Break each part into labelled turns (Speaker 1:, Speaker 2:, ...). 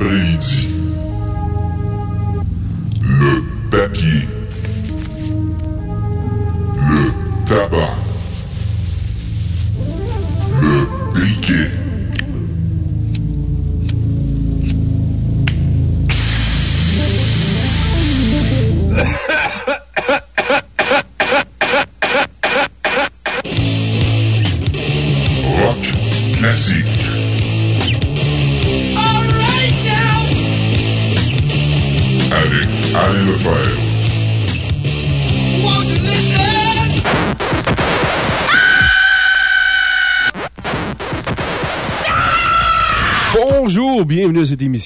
Speaker 1: Vendredi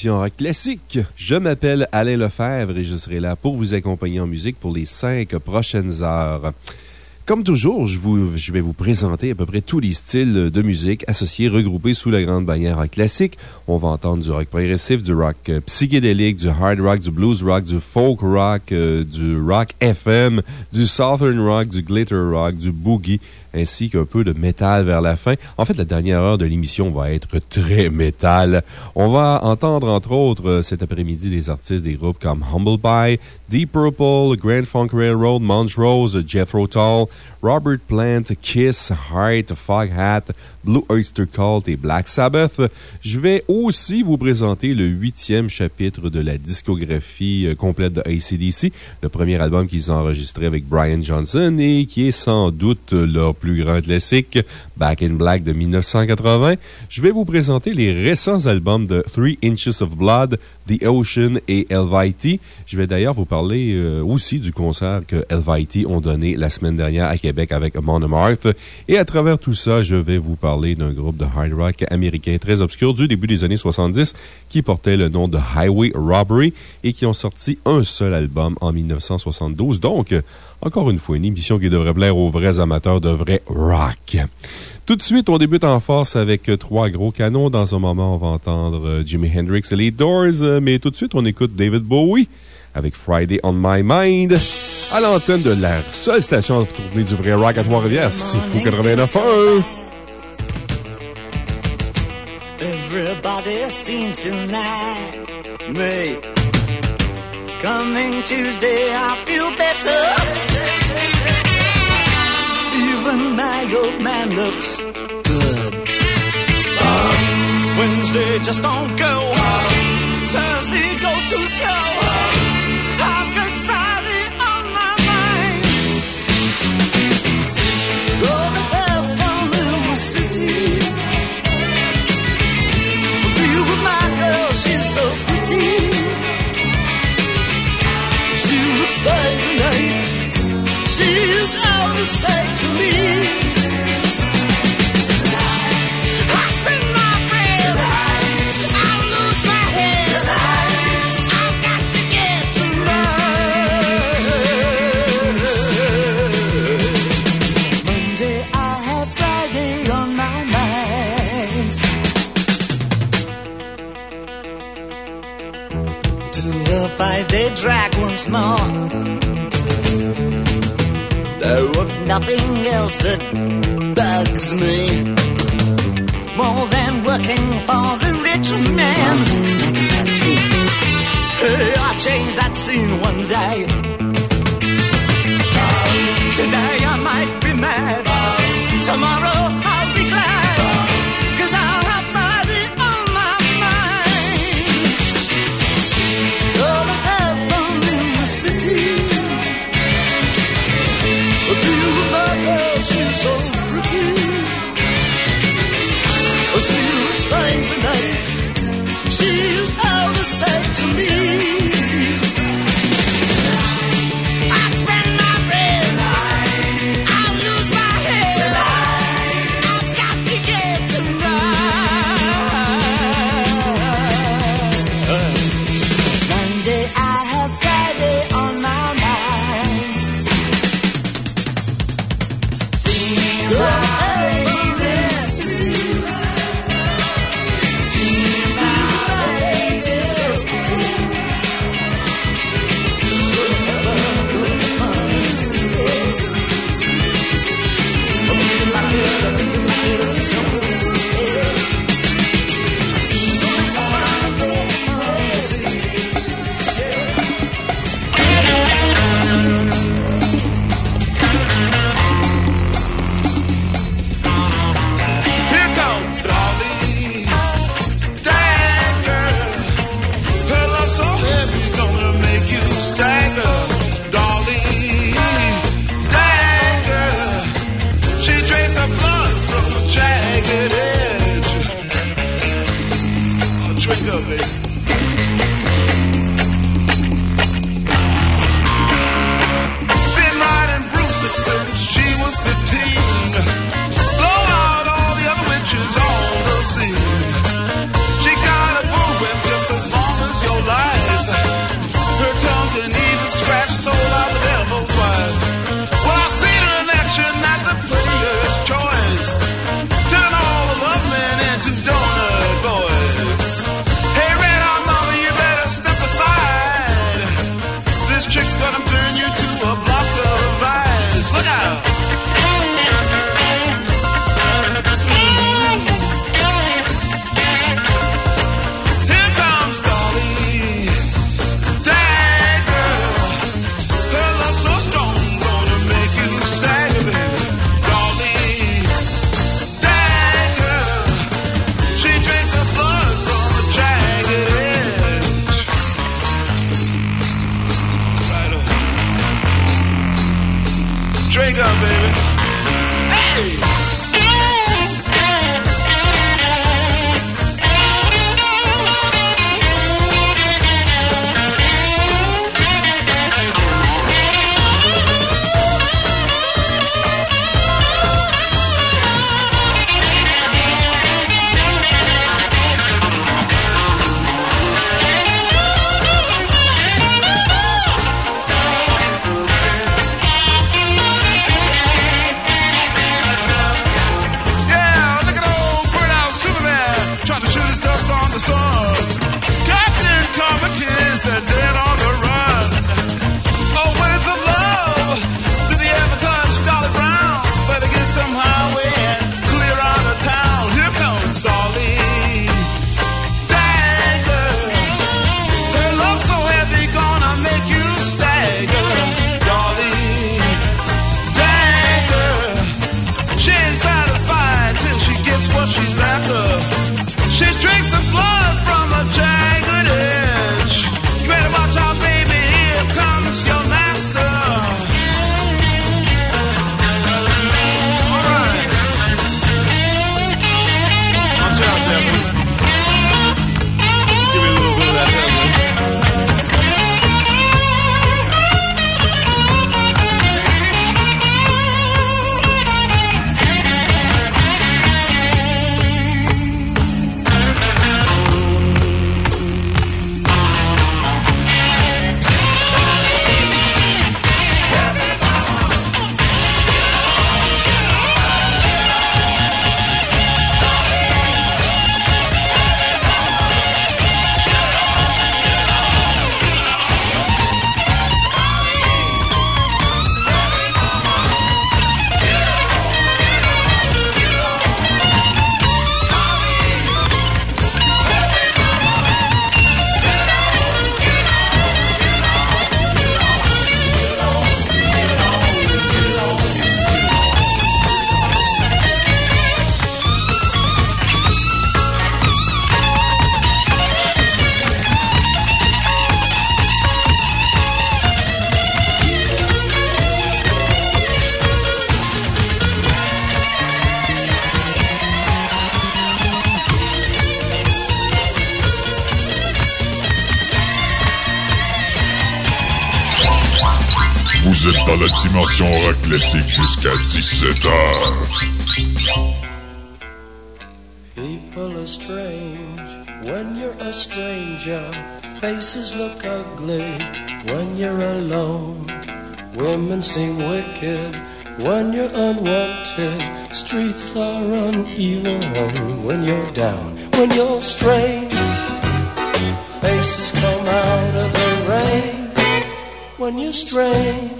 Speaker 1: Rock Classique.
Speaker 2: Je m'appelle Alain Lefebvre et je serai là pour vous accompagner en musique pour les cinq prochaines heures. Comme toujours, je, vais vous présenter à peu près tous les styles de musique associés, regroupés sous la grande bannière rock classique. On va entendre du rock progressif, du rock euh, psychédélique, du hard rock, du blues rock, du folk rock, euh, du rock FM, du southern rock, du glitter rock, du boogie, ainsi qu'un peu de métal vers la fin. En fait, la dernière heure de l'émission va être très métal. On va entendre, entre autres, euh, cet après-midi, des artistes des groupes comme Humble Pie, Deep Purple, Grand Funk Railroad, Montrose, Jethro Tull, Robert Plant, Kiss, Heart, Foghat, Blue Oyster Cult et Black Sabbath. Je vais aussi vous présenter le huitième chapitre de la discographie euh, complète de ACDC, le premier album qu'ils ont enregistré avec Brian Johnson et qui est sans doute leur plus grand classique, Back in Black de 1980. Je vais vous présenter les récents albums de Three Inches of Blood, The Ocean et Elvite. Je vais d'ailleurs vous parler euh, aussi du concert que Elvite ont donné la semaine dernière à Québec avec Monomarth. Et à travers tout ça, je vais vous parler d'un groupe de hard rock américain très obscur du début des années 70 qui portait le nom de Highway Robbery et qui ont sorti un seul album en 1972. Donc, encore une fois, une émission qui devrait plaire aux vrais amateurs de vrai rock. Tout de suite, on débute en force avec trois gros canons. Dans un moment, on va entendre euh, Jimi Hendrix et les Doors. euh, Mais tout de suite, on écoute David Bowie avec Friday on My Mind à l'antenne de la seule station tournée du vrai rock à Trois-Rivières. C'est Fou 89.1.
Speaker 3: Everybody seems to like me. Coming Tuesday, I feel better. Even my old man looks good. Wednesday just don't go. Thursday goes too slow. Track once more. There was nothing else that bugs me more than working for the rich man. Hey, I changed that scene one day. Today I might be mad. Tomorrow
Speaker 1: la dimension rock jusqu'à 17h.
Speaker 4: People are strange when you're a stranger. Faces look ugly when you're alone. Women seem wicked when you're unwanted. Streets are uneven when you're down. When you're strange, faces come out of the rain. When you're strange,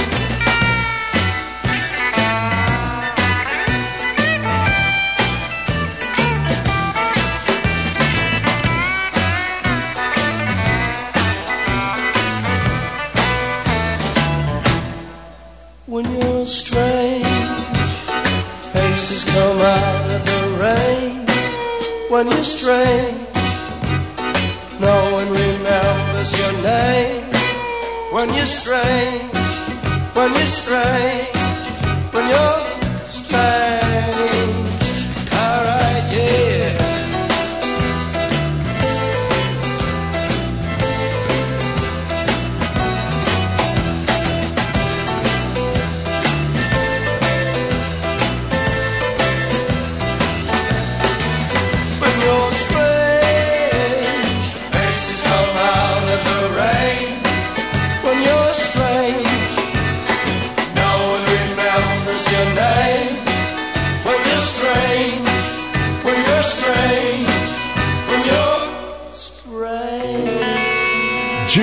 Speaker 4: When you're strange. No one remembers your name when you're strange, when you're strange, when you're strange.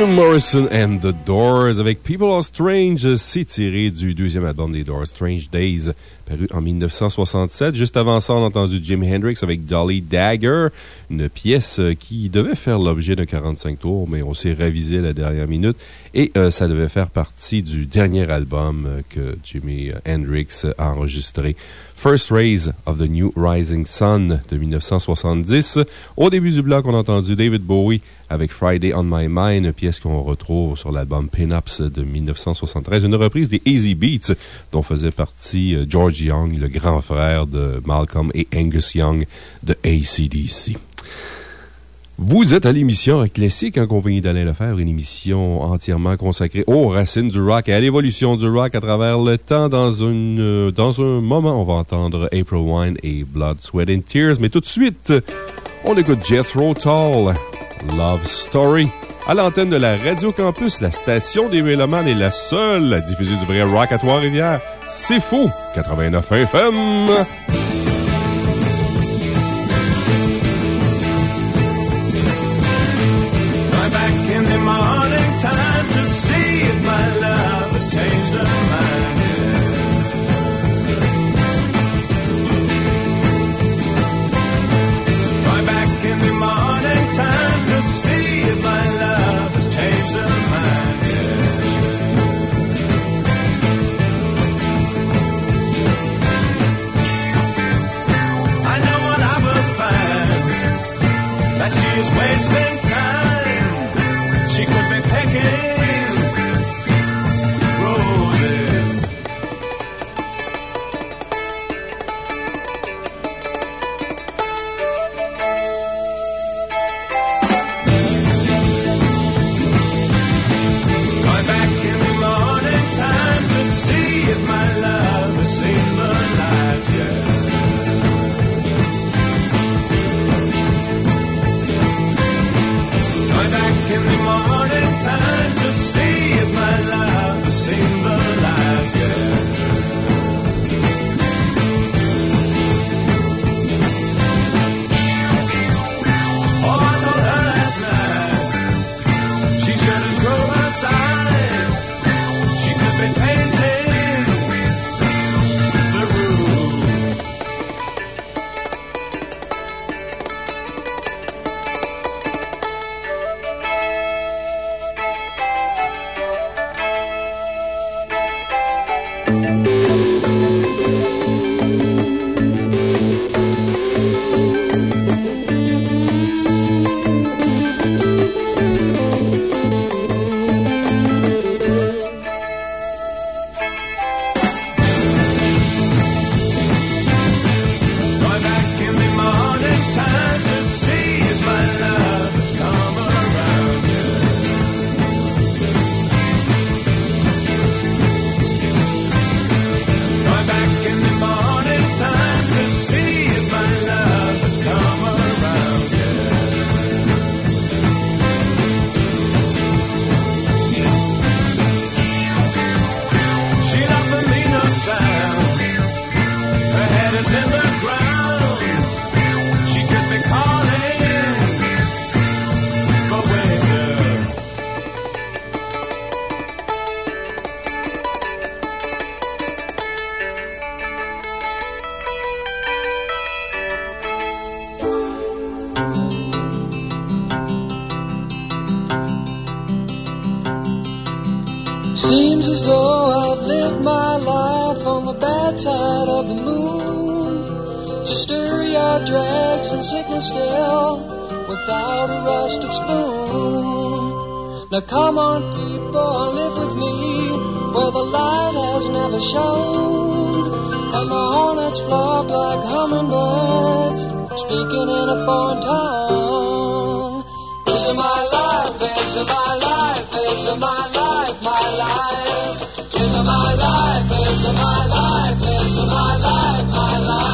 Speaker 5: Morrison and the Doors avec People Are Strange. C'est tiré du deuxième album des Doors, Strange Days, paru en 1967. Juste avant ça, on a entendu Jimi Hendrix avec Dolly Dagger, une pièce qui devait faire l'objet de 45 tours, mais on s'est révisé la dernière minute. Et euh, ça devait faire partie du dernier album euh, que Jimi Hendrix a enregistré. First Rays of the New Rising Sun de 1970. Au début du bloc, on a entendu David Bowie avec Friday on My Mind, une pièce qu'on retrouve sur l'album Pin-Ups de 1973, une reprise des Easy Beats dont faisait partie euh, Young, le grand frère de Malcolm et Angus Young de ACDC. Vous êtes à l'émission Classique en compagnie d'Alain Lefebvre, une émission entièrement consacrée aux racines du rock et à l'évolution du rock à travers le temps. Dans, euh, dans un moment, on va entendre April Wine et Blood, Sweat and Tears. Mais tout de suite, on écoute Jethro Tull, Love Story. À l'antenne de la Radio Campus, la station des Mélomanes est la seule à diffuser du vrai rock à Trois-Rivières. C'est faux! 89 FM!
Speaker 6: sickness still without a rustic spoon. Now come on, people, live with me where the light has never shone. And the hornets flock like hummingbirds, speaking in a foreign tongue. This is my life, this is my life, this is my life, my life. This is my life, this is my life, this is my life, my life.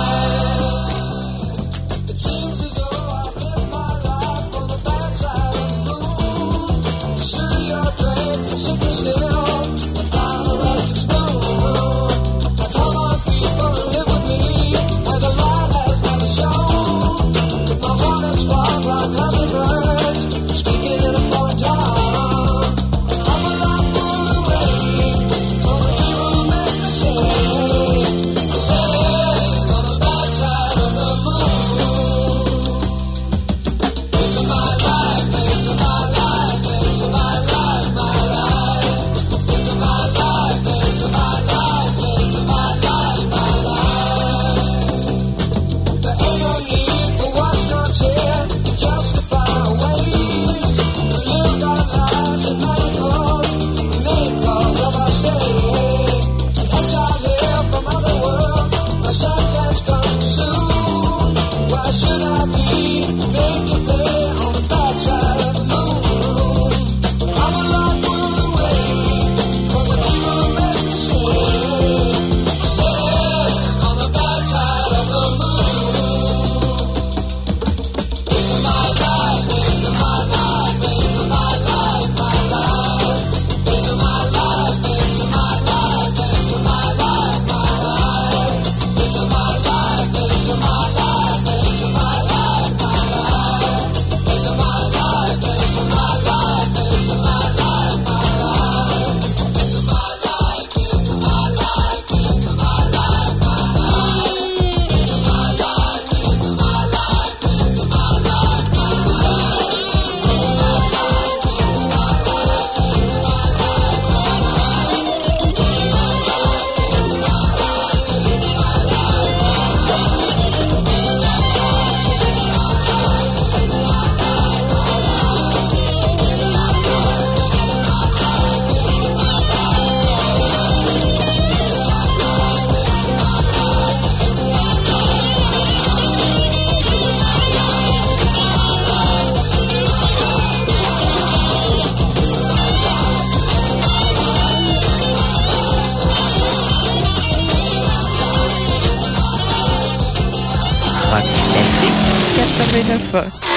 Speaker 7: fuck.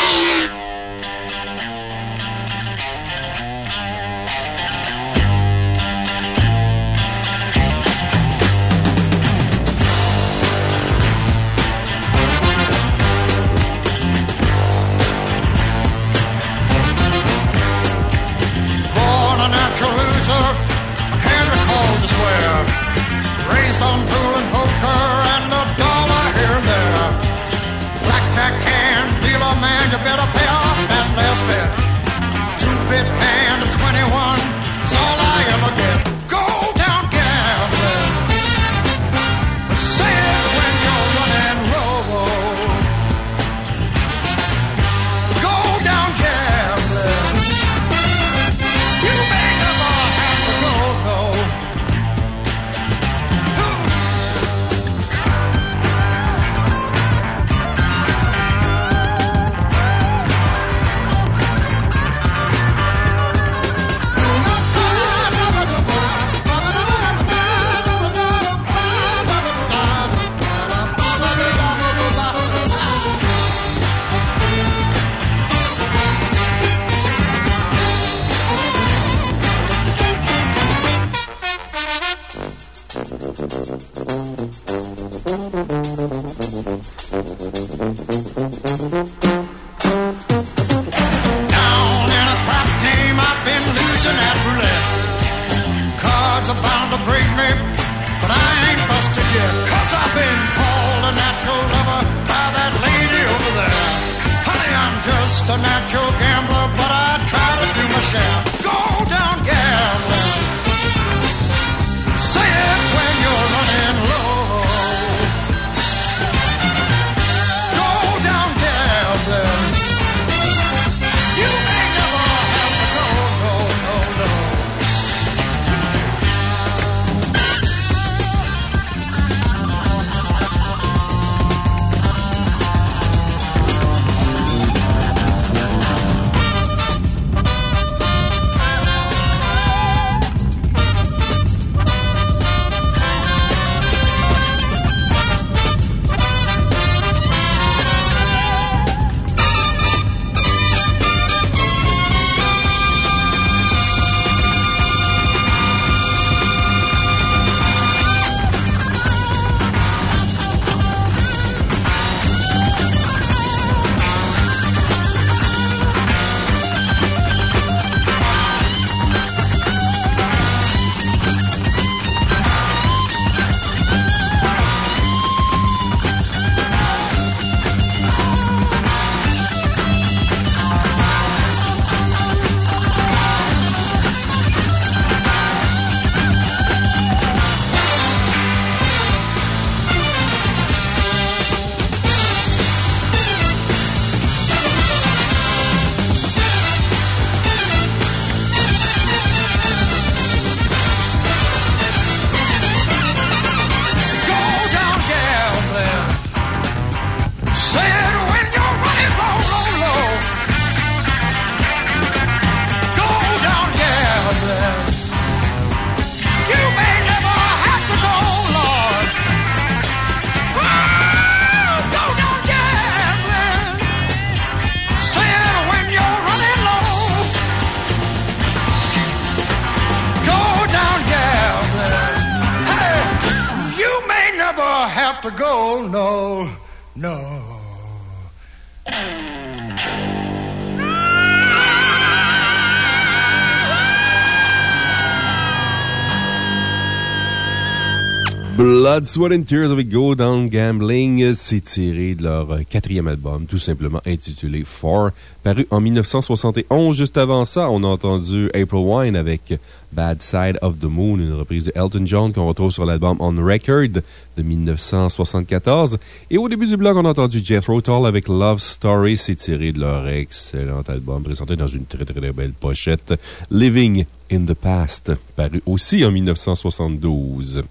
Speaker 2: Blood, Sweat and Tears avec Go Down Gambling, c'est tiré de leur euh, quatrième album, tout simplement intitulé Four, paru en 1971. Juste avant ça, on a entendu April Wine avec Bad Side of the Moon, une reprise de Elton John qu'on retrouve sur l'album On Record de 1974. Et au début du blog, on a entendu Jeff Tull avec Love Story, c'est tiré de leur excellent album présenté dans une très très belle pochette, Living in the Past, paru aussi en 1972.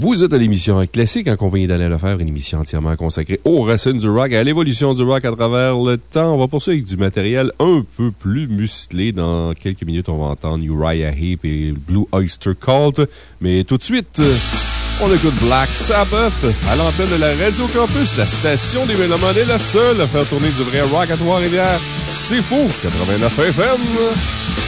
Speaker 2: Vous êtes à l'émission Classique en compagnie d'Alain Lefebvre, une émission entièrement consacrée aux racines du rock et à l'évolution du rock à travers le temps. On va poursuivre avec du matériel un peu plus musclé. Dans quelques minutes, on va entendre Uriah Heep et Blue Oyster Cult. Mais tout de suite, on écoute Black Sabbath à l'antenne de la Radio Campus, la station des Mélomanes est la seule à faire tourner du vrai rock à Trois-Rivières. C'est fou! 89 FM!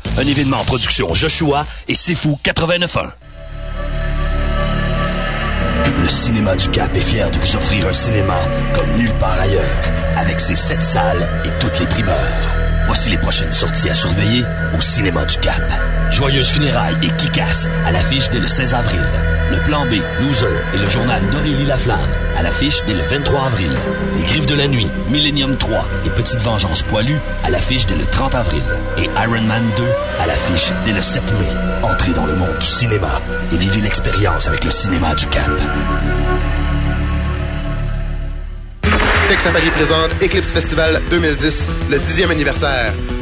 Speaker 8: un événement en production Joshua et Sifu 89.1. Le cinéma du Cap est fier de vous offrir un cinéma comme nulle part ailleurs, avec ses sept salles et toutes les primeurs. Voici les prochaines sorties à surveiller au cinéma du Cap. Joyeuse funérailles et Kikas à l'affiche dès le 16 avril. Le plan B, Loser et le journal d'Aurélie Laflamme à l'affiche dès le 23 avril. Les Griffes de la Nuit, Millennium 3 et Petite Vengeance Poilue à l'affiche dès le 30 avril. Et Iron Man 2 à l'affiche dès le 7 mai. Entrez dans le monde du cinéma et vivez l'expérience avec le cinéma du Cap.
Speaker 9: Tech Safari présente Eclipse Festival 2010, le 10e anniversaire.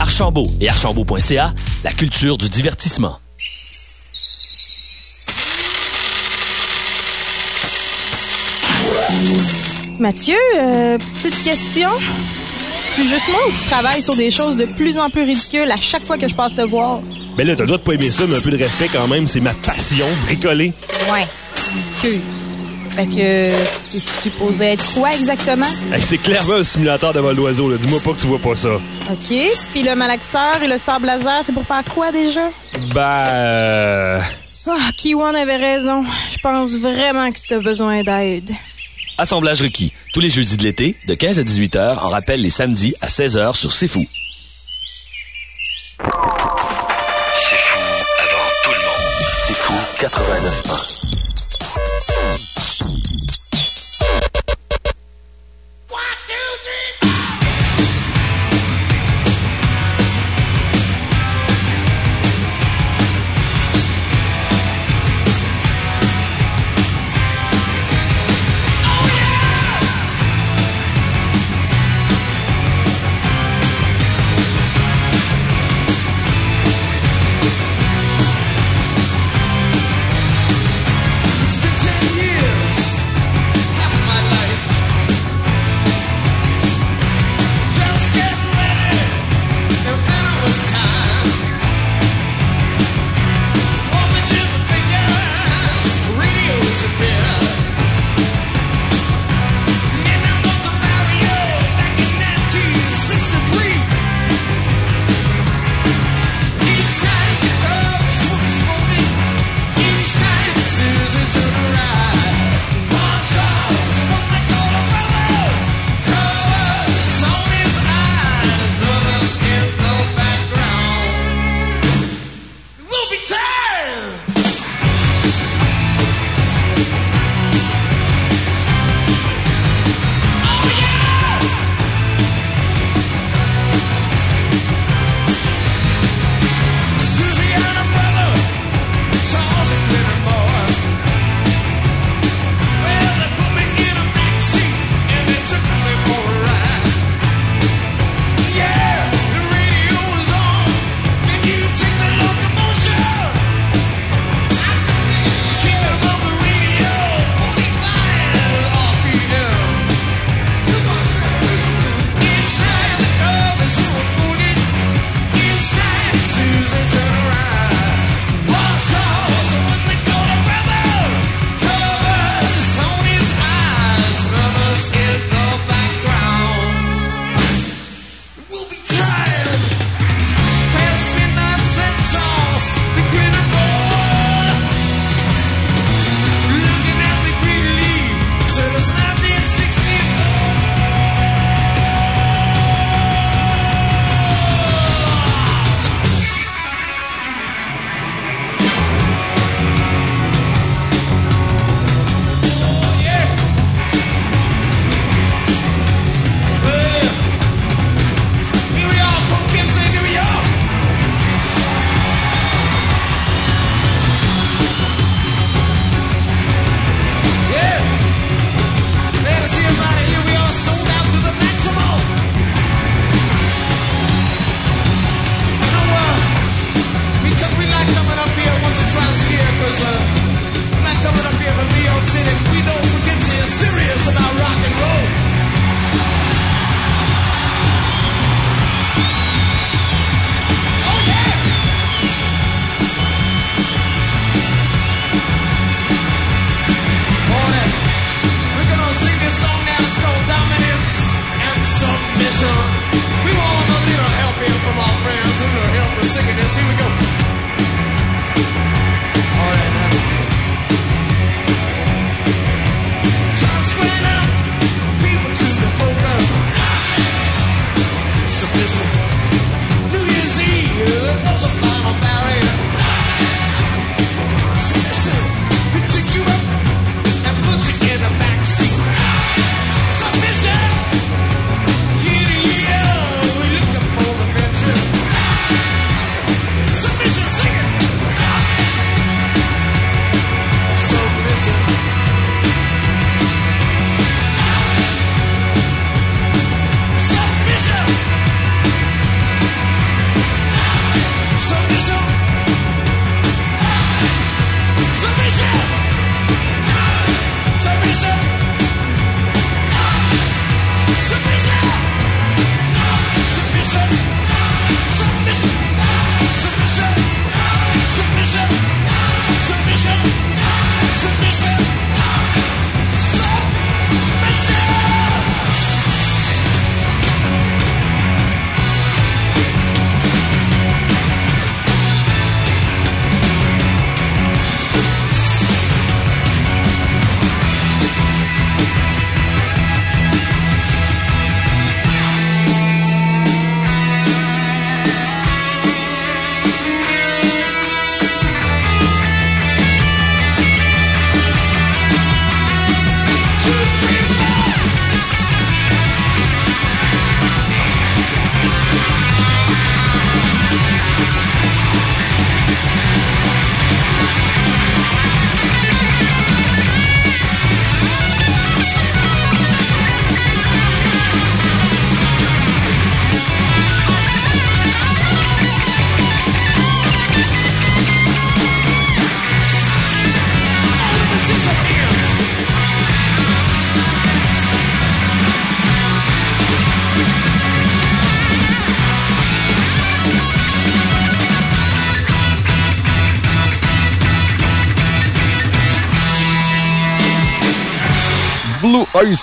Speaker 8: Archambault et archambault.ca, la culture du divertissement.
Speaker 10: Mathieu, euh, petite question. C'est juste moi ou tu travailles sur des choses de plus en plus ridicules à chaque fois que je passe te voir?
Speaker 11: Mais là, t'as le droit de pas aimer ça, mais un peu de respect quand même, c'est ma passion, bricoler.
Speaker 10: Ouais. Excuse. Fait que c'est supposé être quoi exactement?
Speaker 11: Hey, c'est clairement un simulateur de vol d'oiseau, là. Dis-moi pas que tu vois pas ça.
Speaker 10: OK. Puis le malaxeur et le sable laser, c'est pour faire quoi déjà?
Speaker 11: Ben...
Speaker 10: Ah, Kiwan avait raison. Je pense vraiment que t'as besoin d'aide.
Speaker 8: Assemblage requis. Tous les jeudis de l'été, de 15 à 18 heures, en rappel les samedis à 16 heures sur C'est Fou.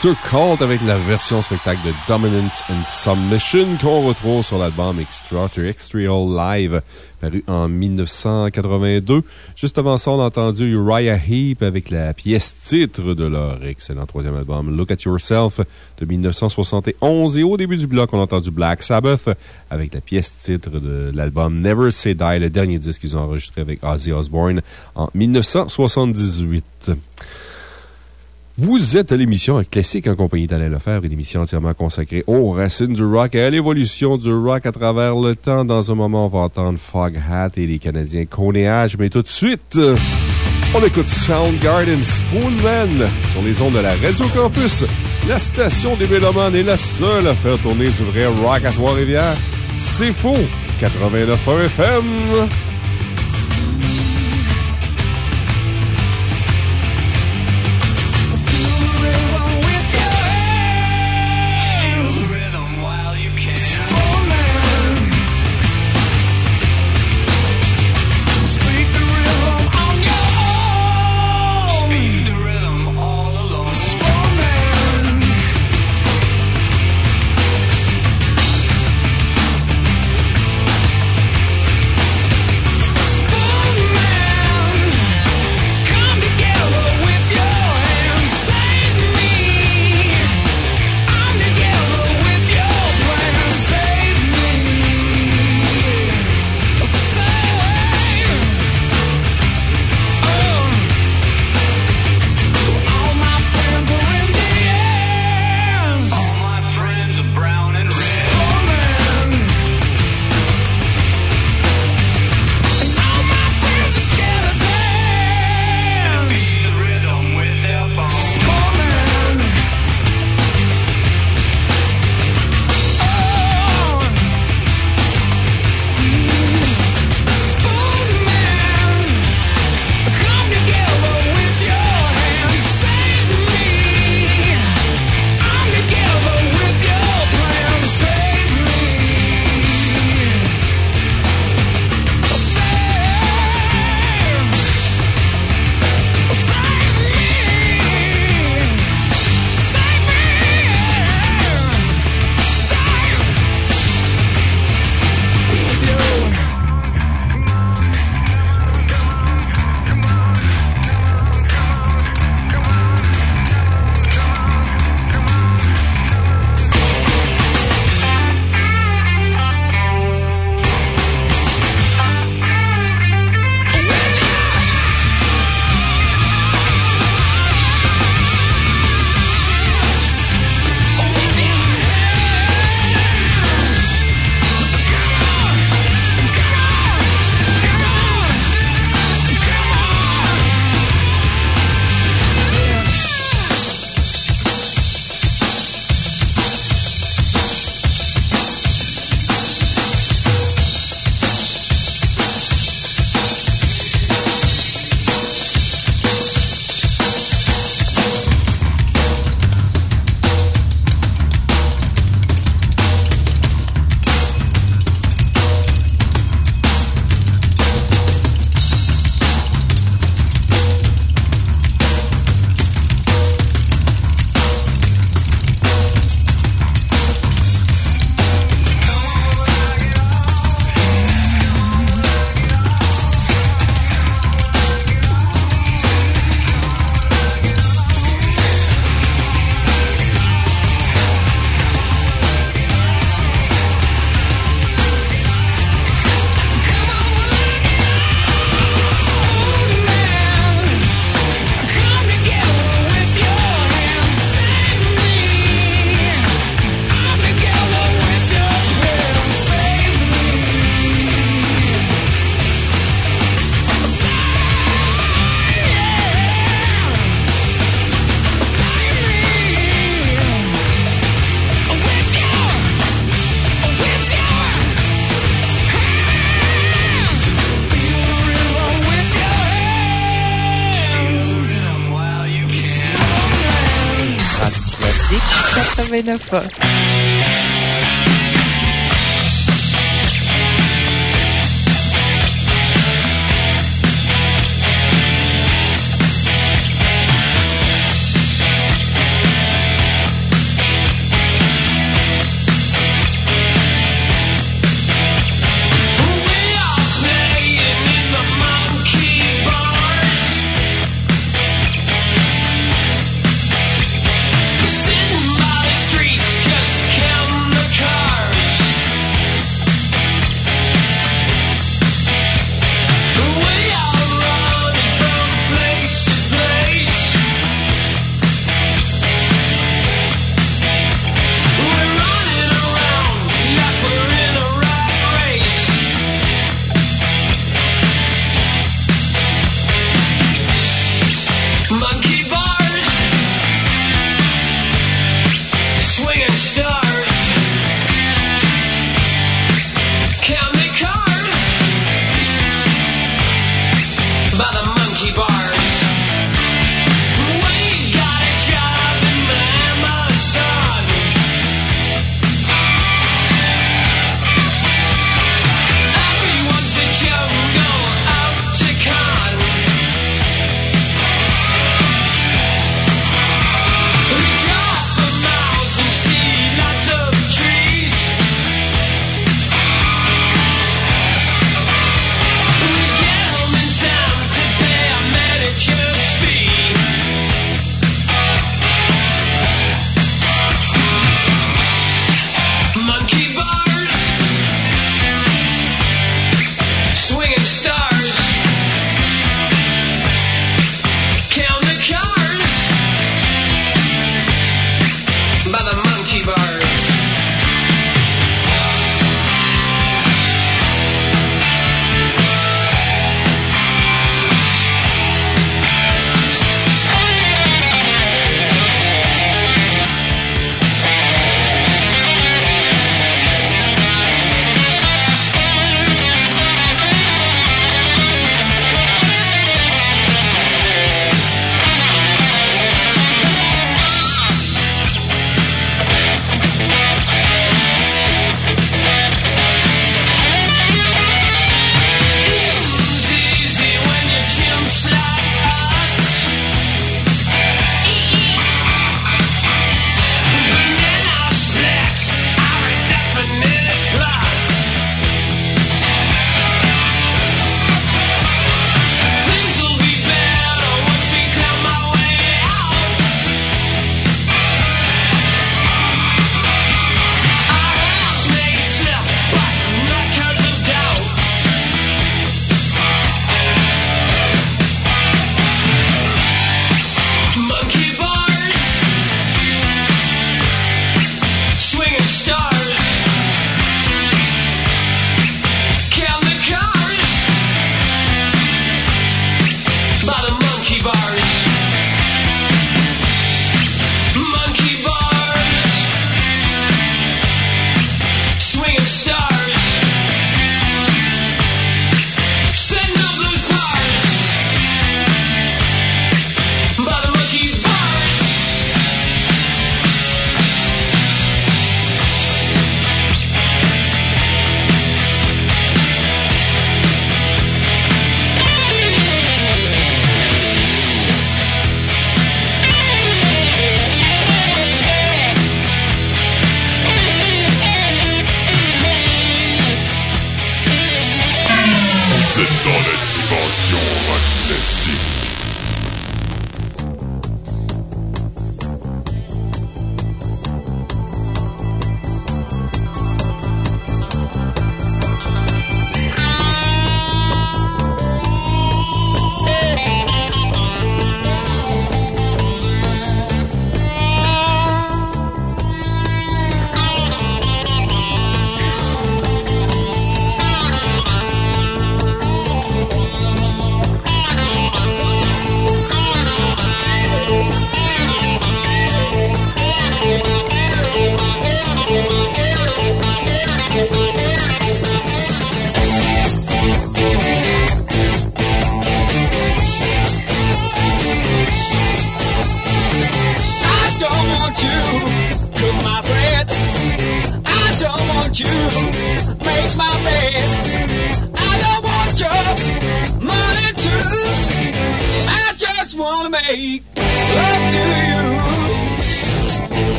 Speaker 2: Cult avec la version spectacle de Dominance and Submission qu'on retrouve sur l'album Extraterrestrial Live, paru en 1982. Juste avant ça, on a entendu Uriah Heep avec la pièce titre de leur excellent troisième album Look at Yourself de 1971. Et au début du bloc, on a entendu Black Sabbath avec la pièce titre de l'album Never Say Die, le dernier disque qu'ils ont enregistré avec Ozzy Osbourne en 1978. Vous êtes à l'émission Classique en compagnie d'Alain Lefebvre, une émission entièrement consacrée aux racines du rock et à l'évolution du rock à travers le temps. Dans un moment, on va entendre Fog Hat et les Canadiens Conéage, mais tout de suite, on écoute Soundgarden Spoonman sur les ondes de la Radio Campus. La station des Mélomanes est la seule à faire tourner du vrai rock à Trois-Rivières. C'est faux! 89.1 FM!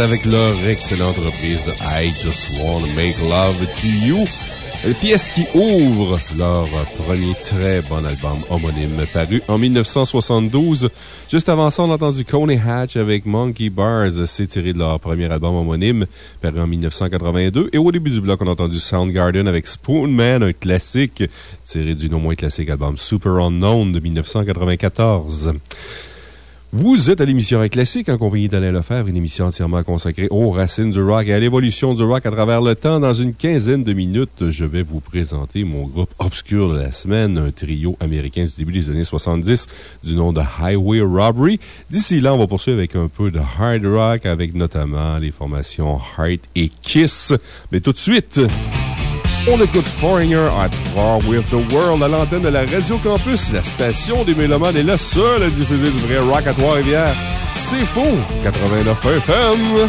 Speaker 2: Avec leur excellente reprise I Just Wanna Make Love to You. Pièce qui ouvre leur premier très bon album homonyme paru en 1972. Juste avant ça, on a entendu Coney Hatch avec Monkey Bars. C'est tiré de leur premier album homonyme paru en 1982. Et au début du bloc, on a entendu Soundgarden avec Spoonman, un classique tiré du non moins classique album Super Unknown de 1994. Vous êtes à l'émission Rock Classique en compagnie d'Alain Lefebvre, une émission entièrement consacrée aux racines du rock et à l'évolution du rock à travers le temps. Dans une quinzaine de minutes, je vais vous présenter mon groupe obscur de la semaine, un trio américain du début des années 70 du nom de Highway Robbery. D'ici là, on va poursuivre avec un peu de hard rock avec notamment les formations Heart et Kiss. Mais tout de suite, on écoute Foreigner at War with the World à l'antenne de la Radio Campus. La station des Mélomanes est la seule à diffuser du vrai rock à Trois-Rivières. C'est faux! 89 FM!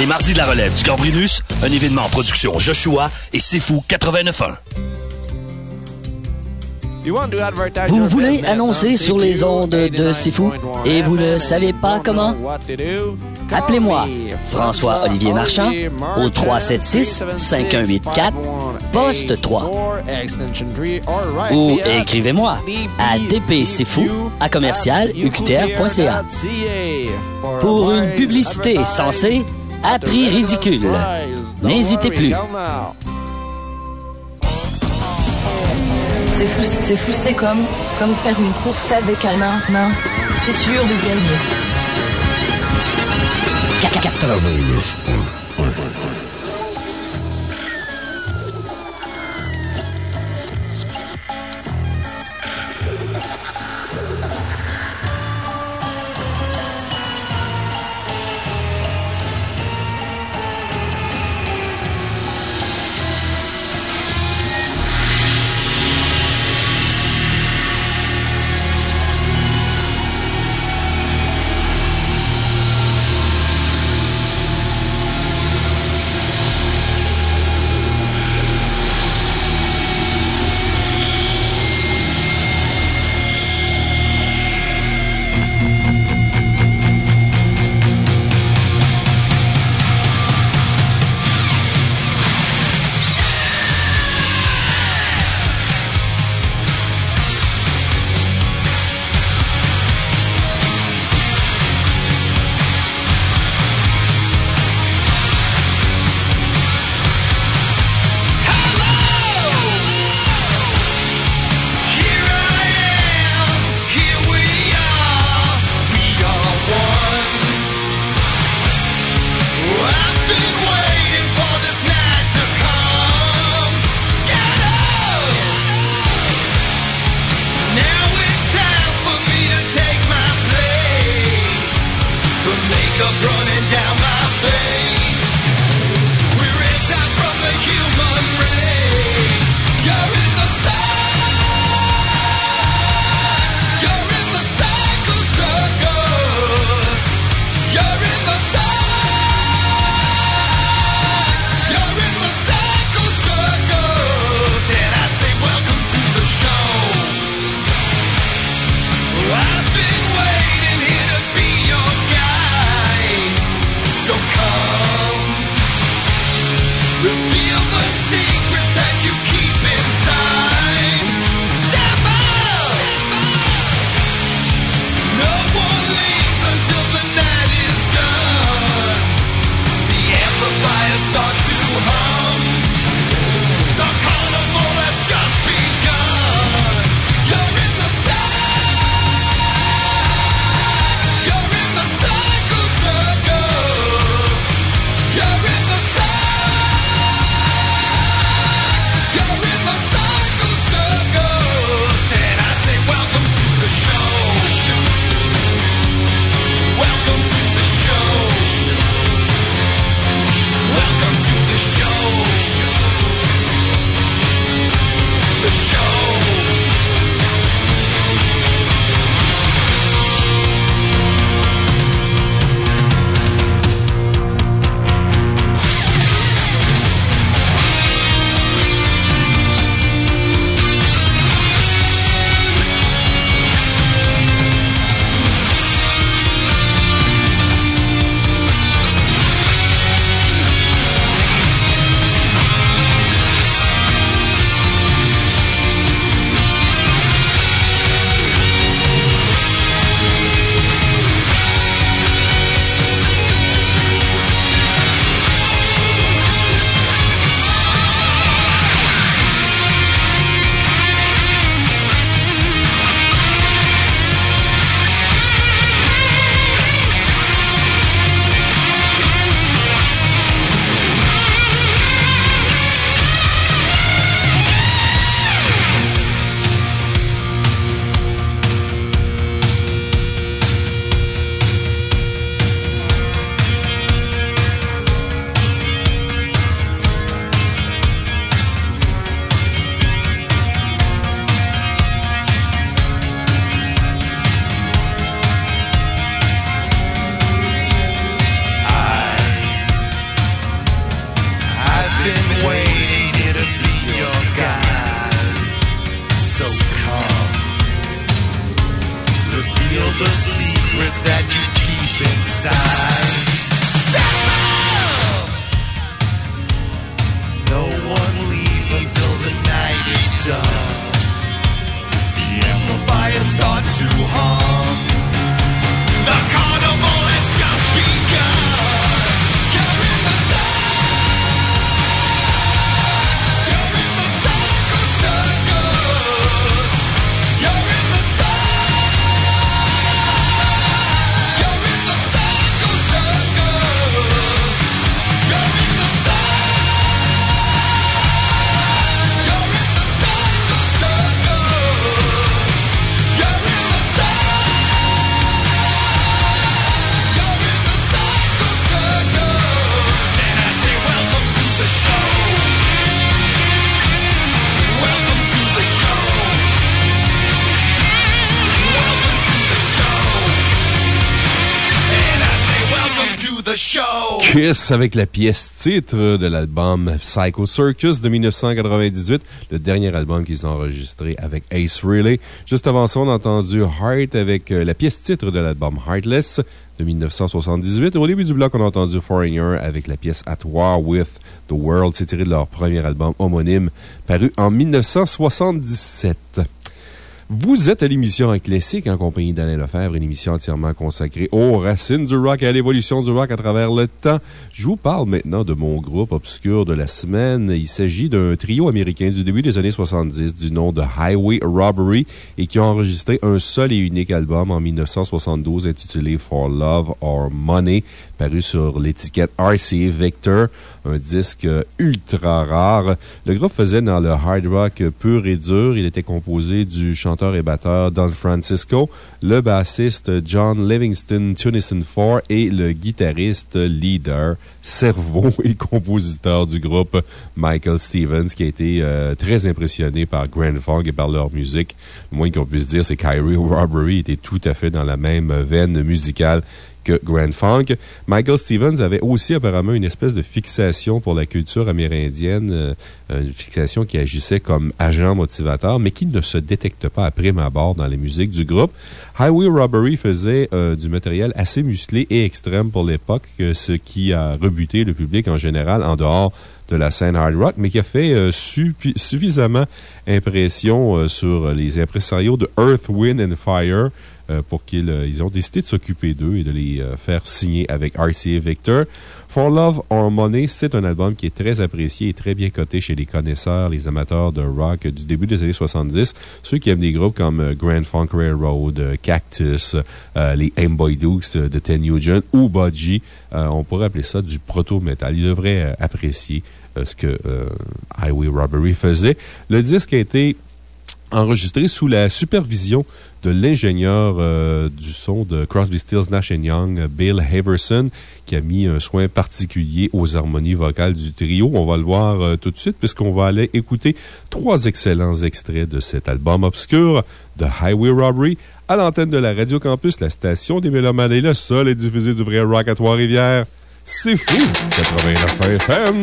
Speaker 8: Les mardis de la relève du Gambrinus, un événement en production Joshua et Sifu 89.1.
Speaker 12: Vous voulez annoncer sur les ondes de Sifu et vous ne savez pas comment? Appelez-moi François-Olivier Marchand au 376-5184, poste 3. Ou écrivez-moi à dpcfou à commercial uqtr.ca. Pour une publicité censée à prix ridicule. N'hésitez plus.
Speaker 13: C'est fou, c'est comme, comme faire une course avec un nain. C'est sûr de gagner.
Speaker 2: 89. Avec la pièce titre de l'album Psycho Circus de 1998, le dernier album qu'ils ont enregistré avec Ace Frehley. Juste avant ça, on a entendu Heart avec euh, la pièce titre de l'album Heartless de 1978. Au début du bloc, on a entendu Foreigner avec la pièce At War with the World. C'est tiré de leur premier album homonyme paru en 1977. Vous êtes à l'émission Classique en compagnie d'Alain Lefebvre, une émission entièrement consacrée aux racines du rock et à l'évolution du rock à travers le temps. Je vous parle maintenant de mon groupe obscur de la semaine. Il s'agit d'un trio américain du début des années 70 du nom de Highway Robbery et qui ont enregistré un seul et unique album en 1972 intitulé For Love or Money, paru sur l'étiquette RCA Victor, un disque ultra rare. Le groupe faisait dans le hard rock pur et dur. Il était composé du chanteur et batteur Don Francisco, le bassiste John Livingston Tunison IV et le guitariste, leader, cerveau et compositeur du groupe Michael Stevens, qui a été euh, très impressionné par Grand Funk et par leur musique. Le moins qu'on puisse dire, c'est qu'Irie Robbery était tout à fait dans la même veine musicale que Grand Funk. Michael Stevens avait aussi apparemment une espèce de fixation pour la culture amérindienne, euh, une fixation qui agissait comme agent motivateur, mais qui ne se détecte pas à prime abord dans les musiques du groupe. Highway Robbery faisait euh, du matériel assez musclé et extrême pour l'époque, ce qui a rebuté le public en général en dehors de la scène hard rock, mais qui a fait euh, suffisamment impression sur les impresarios de Earth, Wind and Fire pour qu'ils euh, ils ont décidé de s'occuper d'eux et de les euh, faire signer avec RCA Victor. For Love or Money, c'est un album qui est très apprécié et très bien coté chez les connaisseurs, les amateurs de rock du début des années 70. Ceux qui aiment des groupes comme euh, Grand Funk Railroad, euh, Cactus, euh, les Amboy Dukes de Ted Nugent ou Budgie, euh, on pourrait appeler ça du proto-metal. Ils devraient euh, apprécier euh, ce que euh, Highway Robbery faisait. Le disque a été enregistré sous la supervision de l'ingénieur euh, du son de Crosby, Stills, Nash Young, Bill Haverson, qui a mis un soin particulier aux harmonies vocales du trio. On va le voir euh, tout de suite, puisqu'on va aller écouter trois excellents extraits de cet album obscur de Highway Robbery à l'antenne de la Radio Campus, la station des Mélomanes est le seul et diffusé du vrai rock à Trois-Rivières. C'est fou! 89 FM!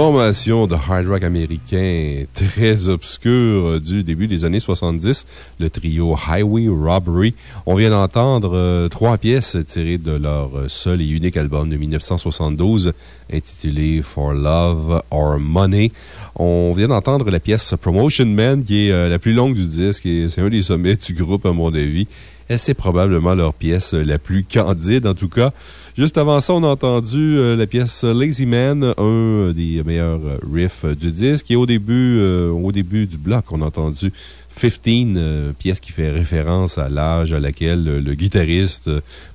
Speaker 2: Formation de hard rock américain très obscure du début des années 70, le trio Highway Robbery. On vient d'entendre euh, trois pièces tirées de leur seul et unique album de 1972 intitulé For Love or Money. On vient d'entendre la pièce Promotion Man qui est euh, la plus longue du disque et c'est un des sommets du groupe à mon avis. Et c'est probablement leur pièce la plus candide en tout cas. Juste avant ça, on a entendu euh, la pièce Lazy Man, un des meilleurs euh, riffs euh, du disque. Et au début, au début du bloc, on a entendu 15, pièce qui fait référence à l'âge à laquelle le guitariste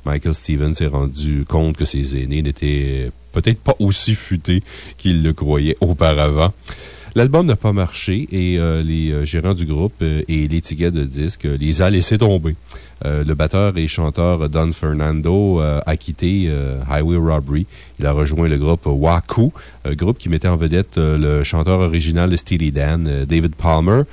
Speaker 2: Michael Stevens s'est rendu compte que ses aînés n'étaient peut-être pas aussi futés qu'il le croyait auparavant. L'album n'a pas marché et les gérants du groupe et l'étiquette de disque les a laissés tomber. Euh, le batteur et chanteur Don Fernando euh, a quitté euh, Highway Robbery. Il a rejoint le groupe Waku, groupe qui mettait en vedette le chanteur original de Steely Dan, David Palmer.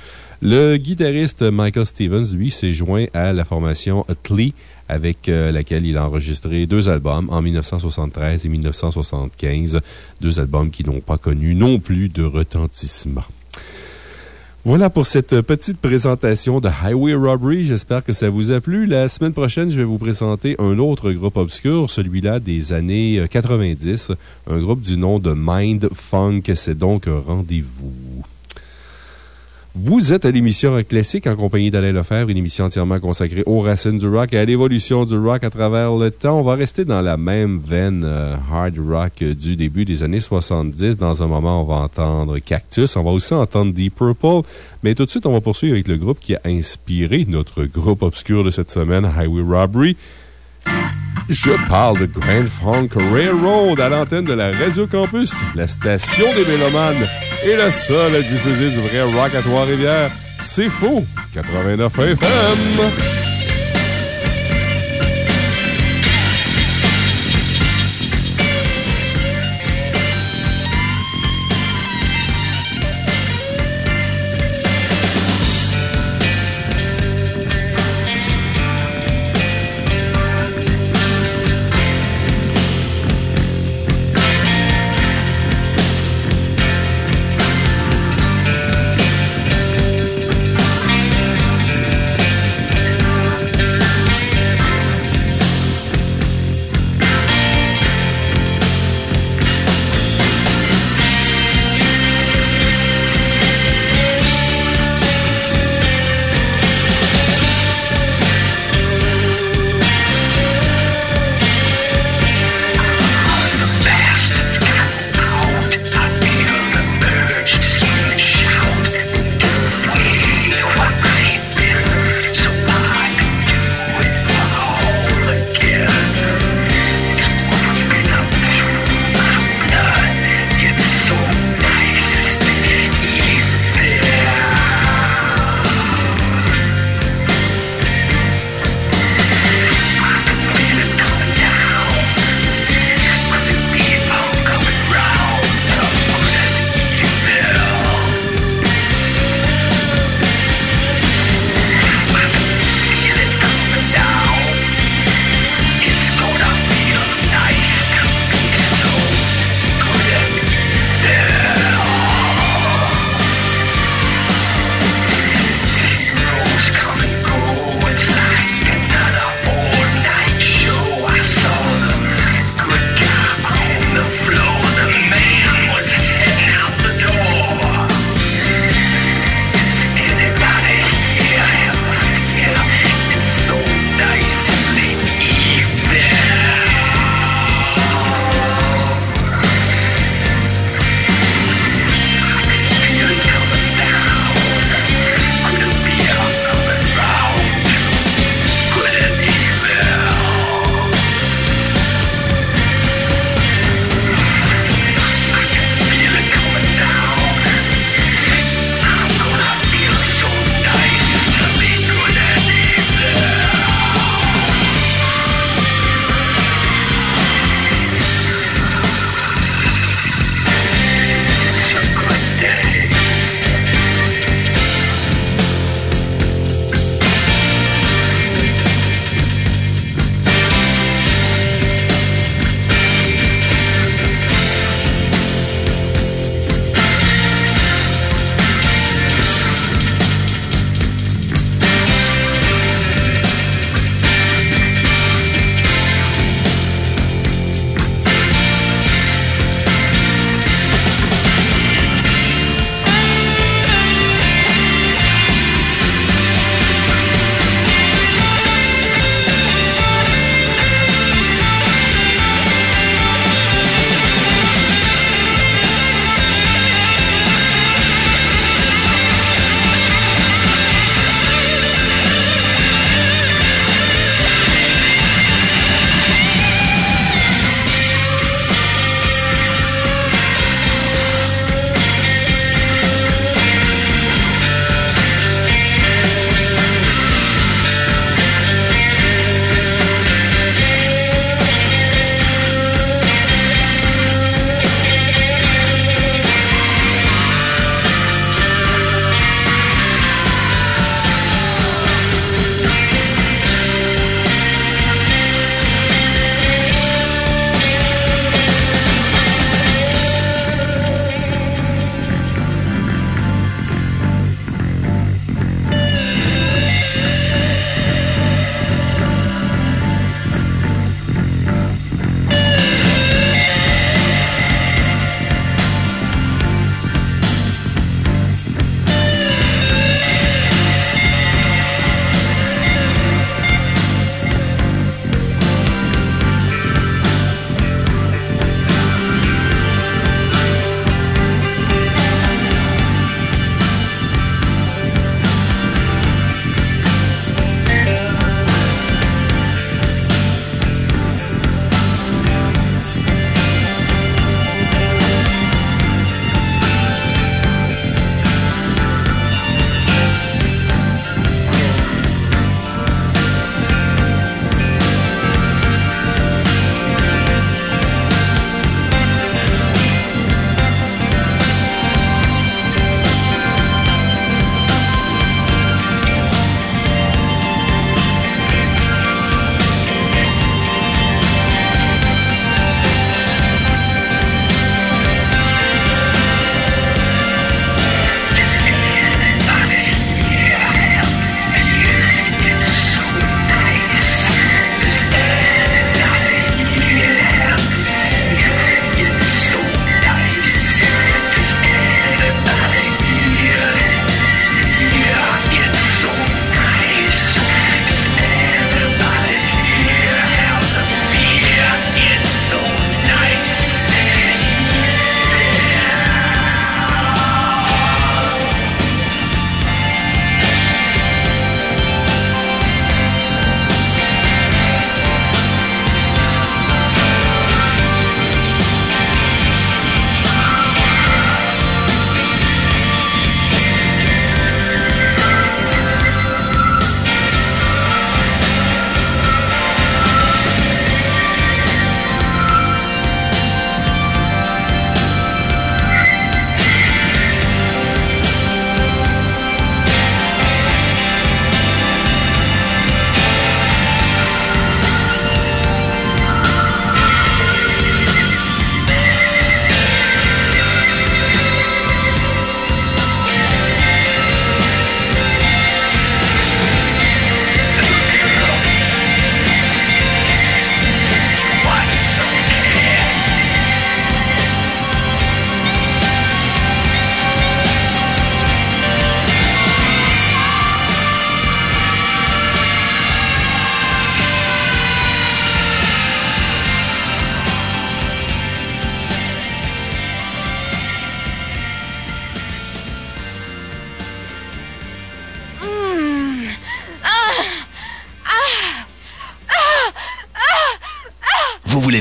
Speaker 2: Le guitariste Michael Stevens, lui, s'est joint à la formation Utley, avec laquelle il a enregistré deux albums en 1973 et 1975. Deux albums qui n'ont pas connu non plus de retentissement. Voilà pour cette petite présentation de Highway Robbery. J'espère que ça vous a plu. La semaine prochaine, je vais vous présenter un autre groupe obscur, celui-là des années 90, un groupe du nom de Mind Funk. C'est donc un rendez-vous. Vous êtes à l'émission Classique en compagnie d'Alain Lefebvre, une émission entièrement consacrée aux racines du rock et à l'évolution du rock à travers le temps. On va rester dans la même veine euh, hard rock du début des années 70. Dans un moment, on va entendre Cactus. On va aussi entendre Deep Purple. Mais tout de suite, on va poursuivre avec le groupe qui a inspiré notre groupe obscur de cette semaine, Highway Robbery. Je parle de Grand Funk Railroad à l'antenne de la Radio Campus, la station des Mélomanes et la seule à diffuser du vrai rock à Trois-Rivières. C'est faux! 89 FM!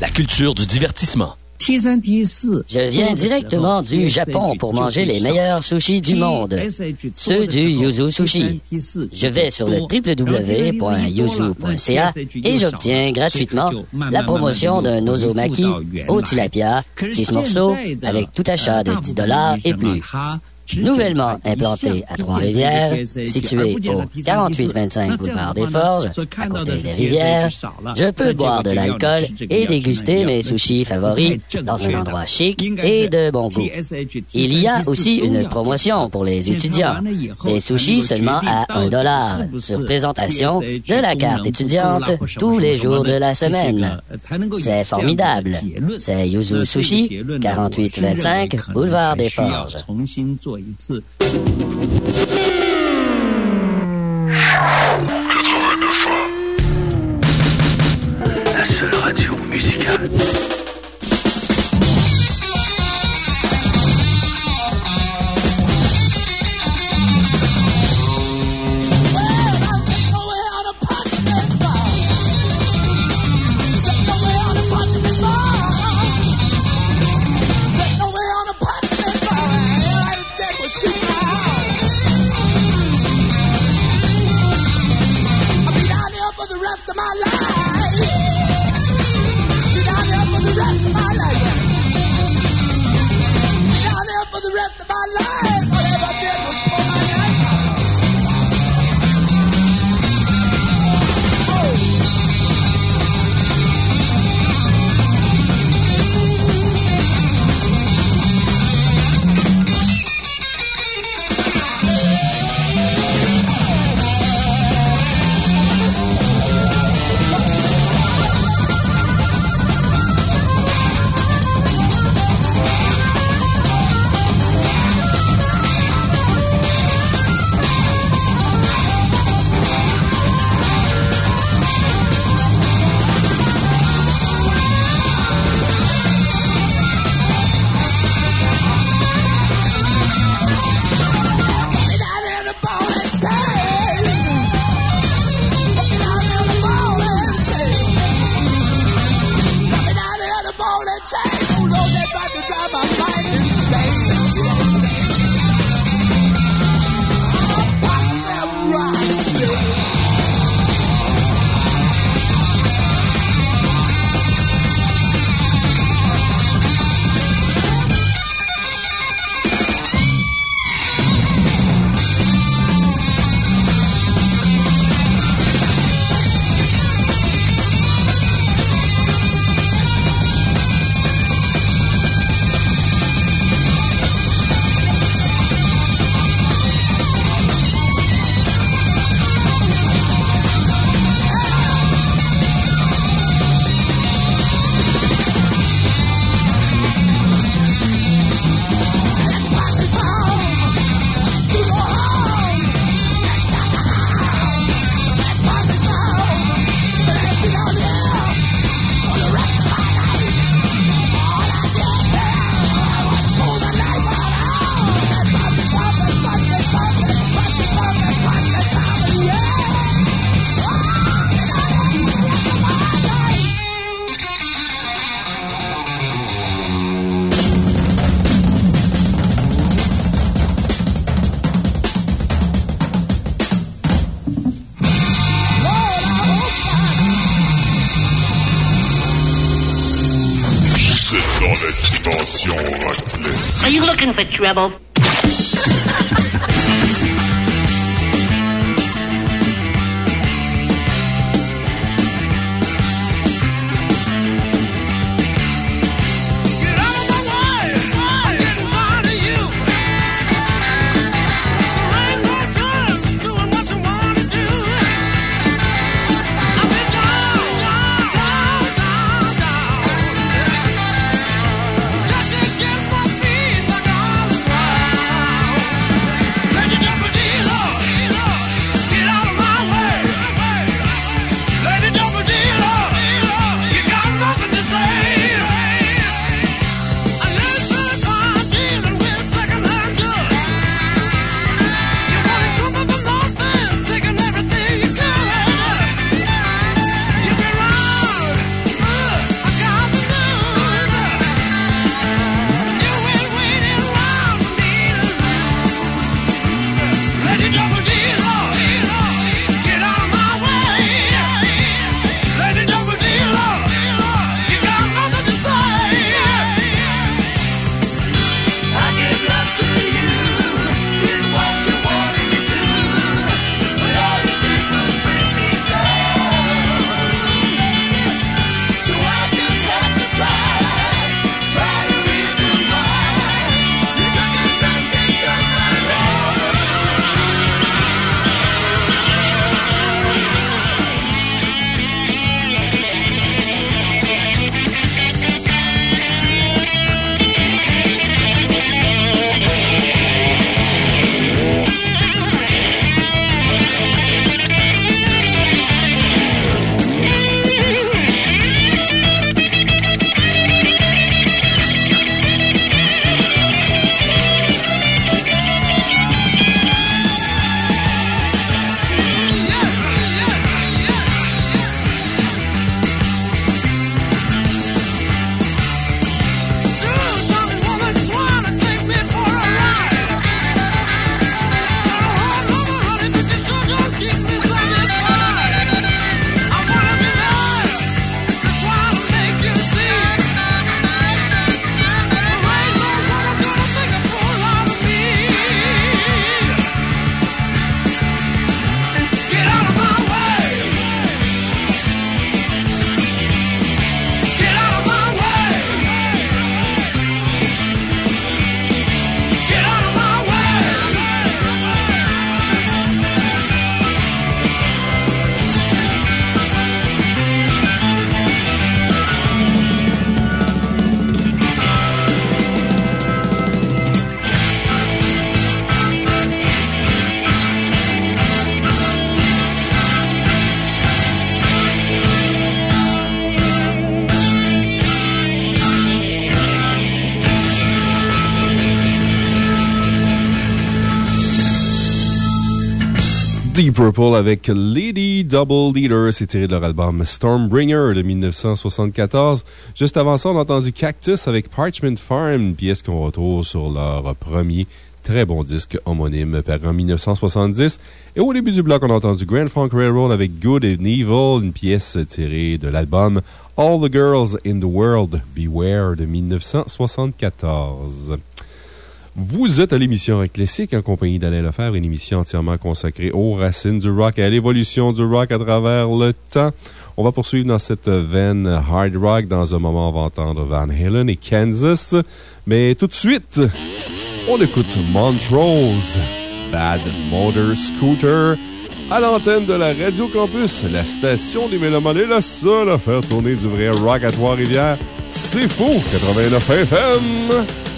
Speaker 8: la culture du divertissement.
Speaker 14: Je viens directement du Japon pour manger les meilleurs sushis du monde, ceux du Yuzu Sushi. Je vais sur le www.yuzu.ca et j'obtiens gratuitement la promotion d'un ozomaki au tilapia, 6 morceaux, avec tout achat de 10 dollars et plus. Nouvellement implanté à Trois-Rivières, situé au 4825 boulevard des Forges, à côté des rivières, je peux boire de l'alcool et déguster mes sushis favoris dans un endroit chic et de bon goût. Il y a aussi une promotion pour les étudiants. Des sushis seulement à 1 dollar sur présentation de la carte étudiante tous les jours de la semaine. C'est formidable. C'est Yuzu Sushi, 4825 boulevard des Forges.
Speaker 8: La
Speaker 15: Are you
Speaker 2: avec Lady Double Leader. C'est tiré de leur album Stormbringer de 1974. Juste avant ça, on a entendu Cactus avec Parchment Farm, une pièce qu'on retrouve sur leur premier très bon disque homonyme paru en 1970. Et au début du bloc, on a entendu Grand Funk Railroad avec Good and Evil, une pièce tirée de l'album All the Girls in the World Beware de 1974. Vous êtes à l'émission Rock Classique en compagnie d'Alain Lefebvre, une émission entièrement consacrée aux racines du rock et à l'évolution du rock à travers le temps. On va poursuivre dans cette veine hard rock. Dans un moment, on va entendre Van Halen et Kansas. Mais tout de suite, on écoute Montrose, Bad Motor Scooter, à l'antenne de la Radio Campus, la station des Mélomanes est la seule à faire tourner du vrai rock à Trois-Rivières. C'est faux, 89 FM!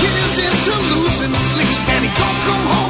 Speaker 16: kid is into losing sleep, and he don't come home.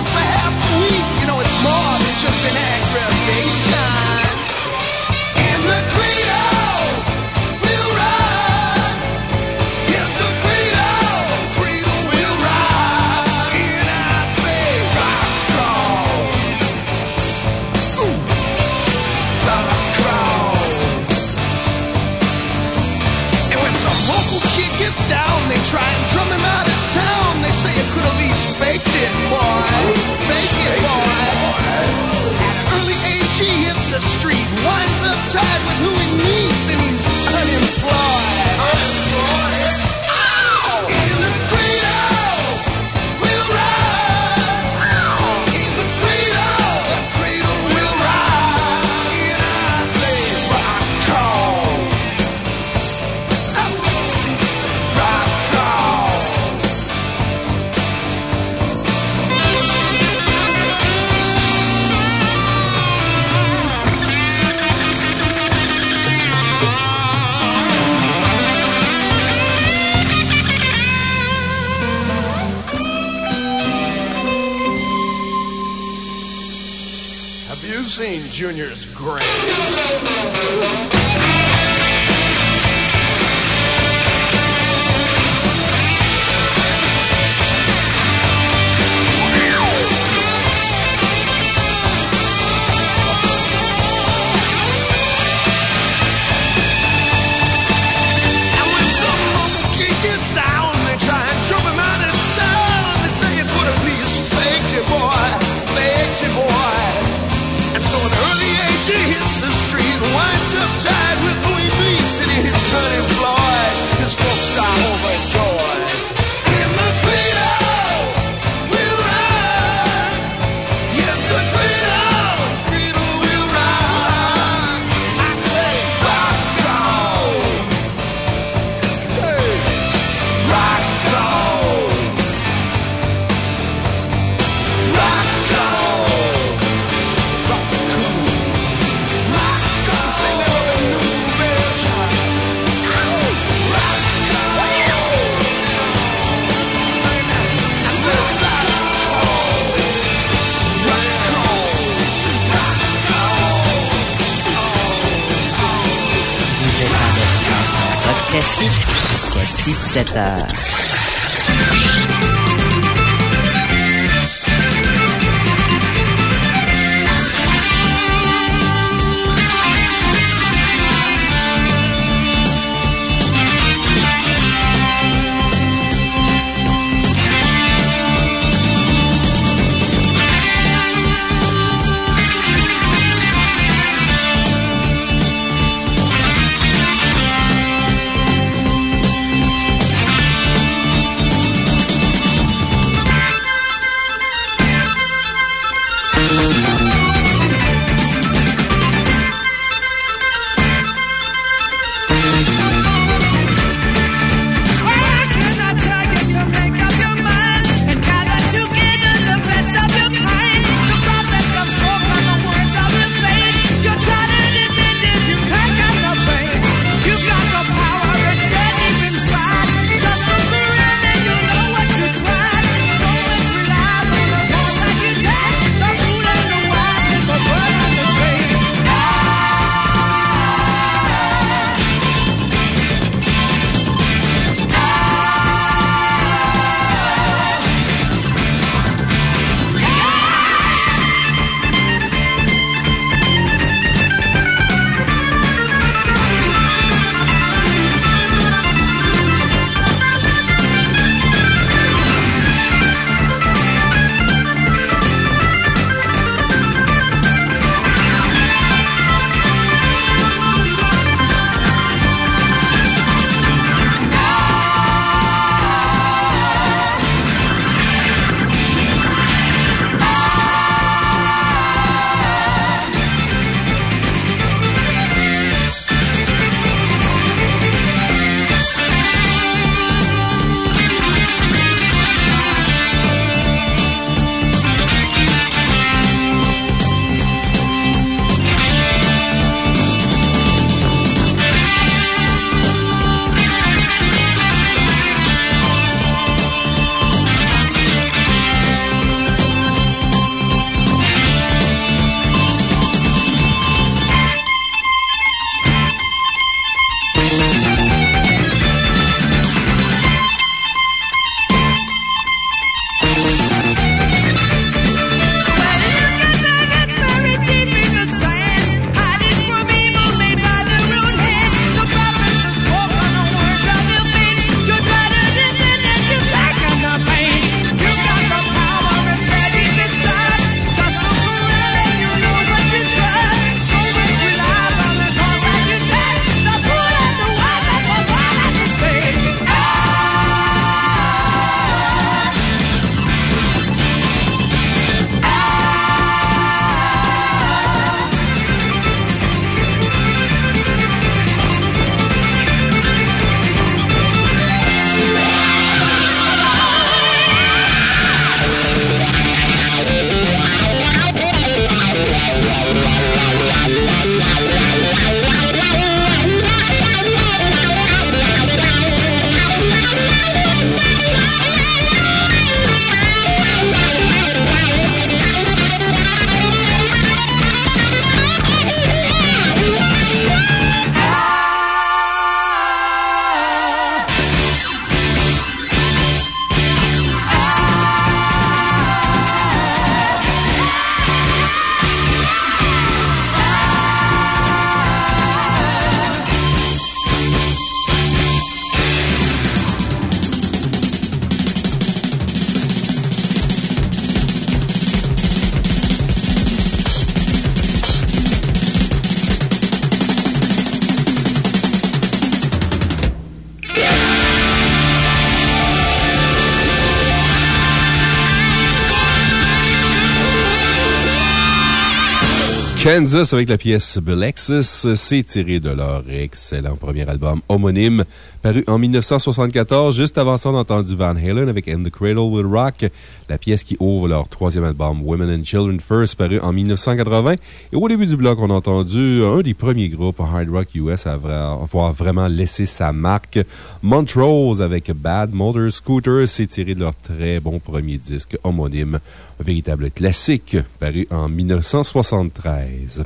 Speaker 2: Kansas avec la pièce Blexus. C'est tiré de leur excellent premier album homonyme, paru en 1974. Juste avant ça, on a entendu Van Halen avec In the Cradle Will Rock, la pièce qui ouvre leur troisième album Women and Children First, paru en 1980. Et au début du bloc, on a entendu un des premiers groupes hard rock US à avoir vraiment laissé sa marque, Montrose avec Bad Motor Scooter. C'est tiré de leur très bon premier disque homonyme, un véritable classique, paru en 1973.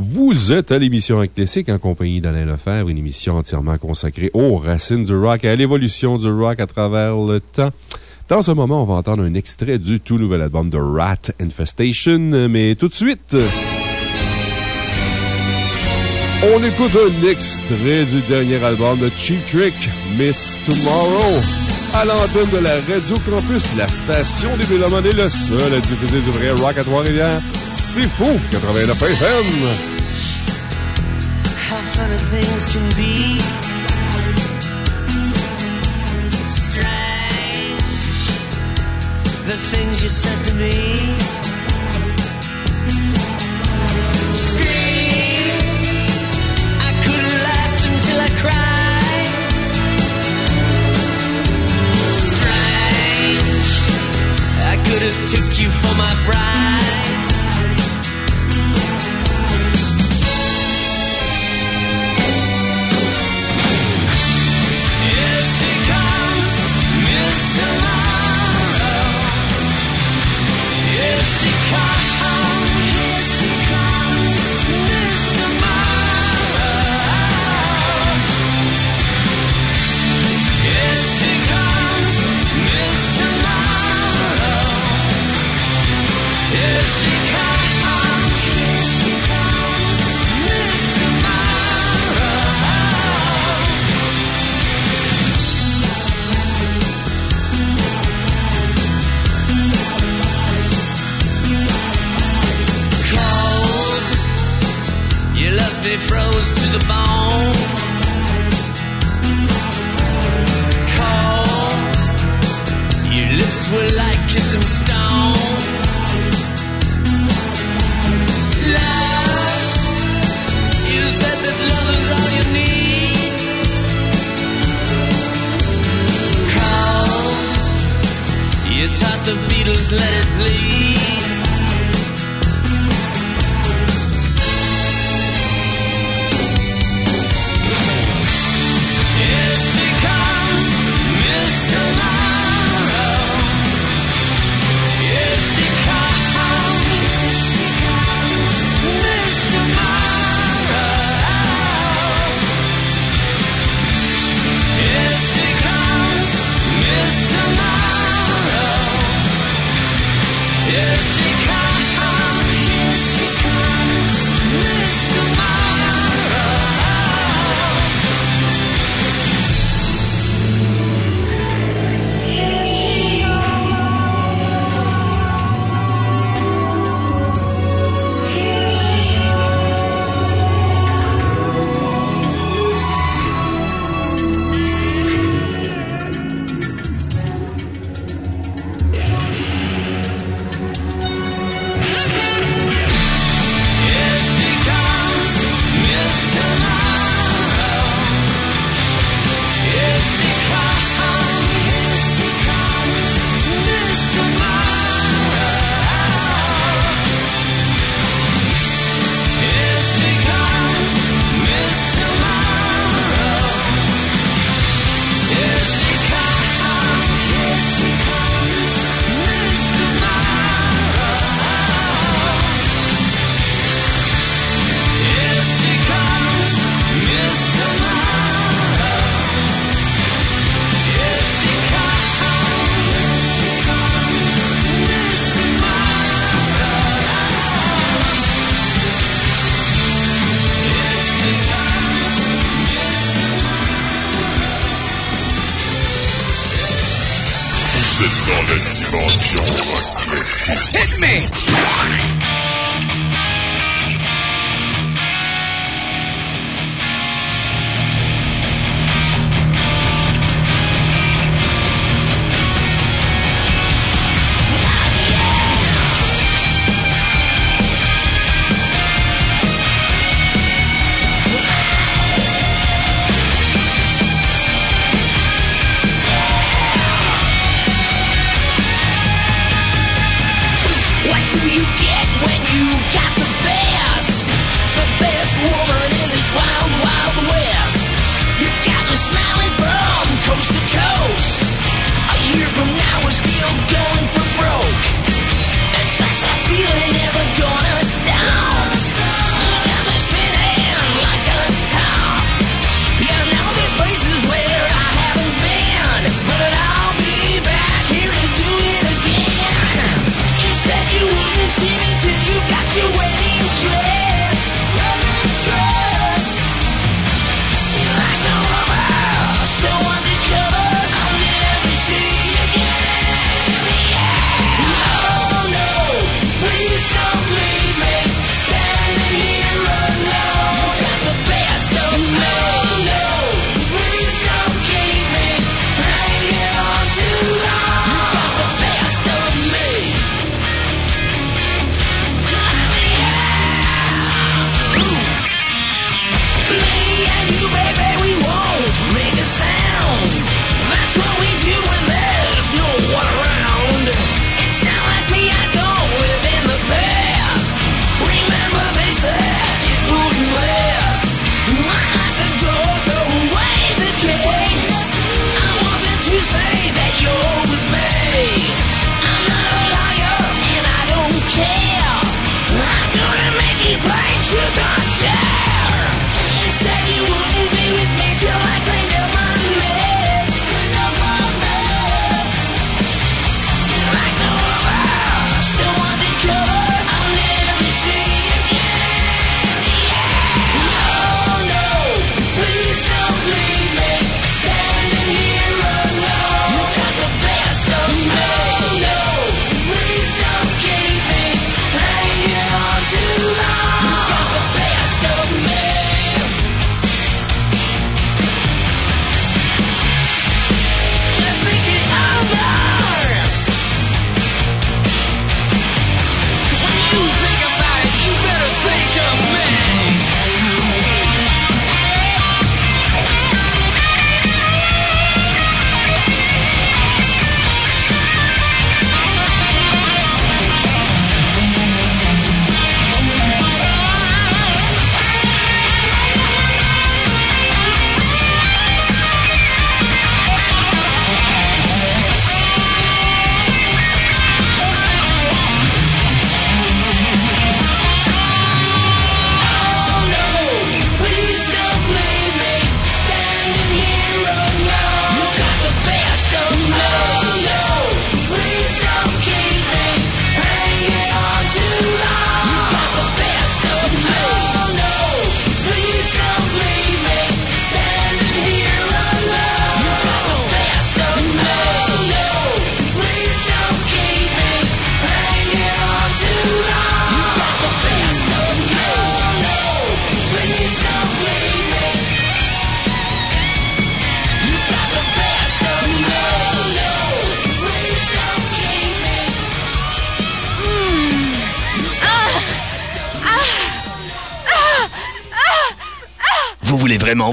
Speaker 2: Vous êtes à l'émission Rock Classique en compagnie d'Alain Lefebvre, une émission entièrement consacrée aux racines du rock et à l'évolution du rock à travers le temps. Dans ce moment, on va entendre un extrait du tout nouvel album de Rat Infestation, mais tout de suite. On écoute un extrait du dernier album de Cheap Trick, Miss Tomorrow. À l'antenne de la Radio Campus, la station des Mélomanes le seul à diffuser du vrai rock à Trois-Rivières. C'est fou! 89 FM!
Speaker 13: how funny things can be. Strange, the things you said to me. Scream, I could have laughed until I cried. Strange, I could have took you for my bride. They froze to the bone. Cold. Your lips were like kissing stone. Love. You said that love is all you need. Cold. You taught the Beatles let it bleed.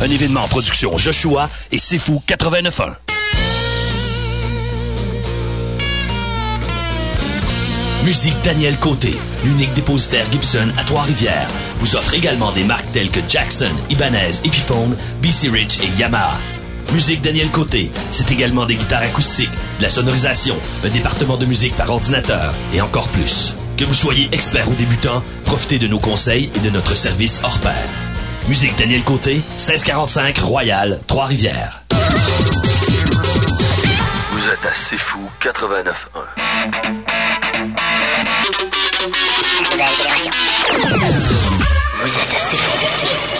Speaker 8: un événement en production Joshua et Sifu 89.1. Musique Daniel Côté, l'unique dépositaire Gibson à Trois-Rivières, vous offre également des marques telles que Jackson, Ibanez, Epiphone, BC Rich et Yamaha. Musique Daniel Côté, c'est également des guitares acoustiques, de la sonorisation, un département de musique par ordinateur et encore plus. Que vous soyez expert ou débutant, profitez de nos conseils et de notre service hors pair. Musique Daniel Côté, 1645 Royal, Trois-Rivières.
Speaker 15: Vous êtes assez fou 89.1.
Speaker 17: Nouvelle génération. Vous êtes assez fou.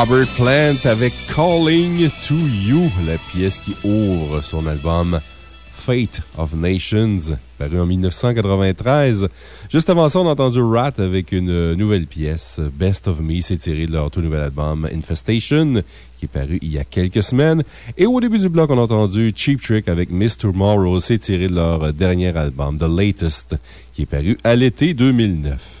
Speaker 2: Robert Plant avec Calling to You, la pièce qui ouvre son album Fate of Nations, paru en 1993. Juste avant ça, on a entendu Rat avec une nouvelle pièce, Best of Me, c'est tiré de leur tout nouvel album Infestation, qui est paru il y a quelques semaines. Et au début du bloc, on a entendu Cheap Trick avec Mr. Morrow, c'est tiré de leur dernier album, The Latest, qui est paru à l'été 2009.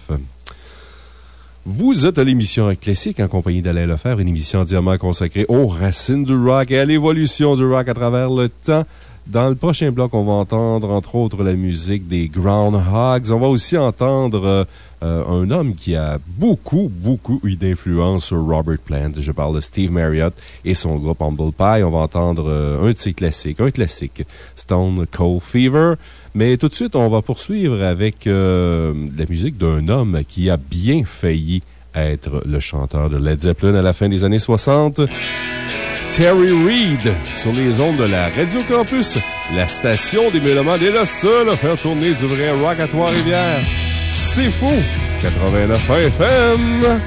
Speaker 2: Vous êtes à l'émission Classique en compagnie d'Alain Lefer, une émission entièrement consacrée aux racines du rock et à l'évolution du rock à travers le temps. Dans le prochain bloc, on va entendre entre autres la musique des Groundhogs. On va aussi entendre euh, euh, un homme qui a beaucoup, beaucoup eu d'influence sur Robert Plant. Je parle de Steve Marriott et son groupe Humble Pie. On va entendre euh, un de ses classiques, un classique, Stone Cold Fever. Mais tout de suite, on va poursuivre avec la musique d'un homme qui a bien failli être le chanteur de Led Zeppelin à la fin des années 60. Terry Reid sur les ondes de la Radio Campus. La station des Mélomanes est la seule à faire tourner du vrai rock à Trois-Rivières. C'est fou! 89 FM!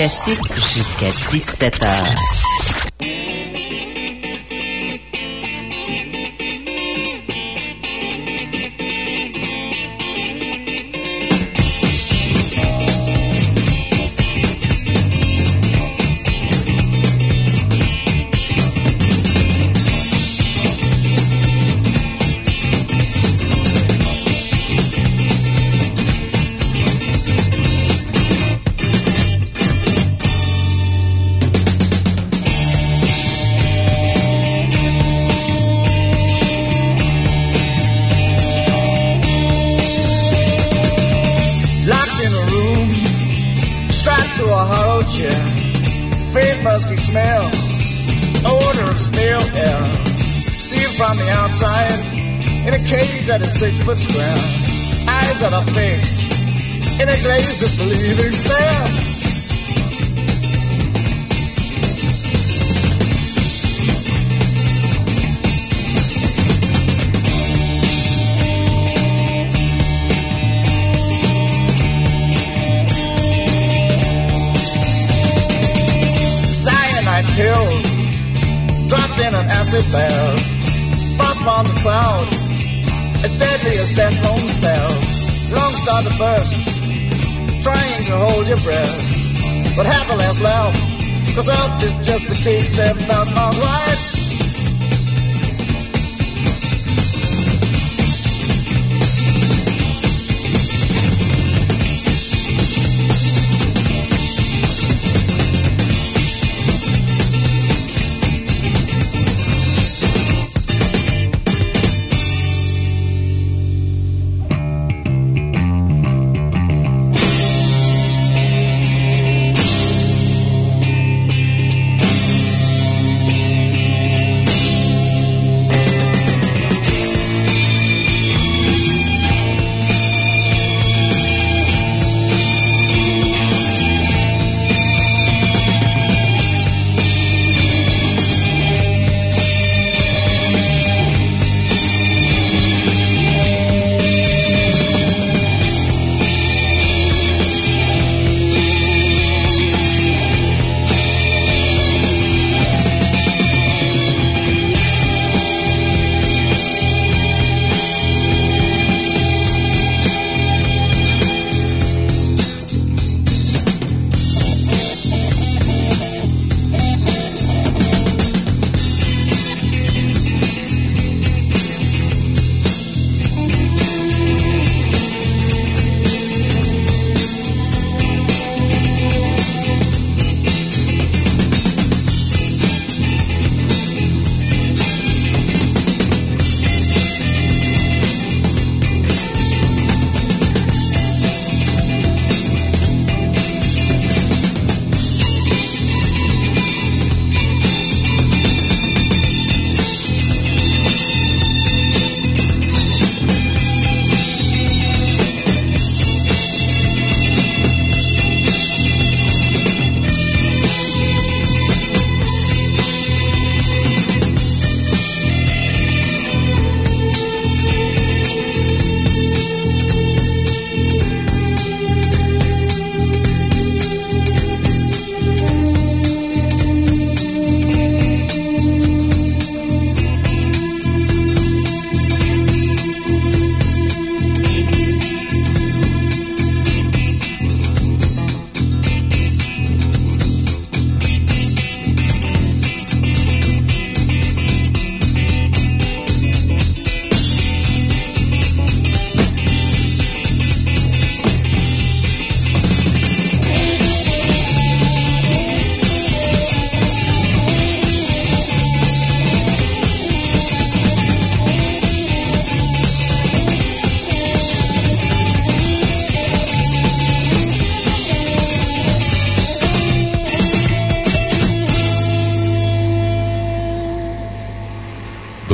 Speaker 18: Dimension rock classique jusqu'à 17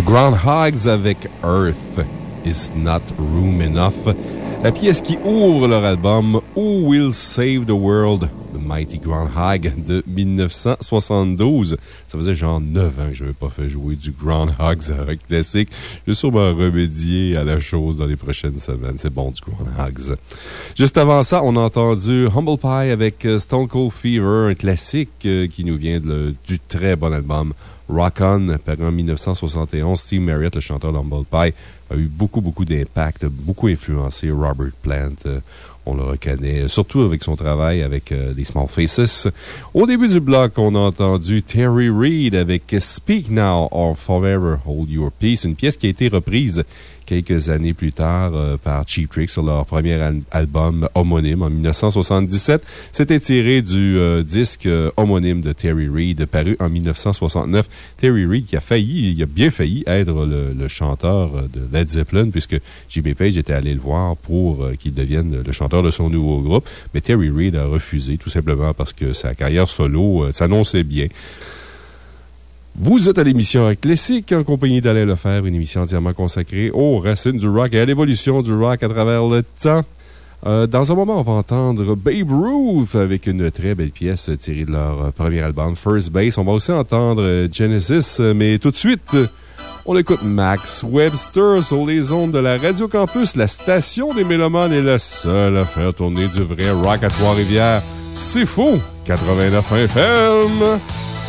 Speaker 2: Groundhogs avec Earth is Not Room Enough. La pièce qui ouvre leur album Who Will Save the World The Mighty Groundhog de 1972. Ça faisait genre 9 ans que je n'avais pas fait jouer du Groundhog Rock classique. Je vais sûrement remédier à la chose dans les prochaines semaines. C'est bon, du Groundhogs. Juste avant ça, on a entendu Humble Pie avec euh, Stone Cold Fever, un classique euh, qui nous vient de- du très bon album Rock On, paru en 1971. Steve Marriott, le chanteur d'Humble Pie, a eu beaucoup, beaucoup d'impact, beaucoup influencé Robert Plant. euh, on le reconnaît, surtout avec son travail avec euh, les Small Faces. Au début du bloc, on a entendu Terry Reid avec Speak Now or Forever Hold Your Peace, une pièce qui a été reprise quelques années plus tard euh, par Cheap Trick sur leur premier al- album homonyme en 1977. C'était tiré du euh, disque euh, homonyme de Terry Reid, paru en 1969. Terry Reid qui a failli, il a bien failli être le, le chanteur de Led Zeppelin, puisque Jimmy Page était allé le voir pour qu'il devienne le chanteur de son nouveau groupe. Mais Terry Reid a refusé, tout simplement parce que sa carrière solo s'annonçait bien. Vous êtes à l'émission Classique en compagnie d'Alain Lefebvre, une émission entièrement consacrée aux racines du rock et à l'évolution du rock à travers le temps. Euh, dans un moment, on va entendre Babe Ruth avec une très belle pièce tirée de leur euh, premier album, First Base. On va aussi entendre euh, Genesis, mais tout de suite, on écoute Max Webster sur les ondes de la Radio Campus. La station des Mélomanes est la seule à faire tourner du vrai rock à Trois-Rivières. C'est faux! 89 FM!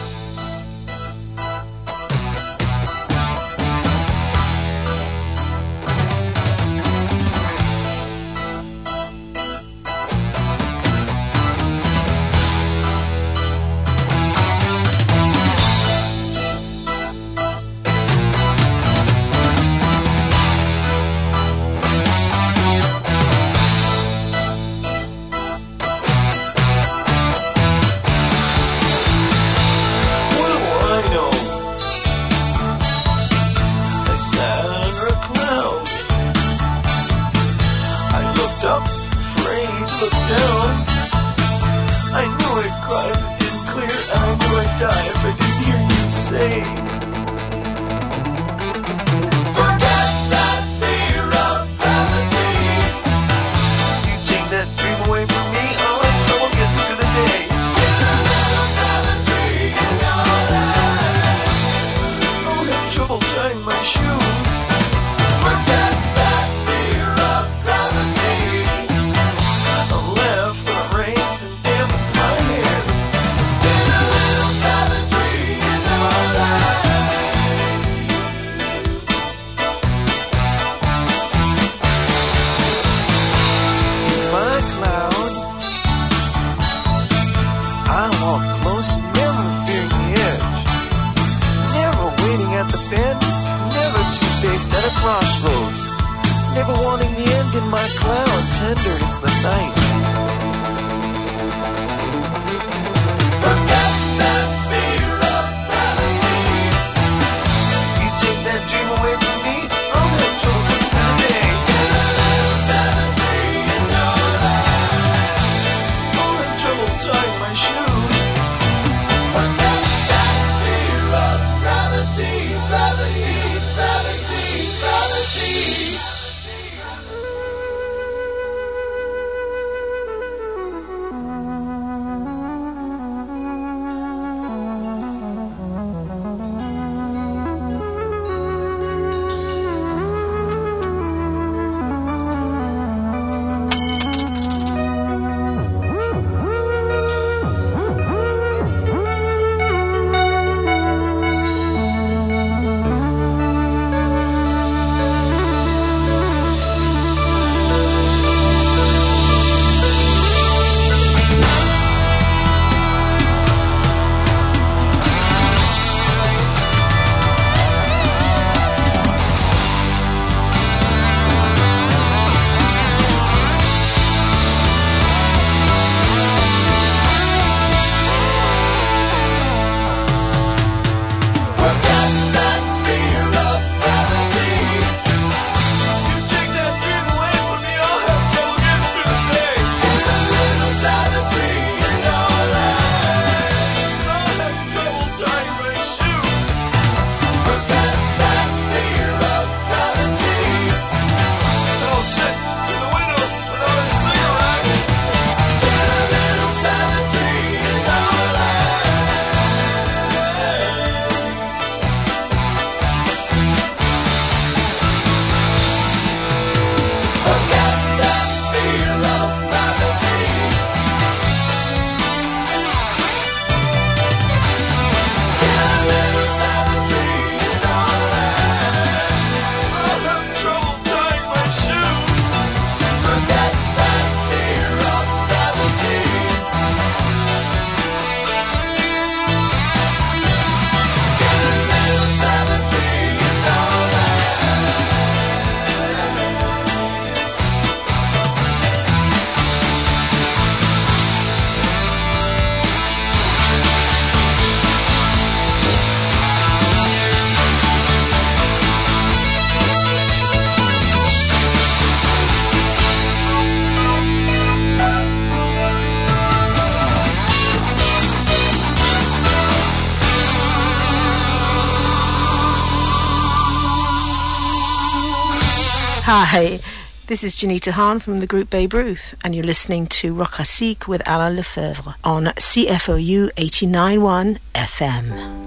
Speaker 19: This is Janita Hahn from the group Babe Ruth, and you're listening to Rock Classique with Alain Lefebvre on CFOU 89.1 FM.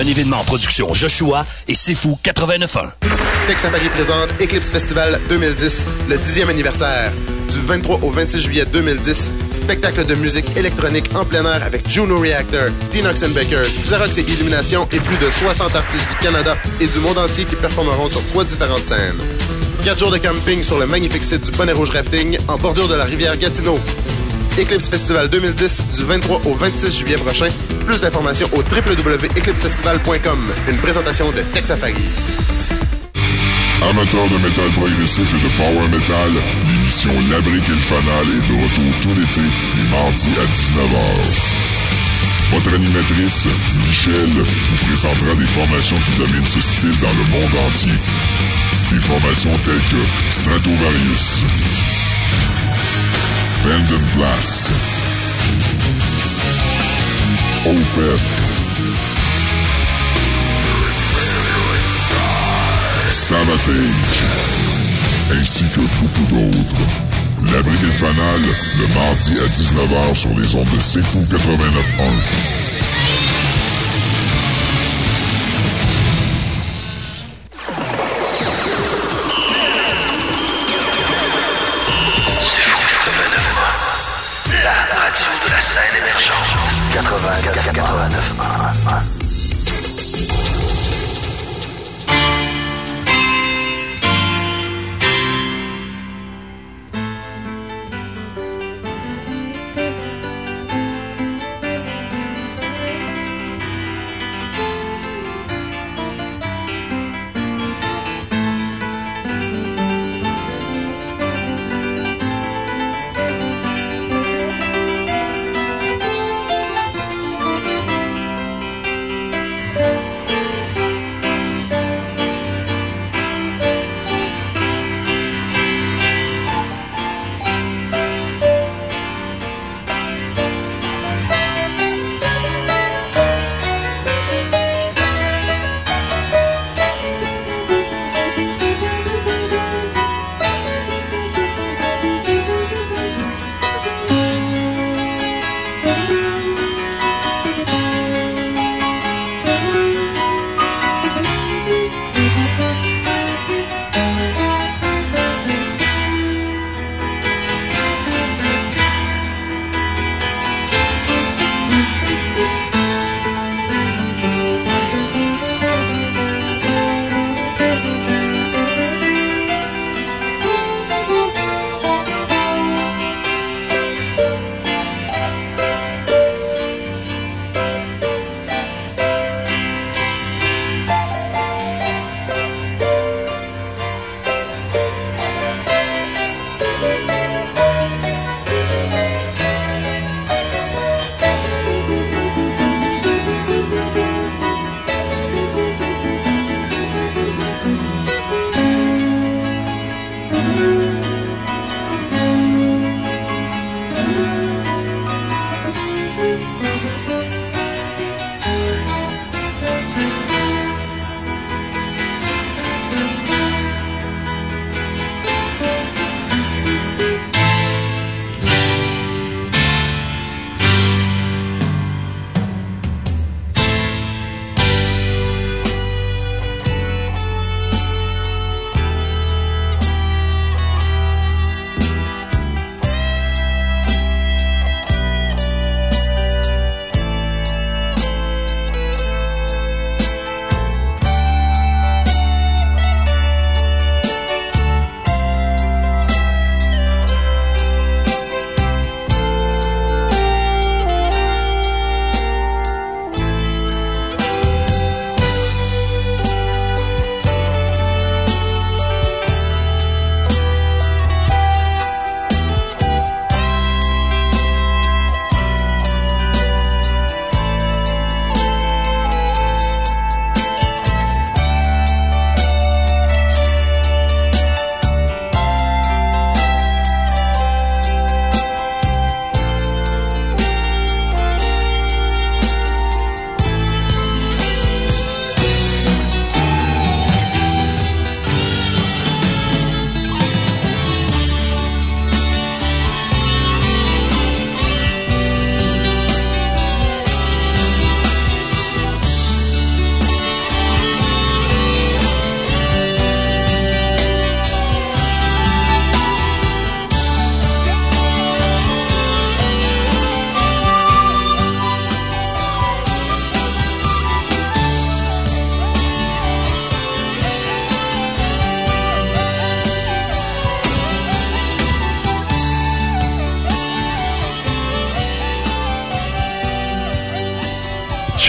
Speaker 8: un événement en production Joshua et Sifu 89.1.
Speaker 9: Tech Safari présente Eclipse Festival 2010, le 10e anniversaire. Du 23 au 26 juillet 2010, spectacle de musique électronique en plein air avec Juno Reactor, Dinox Bakers, Xerox et Illumination et plus de 60 artistes du Canada et du monde entier qui performeront sur trois différentes scènes. 4 jours de camping sur le magnifique site du Bonnet Rouge Rafting en bordure de la rivière Gatineau. Eclipse Festival 2010 du 23 au 26 juillet prochain. Plus d'informations au www.eclipsefestival.com. Une présentation de Tech Safari.
Speaker 1: Amateurs de métal progressif et de power metal, l'émission La Brique et le Fanal est de retour tout l'été, les mardis à 19h. Votre animatrice, Michelle, vous présentera des formations qui dominent ce style dans le monde entier. Des formations telles que Stratovarius, Vanden Blast, Opeth, Savatage, ainsi que beaucoup d'autres. La Brique et le mardi à 19h sur les ondes de C'est Fou 89.1.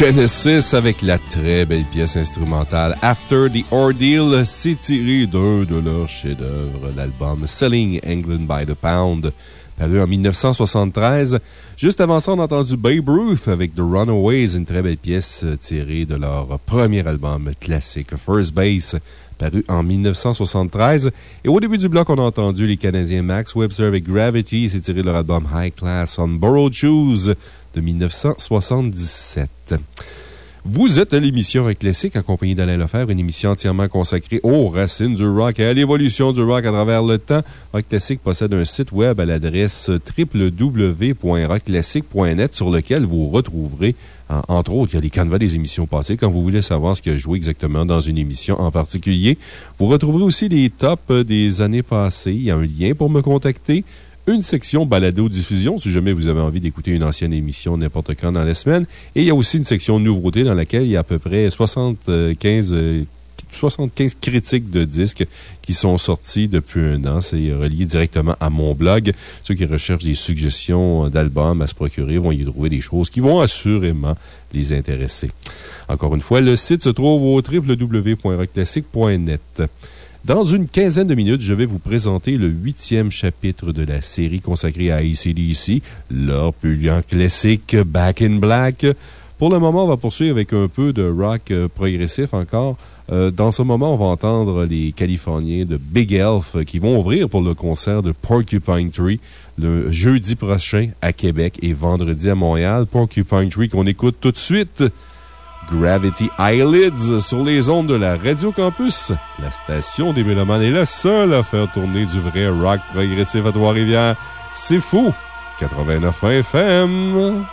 Speaker 2: Genesis avec la très belle pièce instrumentale After the Ordeal. C'est tiré d'un de leurs chefs-d'œuvre, l'album Selling England by the Pound, paru en 1973. Juste avant ça, on a entendu Babe Ruth avec The Runaways, une très belle pièce tirée de leur premier album classique, First Base, paru en 1973. Et au début du bloc, on a entendu les Canadiens Max Webster avec Gravity. C'est tiré de leur album High Class on Borrowed Shoes de 1977. Vous êtes à l'émission Rock Classique en compagnie d'Alain Lefebvre, une émission entièrement consacrée aux racines du rock et à l'évolution du rock à travers le temps. Rock Classique possède un site web à l'adresse www.rockclassique.net sur lequel vous retrouverez, en- entre autres, des canevas des émissions passées. Quand vous voulez savoir ce qui a joué exactement dans une émission en particulier, vous retrouverez aussi les tops des années passées. Il y a un lien pour me contacter une section balado-diffusion si jamais vous avez envie d'écouter une ancienne émission n'importe quand dans la semaine. Et il y a aussi une section nouveautés dans laquelle il y a à peu près 75, euh, 75 critiques de disques qui sont sortis depuis un an. C'est relié directement à mon blog. Ceux qui recherchent des suggestions d'albums à se procurer vont y trouver des choses qui vont assurément les intéresser. Encore une fois, le site se trouve au www.rockclassique.net. Dans une quinzaine de minutes, je vais vous présenter le huitième chapitre de la série consacrée à ACDC, leur puissant classique Back in Black. Pour le moment, on va poursuivre avec un peu de rock euh, progressif encore. Euh, dans ce moment, on va entendre les Californiens de Big Elf euh, qui vont ouvrir pour le concert de Porcupine Tree le jeudi prochain à Québec et vendredi à Montréal. Porcupine Tree qu'on écoute tout de suite. Gravity Eyelids sur les ondes de la Radio Campus. La station des Mélomanes est la seule à faire tourner du vrai rock progressif à Trois-Rivières. C'est fou! 89 FM.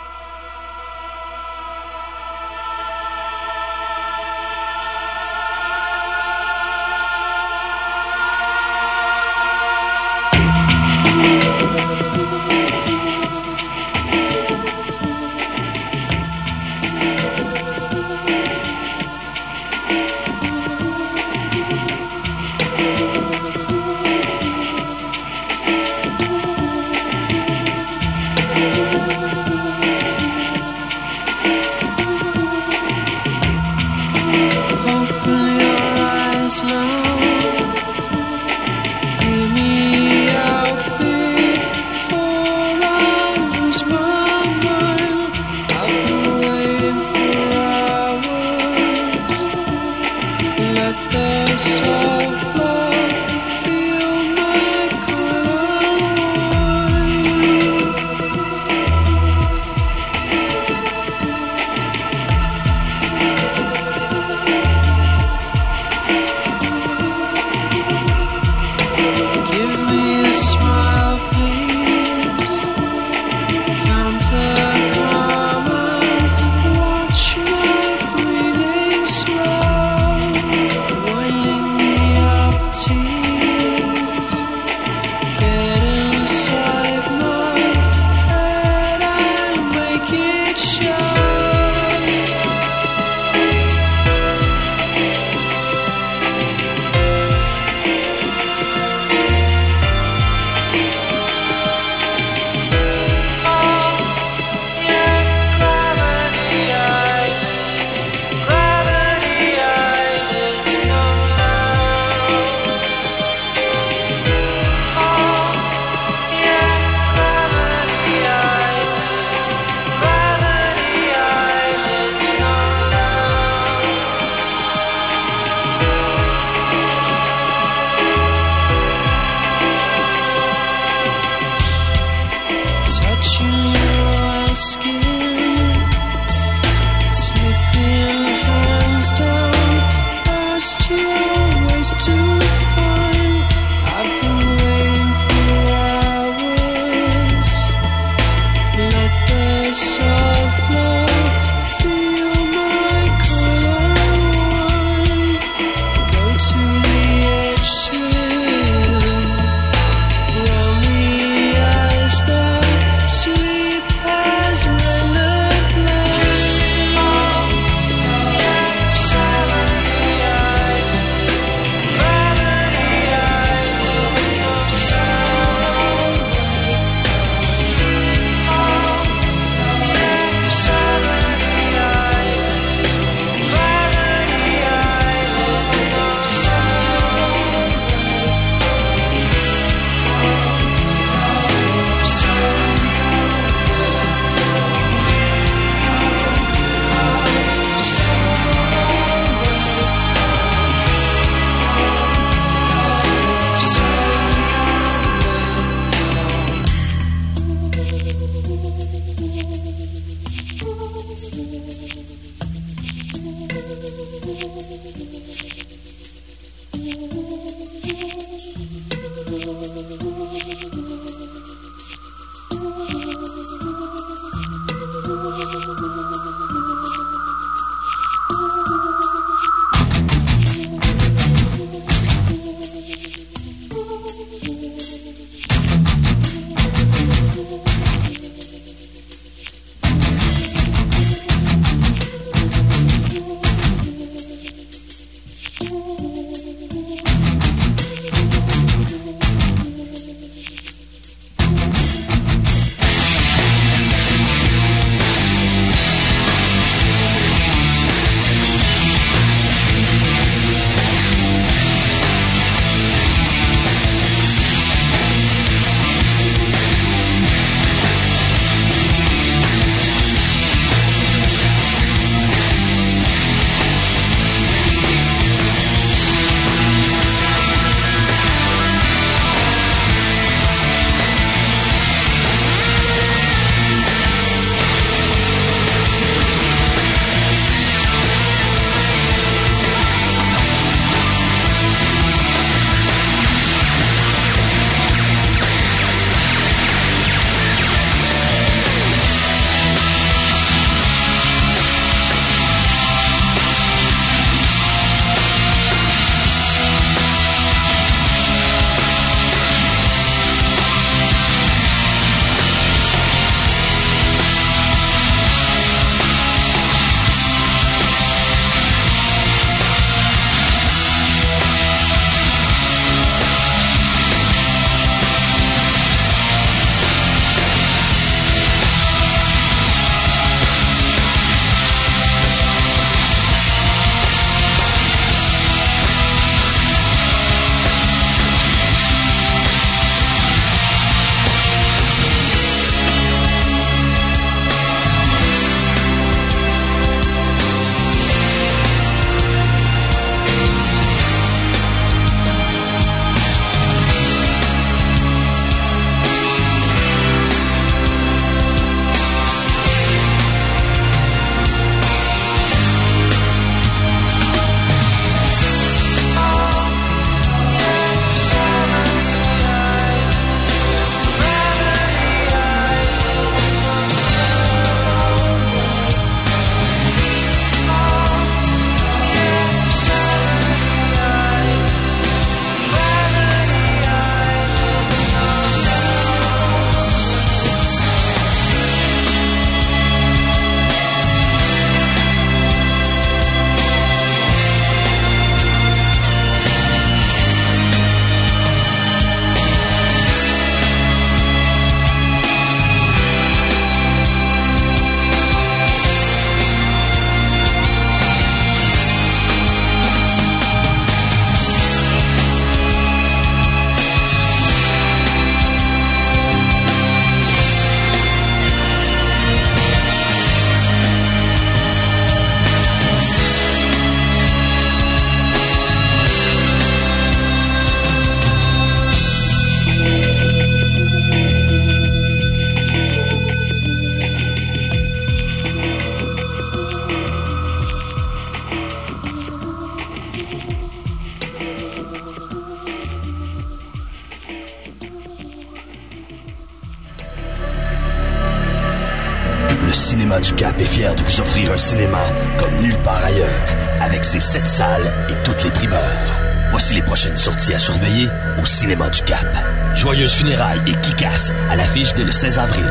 Speaker 8: Au Cinéma du Cap. Joyeuse funérailles et Kikas à l'affiche dès le 16 avril.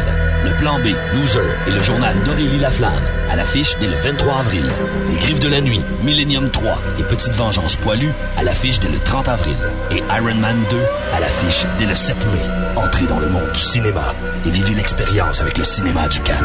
Speaker 8: Le plan B, Loser et le journal d'Aurélie Laflamme à l'affiche dès le 23 avril. Les Griffes de la Nuit, Millennium 3 et Petite Vengeance Poilue à l'affiche dès le 30 avril. Et Iron Man 2 à l'affiche dès le 7 mai. Entrez dans le monde du cinéma et vivez l'expérience avec le Cinéma du Cap.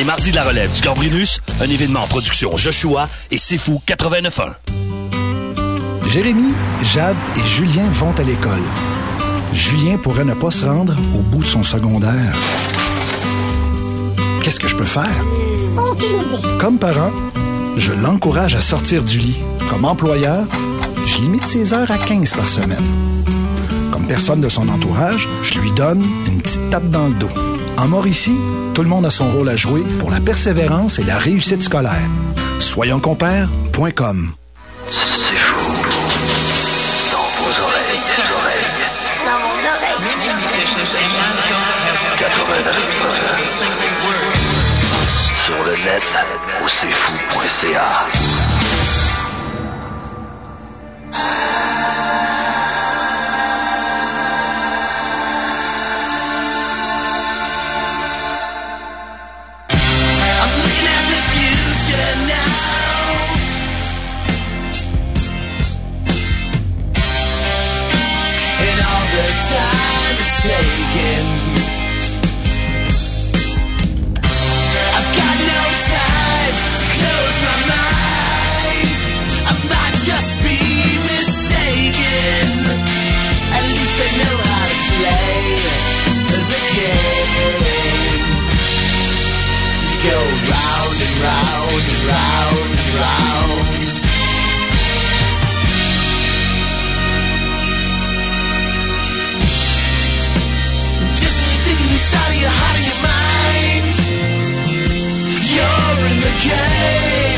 Speaker 8: Les mardis de la relève du Gambrinus, un événement en production Joshua et Sifu 89.1.
Speaker 20: Jérémy, Jade et Julien vont à l'école. Julien pourrait ne pas se rendre au bout de son secondaire. Qu'est-ce que je peux faire? Comme parent, je l'encourage à sortir du lit. Comme employeur, je limite ses heures à 15 par semaine. Comme personne de son entourage, je lui donne une petite tape dans le dos. En Mauricie, tout le monde a son rôle à jouer pour la persévérance et la réussite scolaire. Soyonscompères.com
Speaker 15: C'est fou. Dans vos oreilles, vos oreilles.
Speaker 17: Dans mon oreille.
Speaker 15: 89. Sur le net, au cfou.ca.
Speaker 13: I'm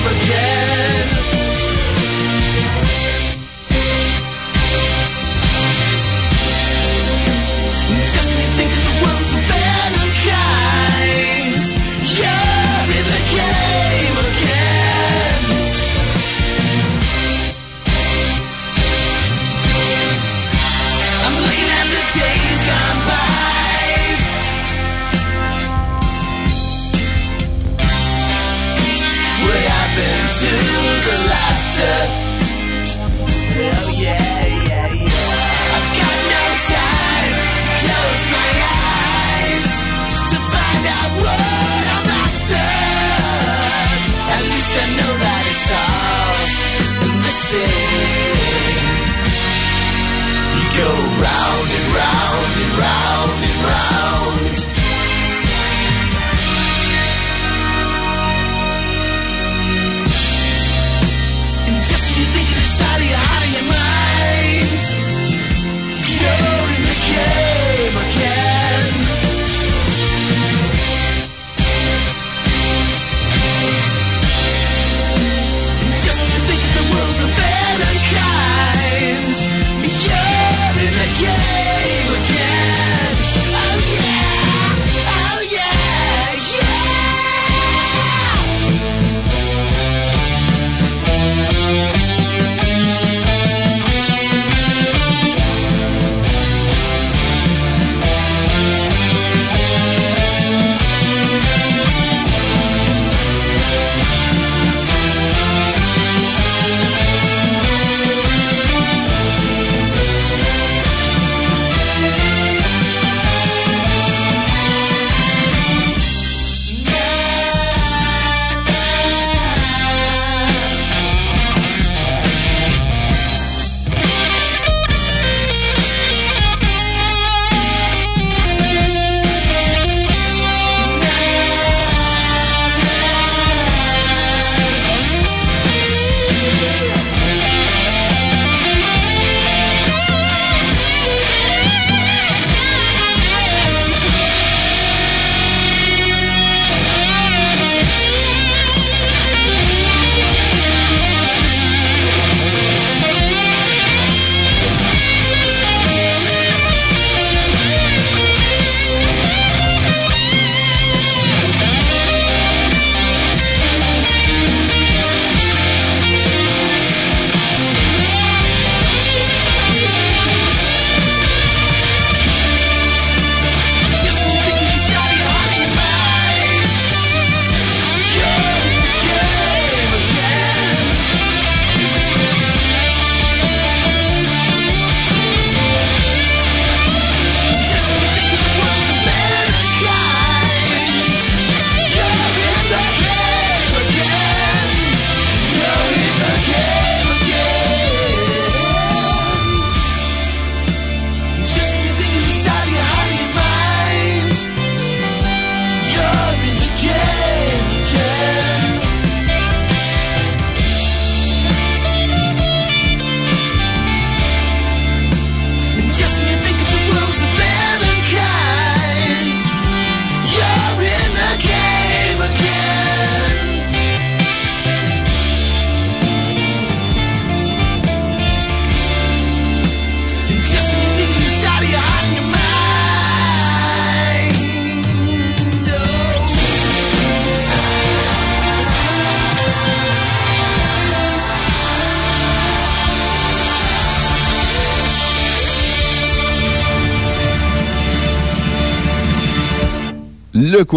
Speaker 2: again.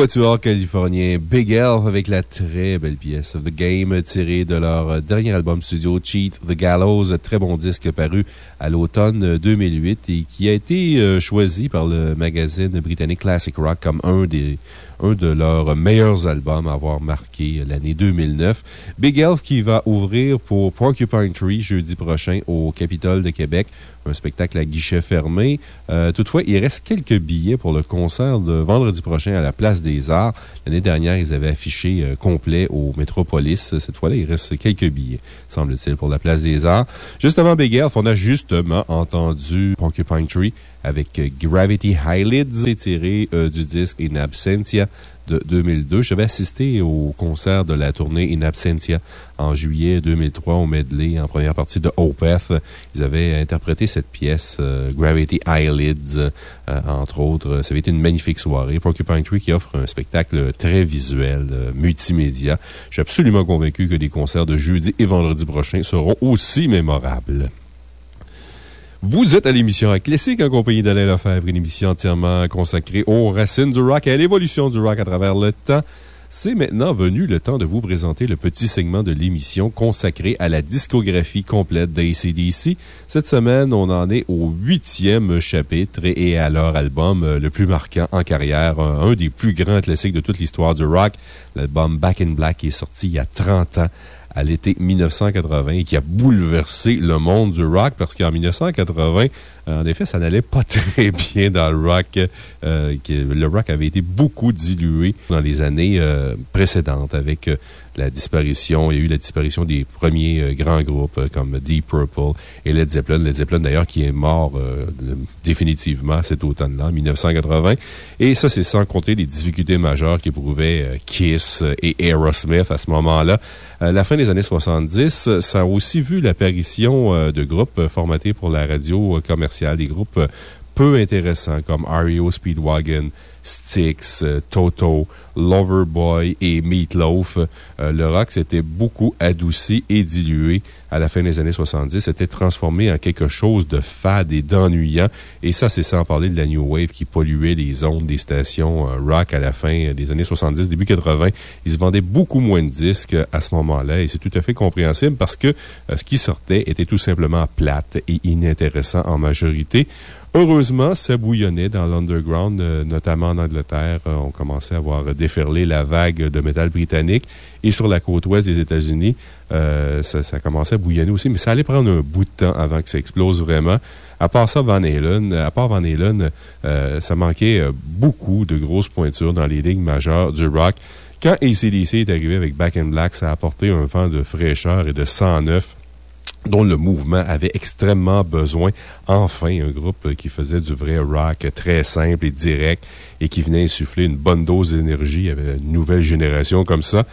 Speaker 2: Quatuor californien Big Elf avec la très belle pièce The Game tirée de leur dernier album studio Cheat the Gallows, très bon disque paru à l'automne 2008 et qui a été euh, choisi par le magazine britannique Classic Rock comme un un de leurs meilleurs albums à avoir marqué l'année 2009. Big Elf qui va ouvrir pour Porcupine Tree jeudi prochain au Capitole de Québec. Un spectacle à guichet fermé. Euh, toutefois, il reste quelques billets pour le concert de vendredi prochain à la Place des Arts. L'année dernière, ils avaient affiché euh, complet au Métropolis. Cette fois-là, il reste quelques billets, semble-t-il, pour la Place des Arts. Juste avant on a justement entendu Porcupine Tree avec euh, Gravity Eyelids, tiré euh, du disque In Absentia de 2002. J'avais assisté au concert de la tournée In Absentia en juillet 2003 au medley en première partie de Opeth. Ils avaient interprété cette pièce, euh, Gravity Eyelids, entre autres. Ça avait été une magnifique soirée. Porcupine Tree qui offre un spectacle très visuel, multimédia. Je suis absolument convaincu que les concerts de jeudi et vendredi prochain seront aussi mémorables. Vous êtes à l'émission Rock Classique en compagnie d'Alain Lefebvre, une émission entièrement consacrée aux racines du rock et à l'évolution du rock à travers le temps. C'est maintenant venu le temps de vous présenter le petit segment de l'émission consacré à la discographie complète d'ACDC. Cette semaine, on en est au huitième chapitre et à leur album euh, le plus marquant en carrière, un des plus grands classiques de toute l'histoire du rock. L'album Back in Black est sorti il y a 30 ans à l'été 1980 et qui a bouleversé le monde du rock parce qu'en 1980, en effet, ça n'allait pas très bien dans le rock. Euh, le rock avait été beaucoup dilué dans les années euh, précédentes avec euh, la disparition, il y a eu la disparition des premiers grands groupes comme Deep Purple et Led Zeppelin. Led Zeppelin, d'ailleurs, qui est mort définitivement cet automne-là, en 1980. Et ça, c'est sans compter les difficultés majeures qu'éprouvaient Kiss et Aerosmith à ce moment-là. la fin des années 70, ça a aussi vu l'apparition de groupes formatés pour la radio commerciale, des groupes peu intéressants comme REO Speedwagon, Styx, Toto, Loverboy et Meatloaf. Euh, le rock s'était beaucoup adouci et dilué à la fin des années 70. C'était transformé en quelque chose de fade et d'ennuyant. Et ça, c'est sans parler de la New Wave qui polluait les ondes des stations euh, rock à la fin des années 70, début 80. Ils vendaient beaucoup moins de disques à ce moment-là et c'est tout à fait compréhensible parce que euh, ce qui sortait était tout simplement plate et inintéressant en majorité. Heureusement, ça bouillonnait dans l'underground, notamment en Angleterre. on commençait à voir déferler la vague de métal britannique. Et sur la côte ouest des États-Unis, euh, ça, ça commençait à bouillonner aussi, mais ça allait prendre un bout de temps avant que ça explose vraiment. À part ça, Van Halen, à part Van Halen, euh, ça manquait euh, beaucoup de grosses pointures dans les lignes majeures du rock. Quand ACDC est arrivé avec Back in Black, ça a apporté un vent de fraîcheur et de sang neuf dont le mouvement avait extrêmement besoin. Enfin, un groupe qui faisait du vrai rock très simple et direct et qui venait insuffler une bonne dose d'énergie avec une nouvelle génération comme ça.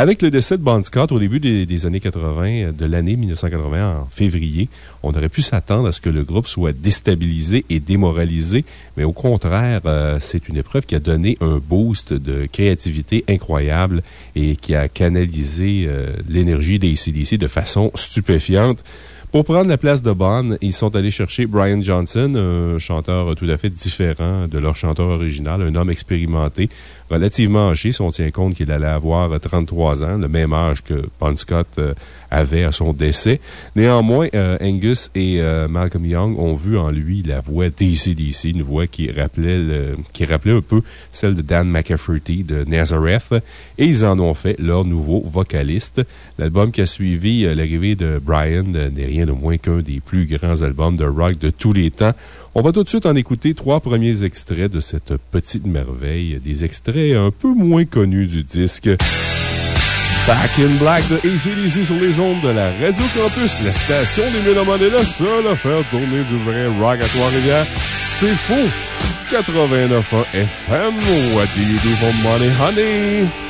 Speaker 2: Avec le décès de Bon Scott au début des, années 80, de l'année 1980, en février, on aurait pu s'attendre à ce que le groupe soit déstabilisé et démoralisé, mais au contraire, euh, c'est une épreuve qui a donné un boost de créativité incroyable et qui a canalisé euh, l'énergie des CDC de façon stupéfiante. Pour prendre la place de Bond, ils sont allés chercher Brian Johnson, un chanteur tout à fait différent de leur chanteur original, un homme expérimenté, relativement âgé, si on tient compte qu'il allait avoir 33 ans, le même âge que Bon Scott euh, avait à son décès. Néanmoins, euh, Angus et euh, Malcolm Young ont vu en lui la voix d'ACDC, une voix qui rappelait, qui rappelait un peu celle de Dan McCafferty de Nazareth, et ils en ont fait leur nouveau vocaliste. L'album qui a suivi l'arrivée de Brian n'est rien de moins qu'un des plus grands albums de rock de tous les temps. On va tout de suite en écouter trois premiers extraits de cette petite merveille, des extraits un peu moins connus du disque. Back in Black de ACDC sur les ondes de la Radio Campus, la station des Mélomanes est la seule à faire tourner du vrai rock à Trois-Rivières. C'est faux! 89.1 FM, what do you do for money, honey?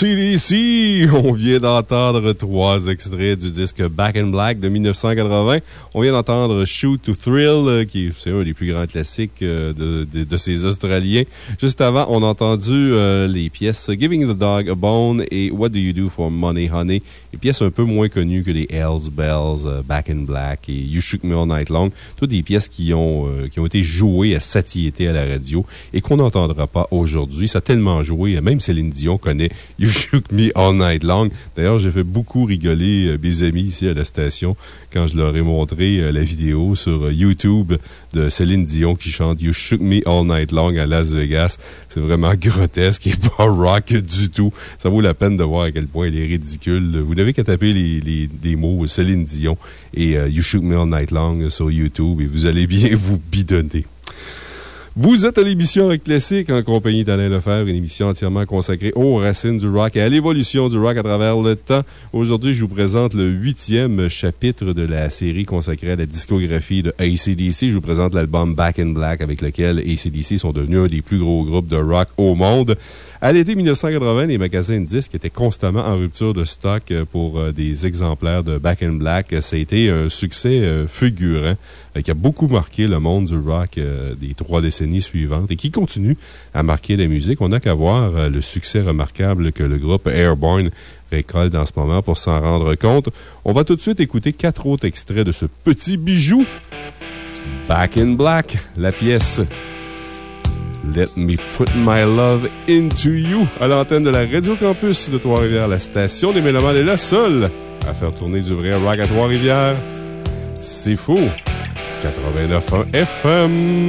Speaker 2: On vient d'entendre trois extraits du disque Back in Black de 1980. On vient d'entendre Shoot to Thrill, euh, qui est un des plus grands classiques euh, de, de, de ces Australiens. Juste avant, on a entendu euh, les pièces Giving the Dog a Bone et What Do You Do for Money Honey, des pièces un peu moins connues que les Hells Bells, Back in Black et You Shook Me All Night Long. Toutes des pièces qui ont, qui ont été jouées à satiété à la radio et qu'on n'entendra pas aujourd'hui. Ça a tellement joué, même Céline Dion connaît Shook Me All Night Long. D'ailleurs, j'ai fait beaucoup rigoler euh, mes amis ici à la station quand je leur ai montré euh, la vidéo sur euh, YouTube de Céline Dion qui chante You Shook Me All Night Long à Las Vegas. C'est vraiment grotesque et pas rock du tout. Ça vaut la peine de voir à quel point elle est ridicule. Vous n'avez qu'à taper les mots Céline Dion et You Shook Me All Night Long sur YouTube et vous allez bien vous bidonner. Vous êtes à l'émission Rock Classique en compagnie d'Alain Lefebvre, une émission entièrement consacrée aux racines du rock et à l'évolution du rock à travers le temps. Aujourd'hui, je vous présente le huitième chapitre de la série consacrée à la discographie de ACDC. Je vous présente l'album Back in Black avec lequel ACDC sont devenus un des plus gros groupes de rock au monde. À l'été 1980, les magasins de disques étaient constamment en rupture de stock euh, pour euh, des exemplaires de Back in Black. Ça a été un succès euh, fulgurant qui a beaucoup marqué le monde du rock des trois décennies suivantes et qui continue à marquer la musique. On n'a qu'à voir le succès remarquable que le groupe Airborne récolte en ce moment pour s'en rendre compte. On va tout de suite écouter quatre autres extraits de ce petit bijou. Back in Black, la pièce Let Me Put My Love Into You à l'antenne de la Radio Campus de Trois-Rivières. La station des Mélomanes est la seule à faire tourner du vrai rock à Trois-Rivières. C'est faux. 89.1 FM.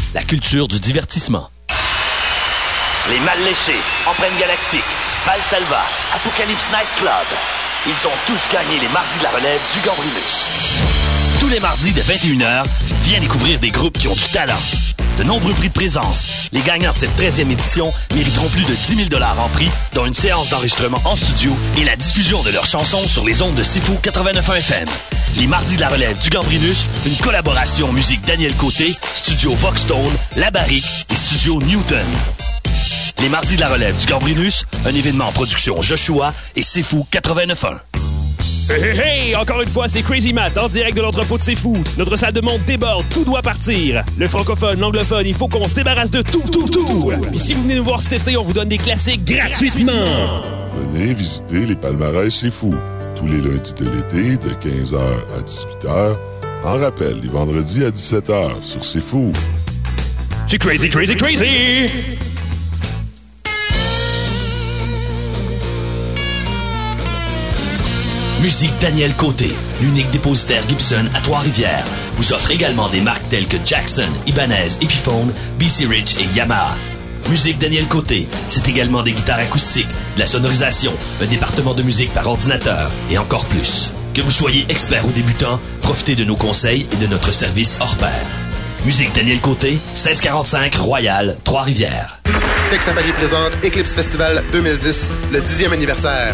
Speaker 8: la culture du divertissement. Les Mal Léchés, Empreinte Galactique, Valsalva, Apocalypse Night Club. Ils ont tous gagné les mardis de la relève du Gambrinus. Tous les mardis dès 21h, viens découvrir des groupes qui ont du talent. De nombreux prix de présence. Les gagnants de cette 13e édition mériteront plus de 10 000 en prix, dont une séance d'enregistrement en studio et la diffusion de leurs chansons sur les ondes de Sifu 89.1 FM. Les mardis de la relève du Gambrinus, une collaboration musique Daniel Côté, Studio Voxstone, La Barrique et Studio Newton. Les mardis de la relève du Gambrinus, un événement en production Joshua et Fou 89.1.
Speaker 11: Hey, hey, hey! Encore une fois, c'est Crazy Matt en direct de l'entrepôt de C'est Fou. Notre salle de monde déborde, tout doit partir. Le francophone, l'anglophone, il faut qu'on se débarrasse de tout, tout, tout. Et si vous venez nous voir cet été, on vous donne des classiques gratuitement.
Speaker 1: Venez visiter les palmarès C'est Fou. Tous les lundis de l'été, de 15h à 18h. En rappel, les vendredis à 17h sur C'est Fou.
Speaker 11: C'est crazy, crazy, crazy!
Speaker 8: Musique Daniel Côté, l'unique dépositaire Gibson à Trois-Rivières, vous offre également des marques telles que Jackson, Ibanez, Epiphone, BC Rich et Yamaha. Musique Daniel Côté, c'est également des guitares acoustiques, de la sonorisation, un département de musique par ordinateur et encore plus. Que vous soyez expert ou débutant, profitez de nos conseils et de notre service hors pair. Musique Daniel Côté, 1645 Royal, Trois-Rivières.
Speaker 9: Tech Safari présente Eclipse Festival 2010, le 10e anniversaire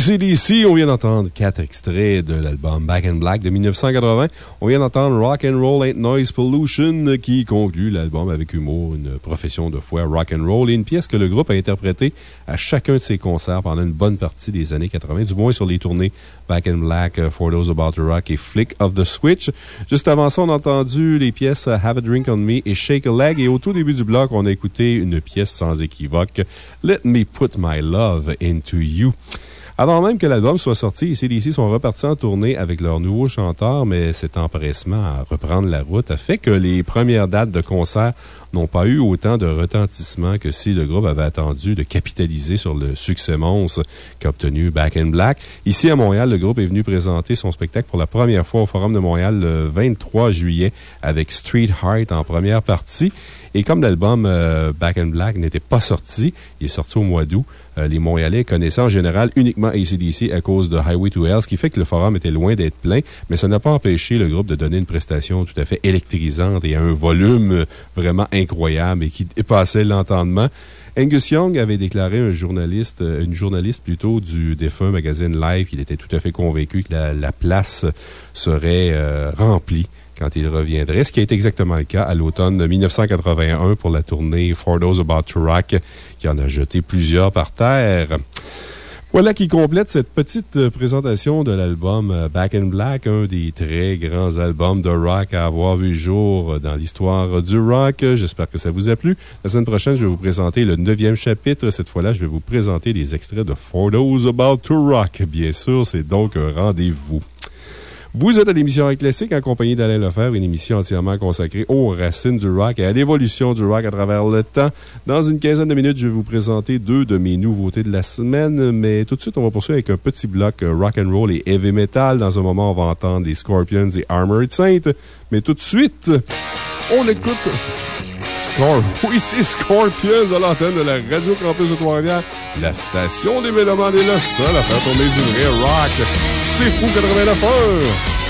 Speaker 2: ACDC, on vient d'entendre quatre extraits de l'album Back in Black de 1980. On vient d'entendre Rock and Roll Ain't Noise Pollution qui conclut l'album avec humour, une profession de foi rock and roll et une pièce que le groupe a interprétée à chacun de ses concerts pendant une bonne partie des années 80, du moins sur les tournées Back in Black, uh, For Those About to Rock et Flick of the Switch. Juste avant ça, on a entendu les pièces uh, Have a Drink on Me et Shake a Leg. Et au tout début du bloc, on a écouté une pièce sans équivoque, Let Me Put My Love Into You. Avant même que l'album soit sorti, les CDC sont repartis en tournée avec leur nouveau chanteur, mais cet empressement à reprendre la route a fait que les premières dates de concert n'ont pas eu autant de retentissement que si le groupe avait attendu de capitaliser sur le succès monstre qu'a obtenu Back in Black. Ici, à Montréal, le groupe est venu présenter son spectacle pour la première fois au Forum de Montréal le 23 juillet avec Street Heart en première partie. Et comme l'album euh, Back in Black n'était pas sorti, il est sorti au mois d'août, euh, les Montréalais connaissaient en général uniquement ACDC à cause de Highway to Hell, ce qui fait que le forum était loin d'être plein, mais ça n'a pas empêché le groupe de donner une prestation tout à fait électrisante et à un volume vraiment incroyable et qui dépassait l'entendement. Angus Young avait déclaré un journaliste, euh, une journaliste plutôt du défunt magazine Live qu'il était tout à fait convaincu que la, la place serait euh, remplie quand il reviendrait, ce qui est exactement le cas à l'automne 1981 pour la tournée For Those About to Rock, qui en a jeté plusieurs par terre. Voilà qui complète cette petite euh, présentation de l'album euh, Back in Black, un des très grands albums de rock à avoir vu jour euh, dans l'histoire du rock. J'espère que ça vous a plu. La semaine prochaine, je vais vous présenter le neuvième chapitre. Cette fois-là, je vais vous présenter des extraits de For Those About to Rock. Bien sûr, c'est donc un rendez-vous. Vous êtes à l'émission Rock Classique en compagnie d'Alain Lefebvre, une émission entièrement consacrée aux racines du rock et à l'évolution du rock à travers le temps. Dans une quinzaine de minutes, je vais vous présenter deux de mes nouveautés de la semaine, mais tout de suite, on va poursuivre avec un petit bloc euh, rock and roll et heavy metal. Dans un moment, on va entendre les Scorpions et Armored Saint. Mais tout de suite, on écoute Scorp oui, c'est Scorpions à l'antenne de la Radio Campus de Trois-Rivières. La station des Mélomanes est la seule à faire tourner du vrai rock. C'est fou 89 heures!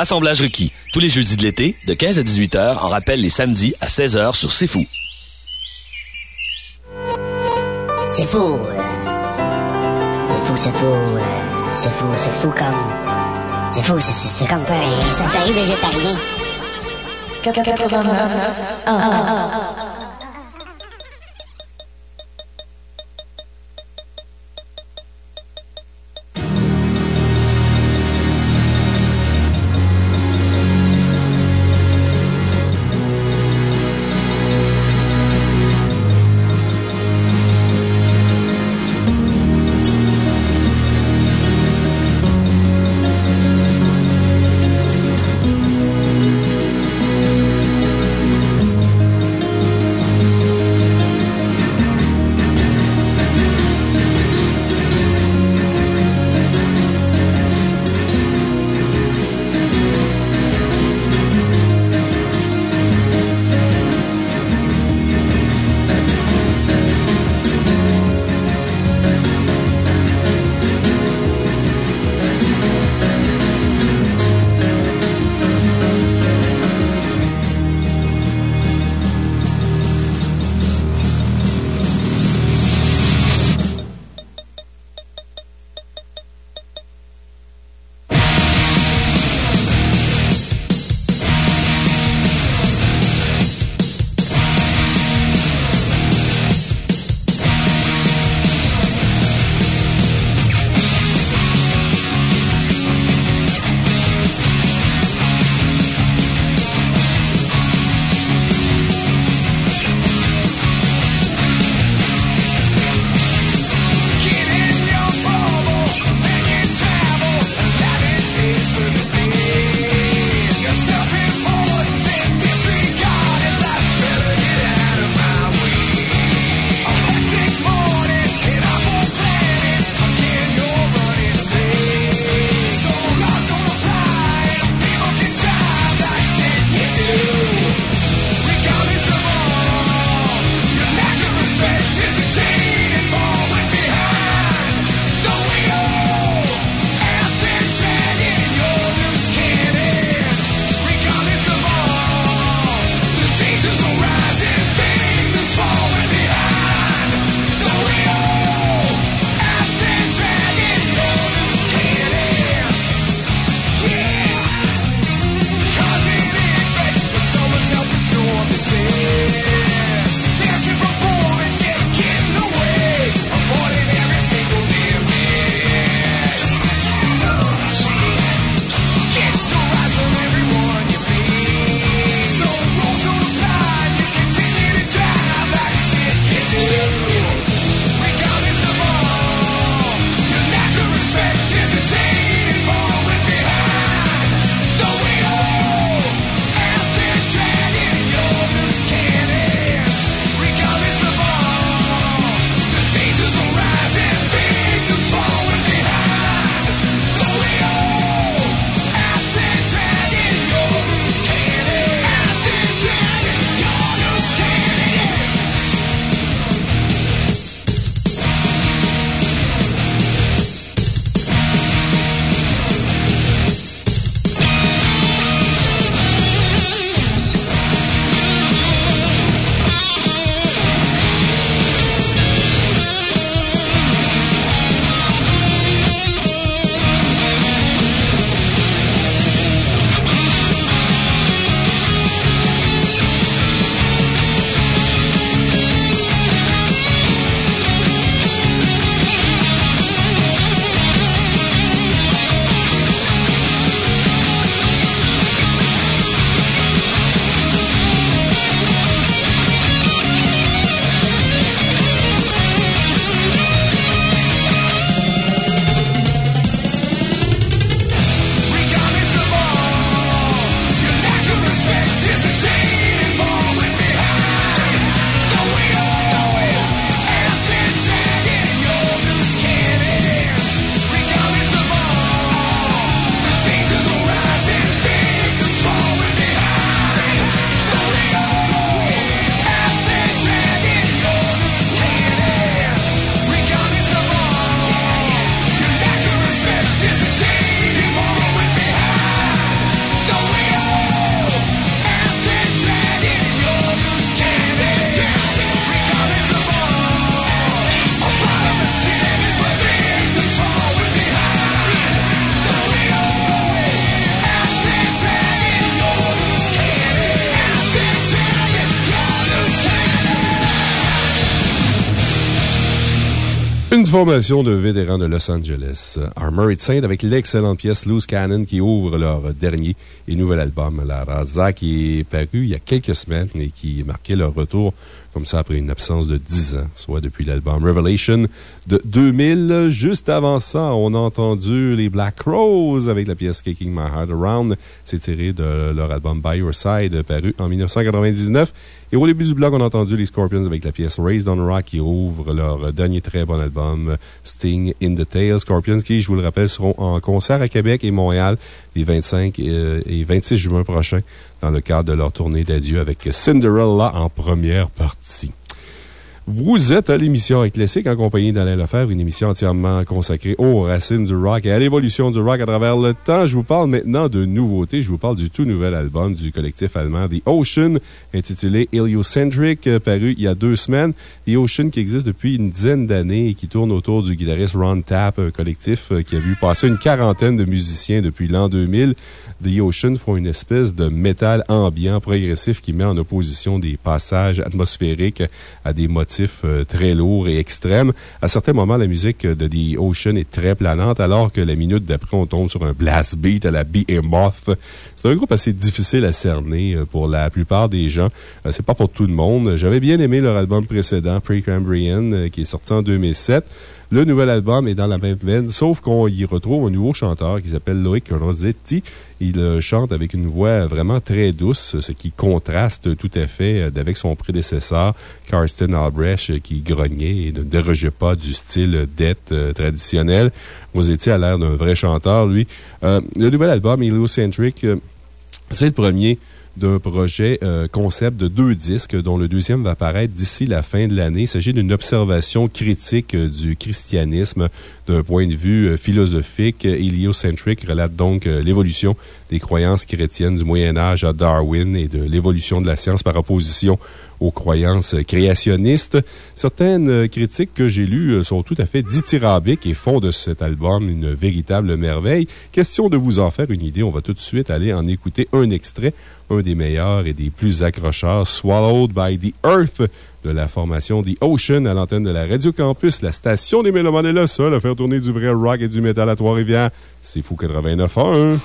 Speaker 8: Assemblage requis. Tous les jeudis de l'été, de 15 à 18 heures, en rappel les samedis à 16 heures sur C'est Fou.
Speaker 17: C'est fou. C'est fou, c'est fou. C'est fou, c'est fou comme. C'est fou, c'est comme faire un safari végétarien.
Speaker 2: Formation de vétérans de Los Angeles, Armored Saint, avec l'excellente pièce Loose Cannon qui ouvre leur dernier et nouvel album, La Raza, qui est paru il y a quelques semaines et qui marquait leur retour comme ça après une absence de 10 ans, soit depuis l'album Revelation de 2000. Juste avant ça, on a entendu les Black Crows avec la pièce Kicking My Heart Around. C'est tiré de leur album By Your Side, paru en 1999. Et au début du blog, on a entendu les Scorpions avec la pièce Raised on Rock qui ouvre leur dernier très bon album, Sting in the Tail. Scorpions qui, je vous le rappelle, seront en concert à Québec et Montréal les 25 et 26 juin prochains dans le cadre de leur tournée d'adieu avec Cinderella en première partie. Vous êtes à l'émission Classique en compagnie d'Alain Lefebvre, une émission entièrement consacrée aux racines du rock et à l'évolution du rock à travers le temps. Je vous parle maintenant de nouveautés. Je vous parle du tout nouvel album du collectif allemand The Ocean, intitulé Heliocentric, euh, paru il y a deux semaines. The Ocean qui existe depuis une dizaine d'années et qui tourne autour du guitariste Ron Tapp, un collectif euh, qui a vu passer une quarantaine de musiciens depuis l'an 2000. The Ocean font une espèce de métal ambiant progressif qui met en opposition des passages atmosphériques à des motifs euh, très lourds et extrêmes. À certains moments, la musique de The Ocean est très planante, alors que la minute d'après, on tombe sur un blast beat à la Behemoth. C'est un groupe assez difficile à cerner euh, pour la plupart des gens. Euh, C'est pas pour tout le monde. J'avais bien aimé leur album précédent, Pre-Cambrian, qui est sorti en 2007. Le nouvel album est dans la même veine, sauf qu'on y retrouve un nouveau chanteur qui s'appelle Loïc Rossetti. Il euh, chante avec une voix vraiment très douce, ce qui contraste tout à fait euh, avec son prédécesseur, Karsten Albrecht, qui grognait et ne dérogeait pas du style dette euh, traditionnel. Rossetti a l'air d'un vrai chanteur, lui. le nouvel album, Heliocentric, c'est le premier d'un projet euh, concept de deux disques, dont le deuxième va apparaître d'ici la fin de l'année. Il s'agit d'une observation critique euh, du christianisme d'un point de vue euh, philosophique. Heliocentric relate donc l'évolution des croyances chrétiennes du Moyen-Âge à Darwin et de l'évolution de la science par opposition aux croyances créationnistes. Certaines critiques que j'ai lues sont tout à fait dithyrambiques et font de cet album une véritable merveille. Question de vous en faire une idée, on va tout de suite aller en écouter un extrait, un des meilleurs et des plus accrocheurs, Swallowed by the Earth, de la formation The Ocean à l'antenne de la Radio Campus. La station des Mélomanes est la seule à faire tourner du vrai rock et du métal à Trois-Rivières. C'est fou 89.1.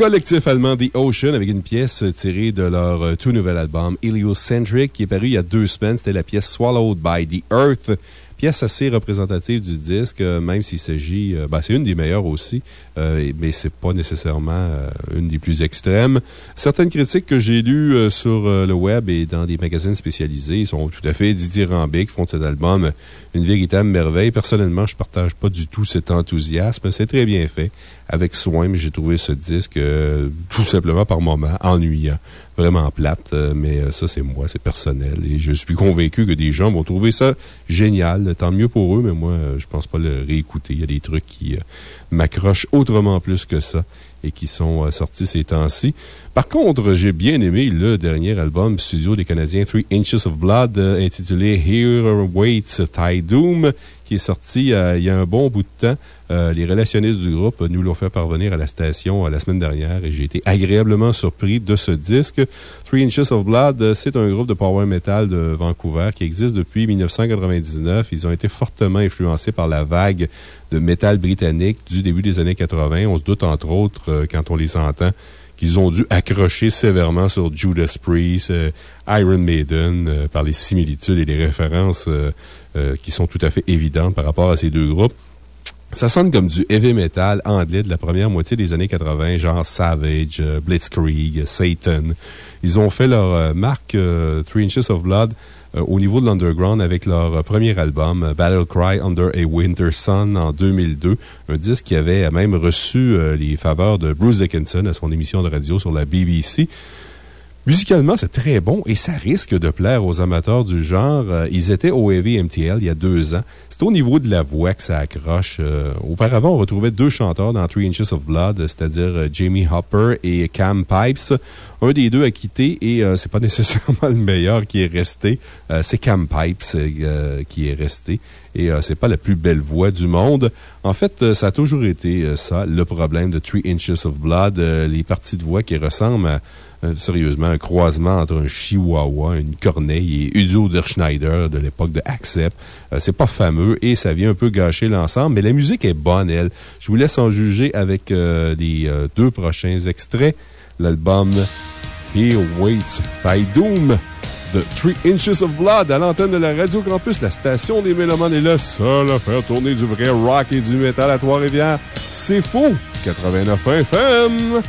Speaker 2: collectif allemand The Ocean avec une pièce tirée de leur euh, tout nouvel album Heliocentric qui est paru il y a deux semaines. C'était la pièce Swallowed by the Earth. Pièce assez représentative du disque, euh, même s'il s'agit. euh, ben, c'est une des meilleures aussi, euh, mais c'est pas nécessairement une des plus extrêmes. Certaines critiques que j'ai lues sur le web et dans des magazines spécialisés sont tout à fait dithyrambiques, font de cet album une véritable merveille. Personnellement, je partage pas du tout cet enthousiasme. C'est très bien fait, avec soin, mais j'ai trouvé ce disque tout simplement par moment ennuyant. Vraiment plate, euh, mais euh, ça, c'est moi, c'est personnel. Et je suis convaincu que des gens vont trouver ça génial. Tant mieux pour eux, mais moi, euh, je pense pas le réécouter. Il y a des trucs qui m'accrochent autrement plus que ça et qui sont sortis ces temps-ci. Par contre, j'ai bien aimé le dernier album studio des Canadiens Three Inches of Blood, intitulé Here Waits Thigh Doom, qui est sorti euh, il y a un bon bout de temps. Euh, les relationnistes du groupe nous l'ont fait parvenir à la station euh, la semaine dernière et j'ai été agréablement surpris de ce disque. Three Inches of Blood, euh, c'est un groupe de power metal de Vancouver qui existe depuis 1999. Ils ont été fortement influencés par la vague de métal britannique du début des années 80. On se doute, entre autres, euh, quand on les entend, qu'ils ont dû accrocher sévèrement sur Judas Priest, euh, Iron Maiden, euh, par les similitudes et les références euh, euh, qui sont tout à fait évidentes par rapport à ces deux groupes. Ça sonne comme du heavy metal anglais de la première moitié des années 80, genre Savage, euh, Blitzkrieg, Satan. Ils ont fait leur euh, marque Three Inches of Blood au niveau de l'underground avec leur premier album, Battle Cry Under a Winter Sun, en 2002. Un disque qui avait même reçu les faveurs de Bruce Dickinson à son émission de radio sur la BBC. Musicalement, c'est très bon et ça risque de plaire aux amateurs du genre. Euh, ils étaient au Heavy MTL il y a deux ans. C'est au niveau de la voix que ça accroche. Euh, auparavant, on retrouvait deux chanteurs dans Three Inches of Blood, c'est-à-dire euh, Jamie Hopper et Cam Pipes. Un des deux a quitté et euh, c'est pas nécessairement le meilleur qui est resté. Euh, c'est Cam Pipes euh, qui est resté. Et c'est pas la plus belle voix du monde. En fait, ça a toujours été ça, le problème de Three Inches of Blood. les parties de voix qui ressemblent à, sérieusement, un croisement entre un chihuahua, une corneille et Udo Schneider de l'époque de Accept. C'est pas fameux et ça vient un peu gâcher l'ensemble, mais la musique est bonne, elle. Je vous laisse en juger avec les deux prochains extraits. L'album He Waits Thy Doom de Three Inches of Blood à l'antenne de la Radio Campus, la station des Mélomanes est la seule à faire tourner du vrai rock et du métal à Trois-Rivières. C'est faux! 89 FM!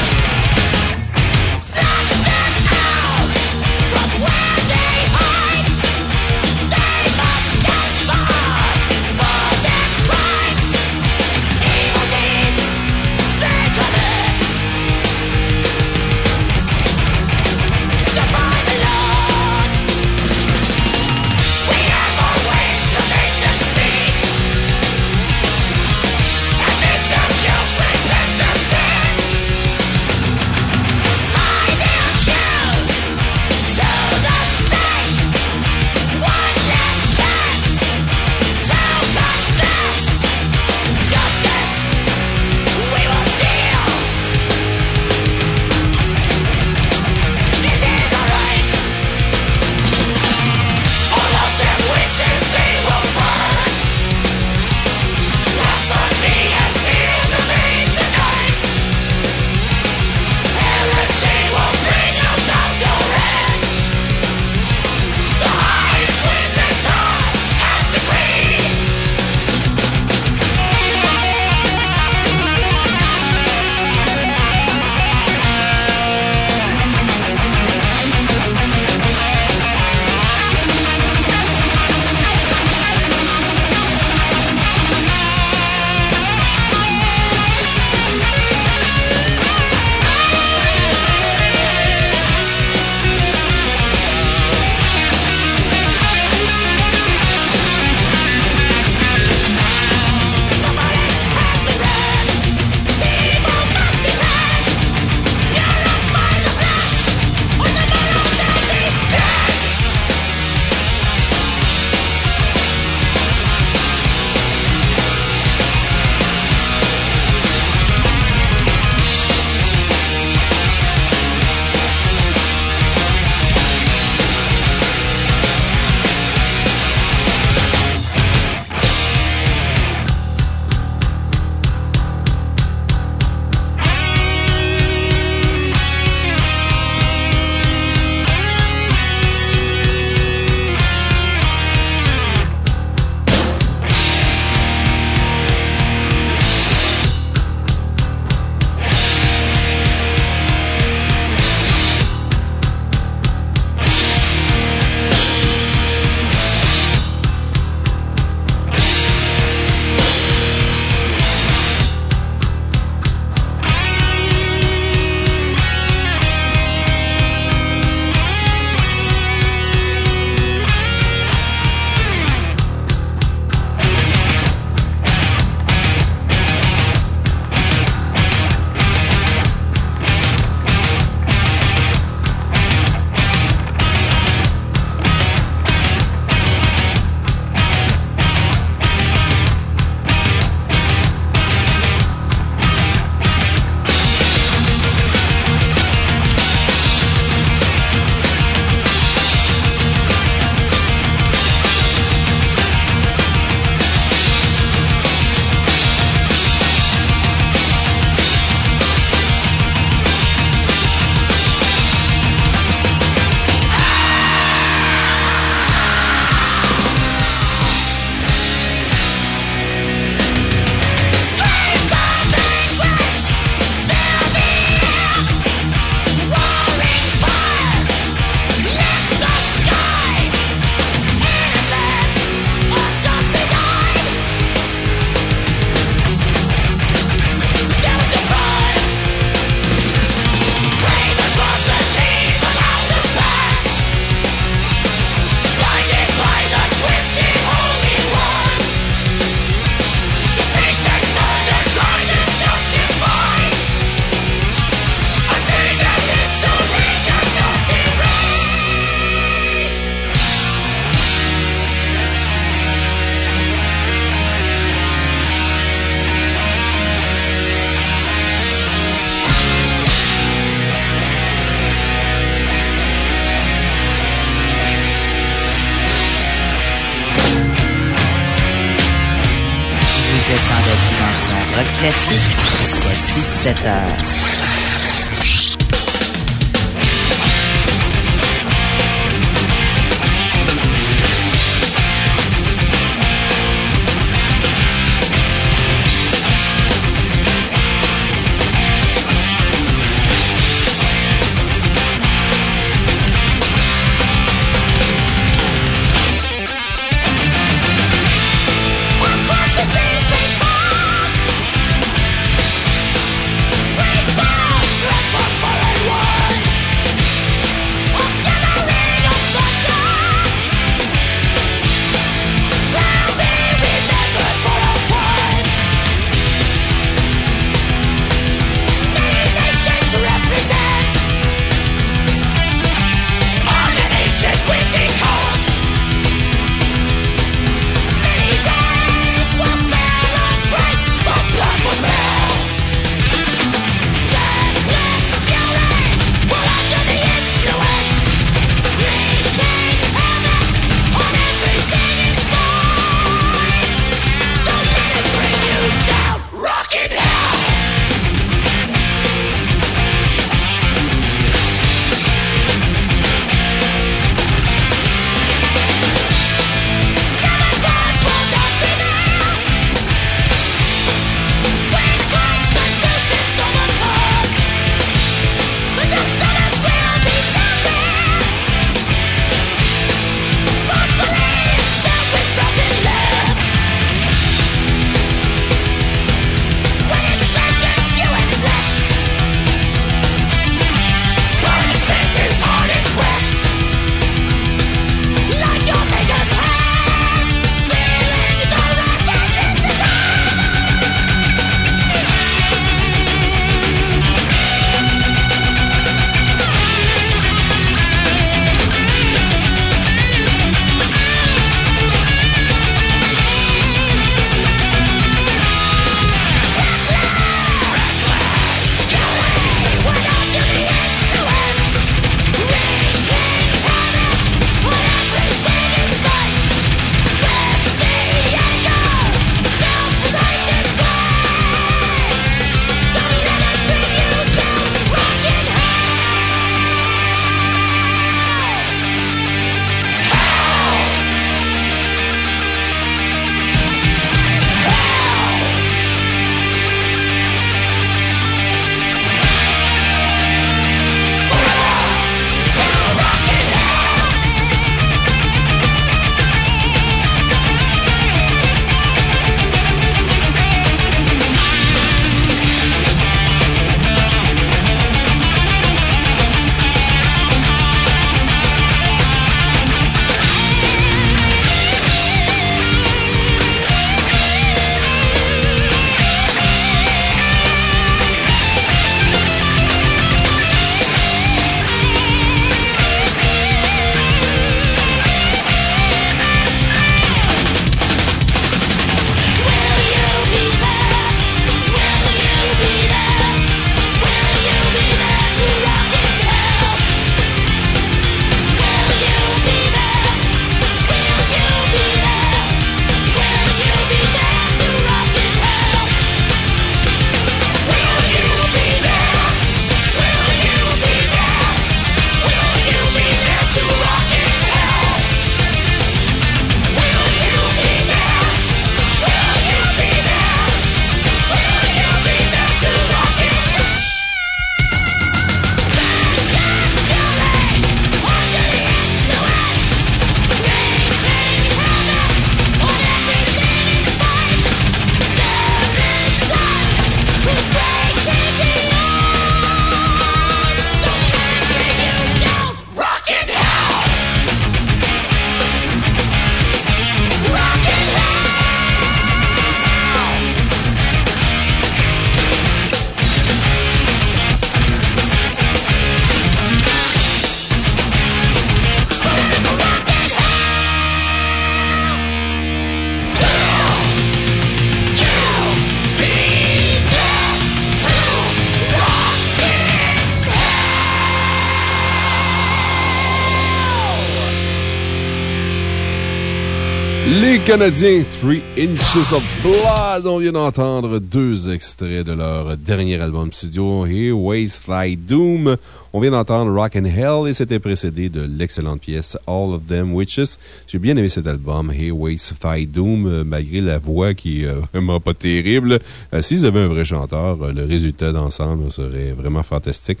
Speaker 2: Les Canadiens, Three Inches of Blood. On vient d'entendre deux extraits de leur dernier album studio, Here Waits Fly Doom. On vient d'entendre Rock and Hell et c'était précédé de l'excellente pièce All of Them Witches. J'ai bien aimé cet album, Here Waits Fly Doom, euh, malgré la voix qui est euh, vraiment pas terrible. Euh, S'ils avaient un vrai chanteur, le résultat d'ensemble serait vraiment fantastique.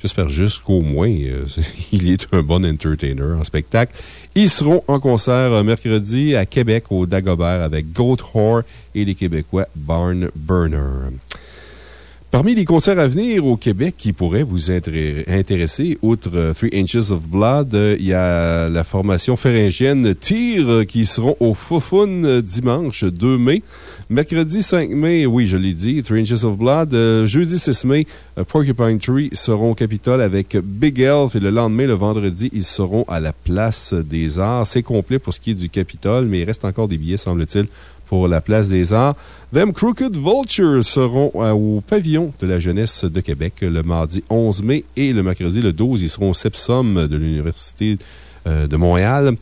Speaker 2: J'espère juste qu'au moins, euh, il est un bon entertainer en spectacle. Ils seront en concert euh, mercredi à Québec au Dagobert avec Goat Whore et les Québécois Barn Burner. Parmi les concerts à venir au Québec qui pourraient vous intéresser, outre euh, Three Inches of Blood, euh, il y a la formation pharyngienne Tire qui seront au Foufoun euh, dimanche 2 mai. Mercredi 5 mai, oui, je l'ai dit, Three Inches of Blood. Jeudi 6 mai, Porcupine Tree seront au Capitole avec Big Elf et le lendemain, le vendredi, ils seront à la Place des Arts. C'est complet pour ce qui est du Capitole, mais il reste encore des billets, semble-t-il, pour la Place des Arts. Them Crooked Vultures seront euh, au pavillon de la jeunesse de Québec le mardi 11 mai et le mercredi le 12, ils seront au Sepsum de l'Université euh, de Montréal.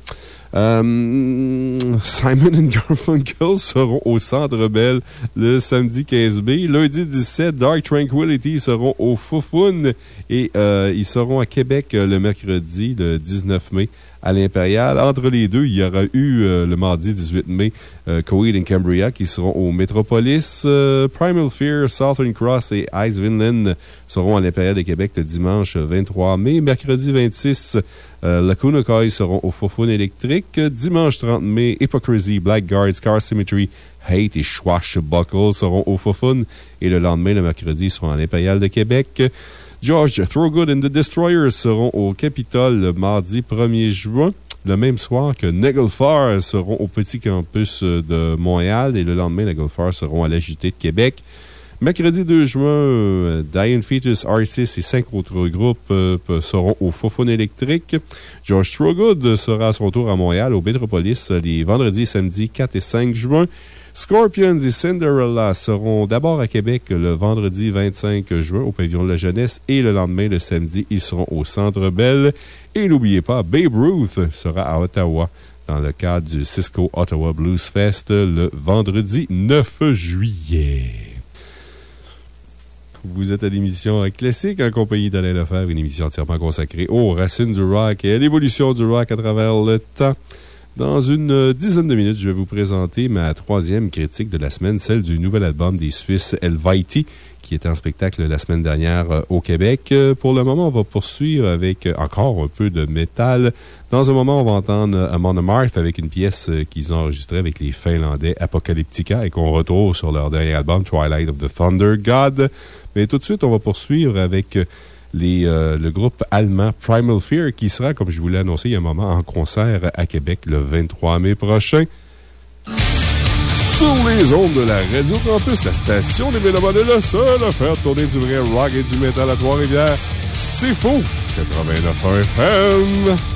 Speaker 2: Euh, Simon and Garfunkel seront au Centre Bell le samedi 15 mai. Lundi 17, Dark Tranquility seront au Foufoun et euh, ils seront à Québec euh, le mercredi le 19 mai à l'Impérial. Entre les deux, il y aura eu le mardi 18 mai and Cambria qui seront au Metropolis. Primal Fear, Southern Cross et Ice Vinland seront à l'Impérial de Québec le dimanche 23 mai. Mercredi 26, euh, Lacuna Coil seront au Fofun électrique. Dimanche 30 mai, Hypocrisy, Blackguard, Scar Symmetry, Hate et Swashbuckle seront au Fofun. Et le lendemain, le mercredi, seront à l'Impérial de Québec. George Throgood and the Destroyers seront au Capitole le mardi 1er juin. Le même soir que Nagelfar seront au Petit Campus de Montréal et le lendemain, Nagelfar seront à la JT de Québec. Mercredi 2 juin, euh, Diane Fetus, R6 et cinq autres groupes euh, seront au Fofone électrique. George Throgood sera à son tour à Montréal, au Metropolis, les vendredis et samedis 4 et 5 juin. Scorpions et Cinderella seront d'abord à Québec le vendredi 25 juin au Pavillon de la Jeunesse et le lendemain, le samedi, ils seront au Centre Bell. Et n'oubliez pas, Babe Ruth sera à Ottawa dans le cadre du Cisco Ottawa Blues Fest le vendredi 9 juillet. Vous êtes à l'émission Classique en compagnie d'Alain Lefebvre, une émission entièrement consacrée aux racines du rock et à l'évolution du rock à travers le temps. Dans une euh, dizaine de minutes, je vais vous présenter ma troisième critique de la semaine, celle du nouvel album des Suisses Helviti, qui était en spectacle la semaine dernière euh, au Québec. Euh, Pour le moment, on va poursuivre avec euh, encore un peu de métal. Dans un moment, on va entendre Amon Amarth avec une pièce qu'ils ont enregistrée avec les Finlandais Apocalyptica et qu'on retrouve sur leur dernier album Twilight of the Thunder God. Mais tout de suite, on va poursuivre avec le groupe allemand Primal Fear qui sera, comme je vous l'ai annoncé il y a un moment, en concert à Québec le 23 mai prochain. Sur les ondes de la Radio Campus, la station des Mélomanes est la seule à faire tourner du vrai rock et du métal à Trois-Rivières. C'est faux! 89.1 FM!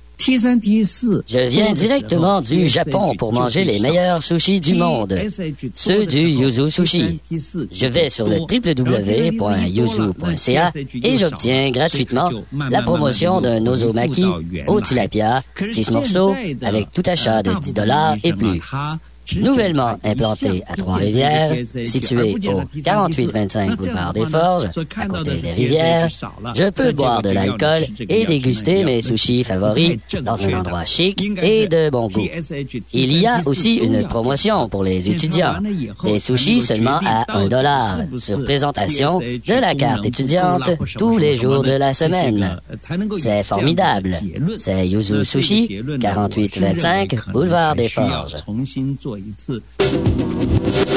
Speaker 14: Je viens directement du Japon pour manger les meilleurs sushis du monde, ceux du Yuzu Sushi. Je vais sur le www.yuzu.ca et j'obtiens gratuitement la promotion d'un ozomaki au tilapia, 6 morceaux, avec tout achat de 10 dollars et plus. Nouvellement implanté à Trois-Rivières, situé au 4825 boulevard des Forges, à côté des rivières, je peux boire de l'alcool et déguster mes sushis favoris dans un endroit chic et de bon goût. Il y a aussi une promotion pour les étudiants. Des sushis seulement à 1 dollar, sur présentation de la carte étudiante tous les jours de la semaine. C'est formidable. C'est Yuzu Sushi, 4825 boulevard des Forges.
Speaker 15: 89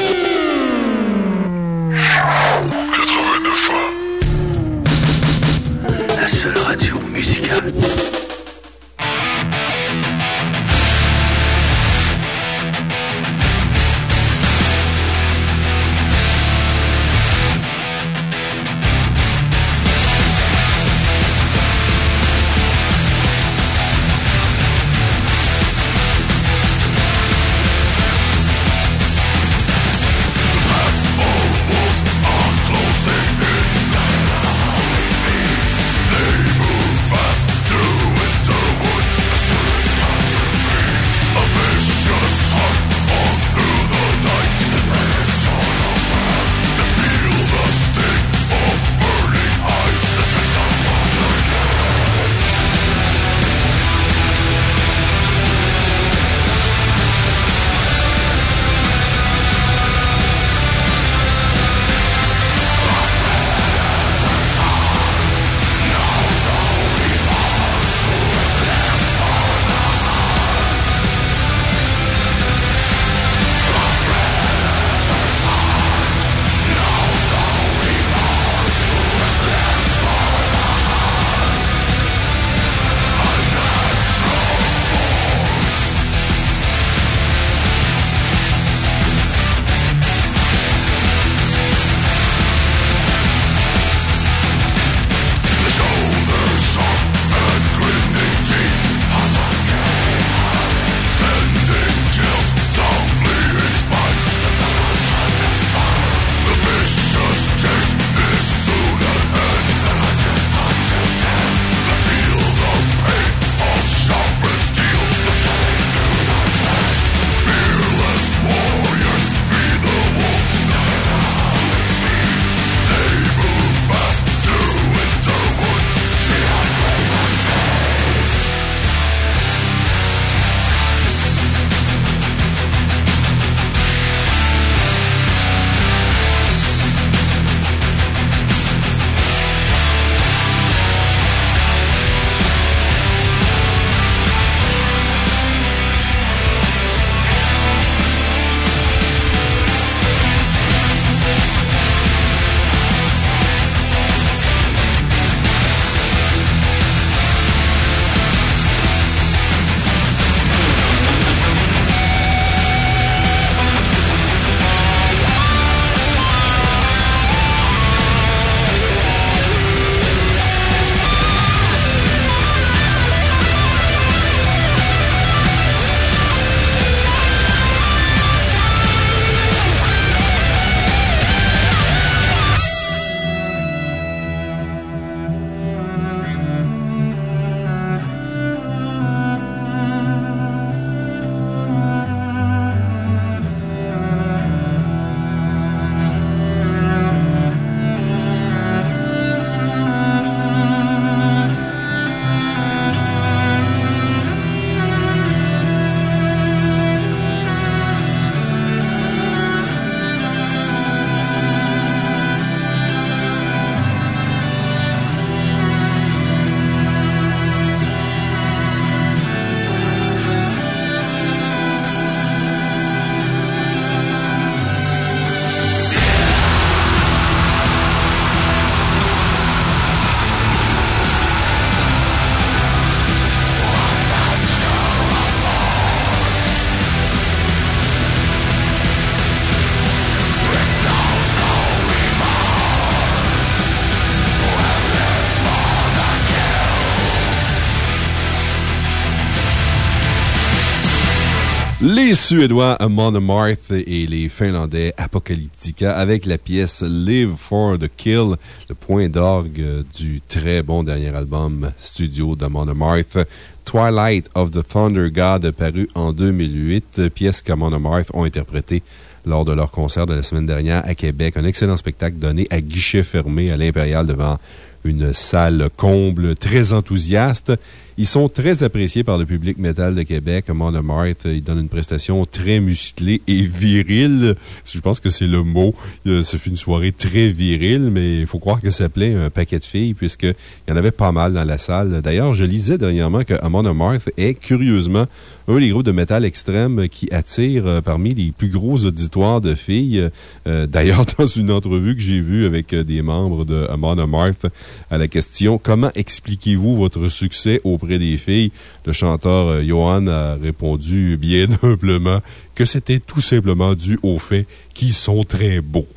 Speaker 2: Suédois Monomarth et les Finlandais Apocalyptica avec la pièce Live for the Kill, le point d'orgue du très bon dernier album studio de Monomarth. Twilight of the Thunder God, paru en 2008, pièce que Monomarth ont interprétée lors de leur concert de la semaine dernière à Québec. Un excellent spectacle donné à guichet fermé à l'Impérial devant une salle comble très enthousiaste. Ils sont très appréciés par le public métal de Québec. Monomarth, ils donnent une prestation très musclée et virile. Je pense que c'est le mot. Euh, Ce fut une soirée très virile, mais il faut croire que ça plaît un paquet de filles, puisqu'il y en avait pas mal dans la salle. D'ailleurs, je lisais dernièrement que Amon Amarth est curieusement un des groupes de métal extrême qui attire euh, parmi les plus gros auditoires de filles. Euh, D'ailleurs, dans une entrevue que j'ai vue avec euh, des membres de Amon Amarth, à la question Comment expliquez-vous votre succès auprès des filles Le chanteur euh, Johan a répondu bien humblement que c'était tout simplement dû au fait qu'ils sont très beaux.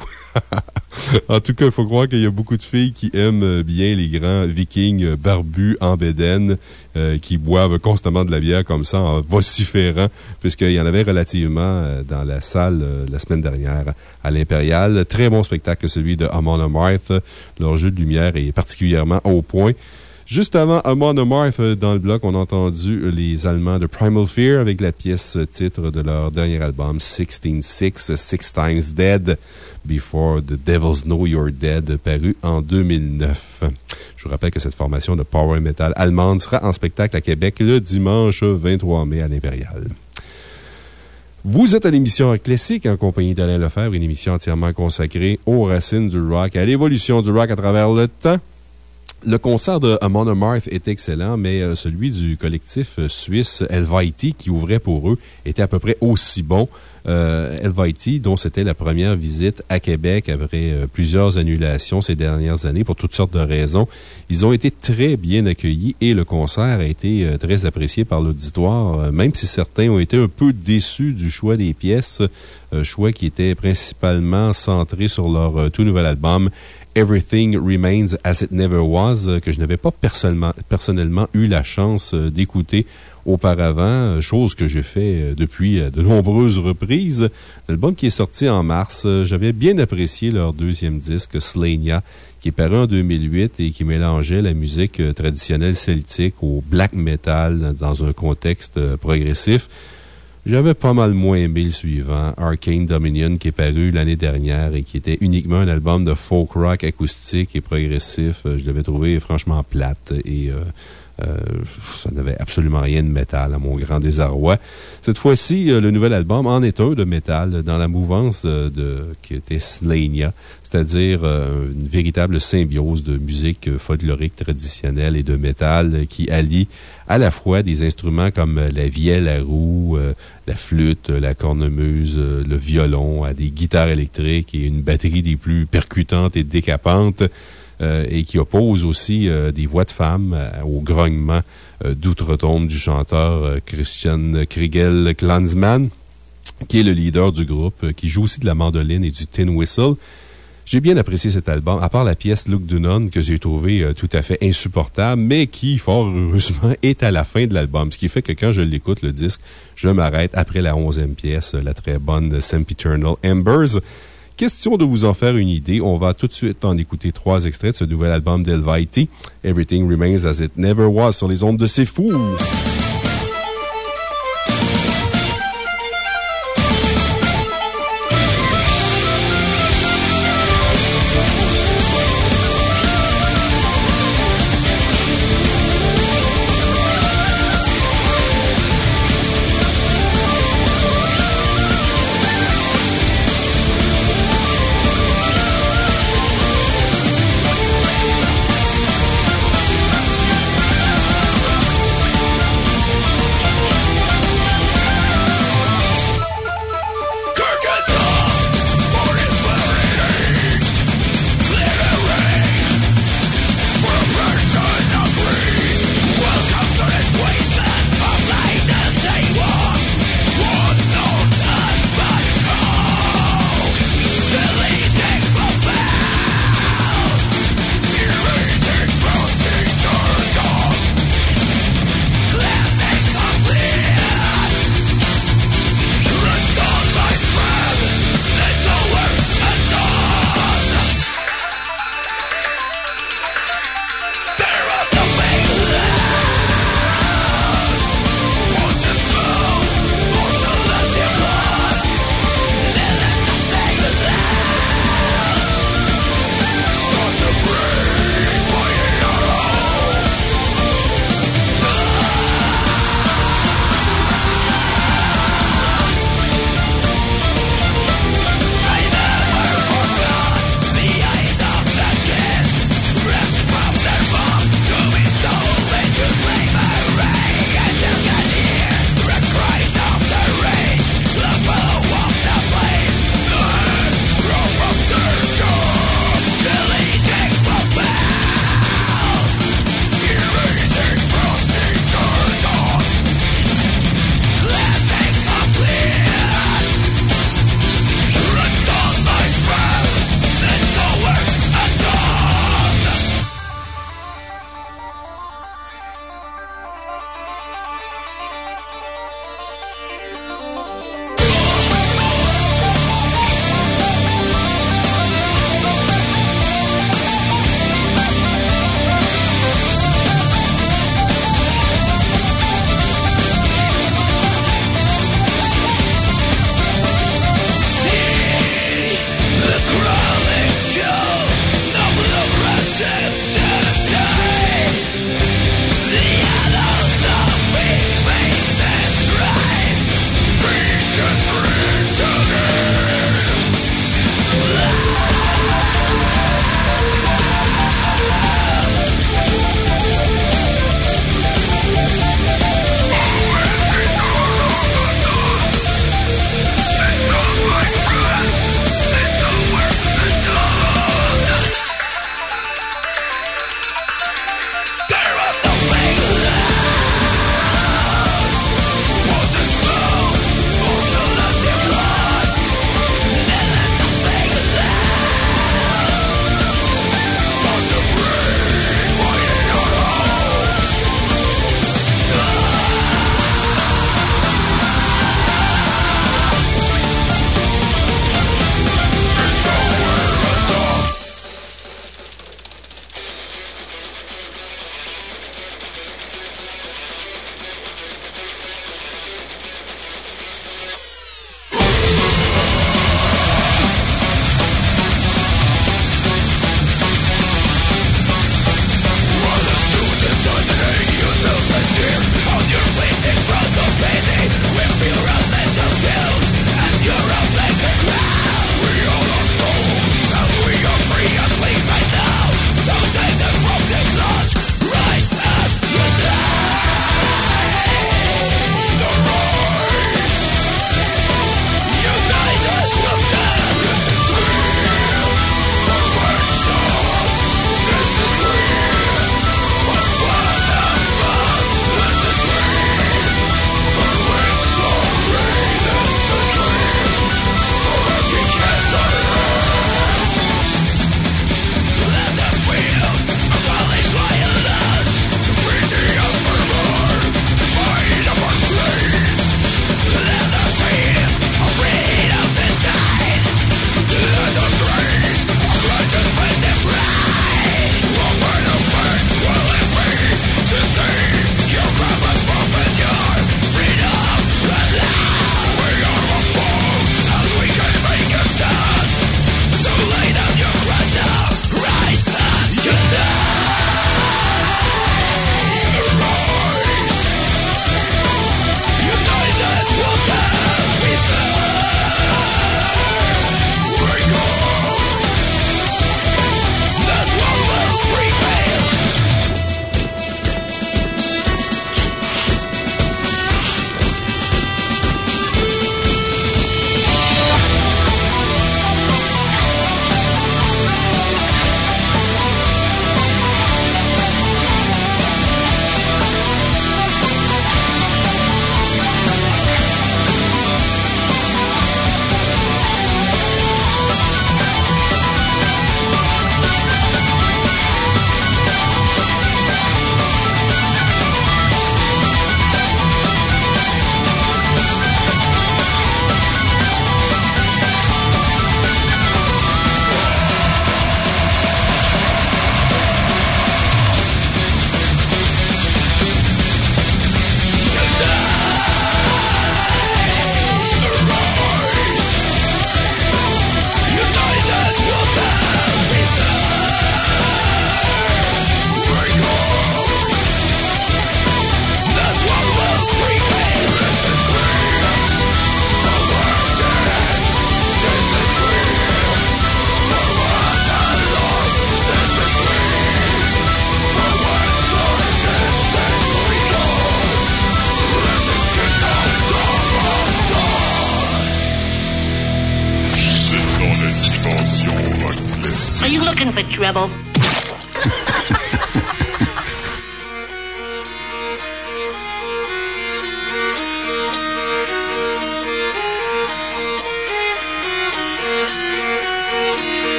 Speaker 2: en tout cas, il faut croire qu'il y a beaucoup de filles qui aiment euh, bien les grands vikings euh, barbus en bédaine, qui boivent constamment de la bière comme ça en vociférant, puisqu'il y en avait relativement dans la salle la semaine dernière à l'Impérial. Très bon spectacle, celui de Amon Amarth. Leur jeu de lumière est particulièrement au point. Juste avant Amon Amarth, euh, dans le bloc, on a entendu les Allemands de Primal Fear avec la pièce titre de leur dernier album, 16-6, Six Times Dead, Before the Devils Know You're Dead, paru en 2009. Je vous rappelle que cette formation de power metal allemande sera en spectacle à Québec le dimanche 23 mai à l'Impérial. Vous êtes à l'émission Classique en compagnie d'Alain Lefebvre, une émission entièrement consacrée aux racines du rock, à l'évolution du rock à travers le temps. Le concert de Amon Amarth est excellent, mais euh, celui du collectif euh, suisse Helviti, qui ouvrait pour eux, était à peu près aussi bon. Euh, dont c'était la première visite à Québec après euh, plusieurs annulations ces dernières années pour toutes sortes de raisons. Ils ont été très bien accueillis et le concert a été très apprécié par l'auditoire, même si certains ont été un peu déçus du choix des pièces, choix qui était principalement centré sur leur tout nouvel album Everything Remains as It Never Was, euh, que je n'avais pas personnellement, personnellement eu la chance euh, d'écouter auparavant, euh, chose que j'ai fait depuis de nombreuses reprises. L'album qui est sorti en mars, j'avais bien apprécié leur deuxième disque, Slania, qui est paru en 2008 et qui mélangeait la musique traditionnelle celtique au black metal dans un contexte progressif. J'avais pas mal moins aimé le suivant, Arcane Dominion, qui est paru l'année dernière et qui était uniquement un album de folk rock acoustique et progressif. Euh, Je l'avais trouvé franchement plate et euh, ça n'avait absolument rien de métal, à mon grand désarroi. Cette fois-ci, euh, le nouvel album en est un de métal dans la mouvance euh, de, qui était Slania, c'est-à-dire euh, une véritable symbiose de musique euh, folklorique traditionnelle et de métal euh, qui allie à la fois des instruments comme euh, la vielle à roue, euh, la flûte, euh, la cornemuse, euh, le violon, à des guitares électriques et une batterie des plus percutantes et décapantes euh, et qui oppose aussi euh, des voix de femmes euh, au grognement euh, d'outre-tombe du chanteur euh, Christian Kriegel Klansman, qui est le leader du groupe, euh, qui joue aussi de la mandoline et du tin whistle. J'ai bien apprécié cet album, à part la pièce Look Dunon que j'ai trouvé euh, tout à fait insupportable, mais qui, fort heureusement, est à la fin de l'album. Ce qui fait que quand je l'écoute, le disque, je m'arrête après la onzième pièce, euh, la très bonne Sempiternal Embers. Question de vous en faire une idée, on va tout de suite en écouter trois extraits de ce nouvel album d'Elviti, Everything Remains as It Never Was, sur les ondes de C'est Fou.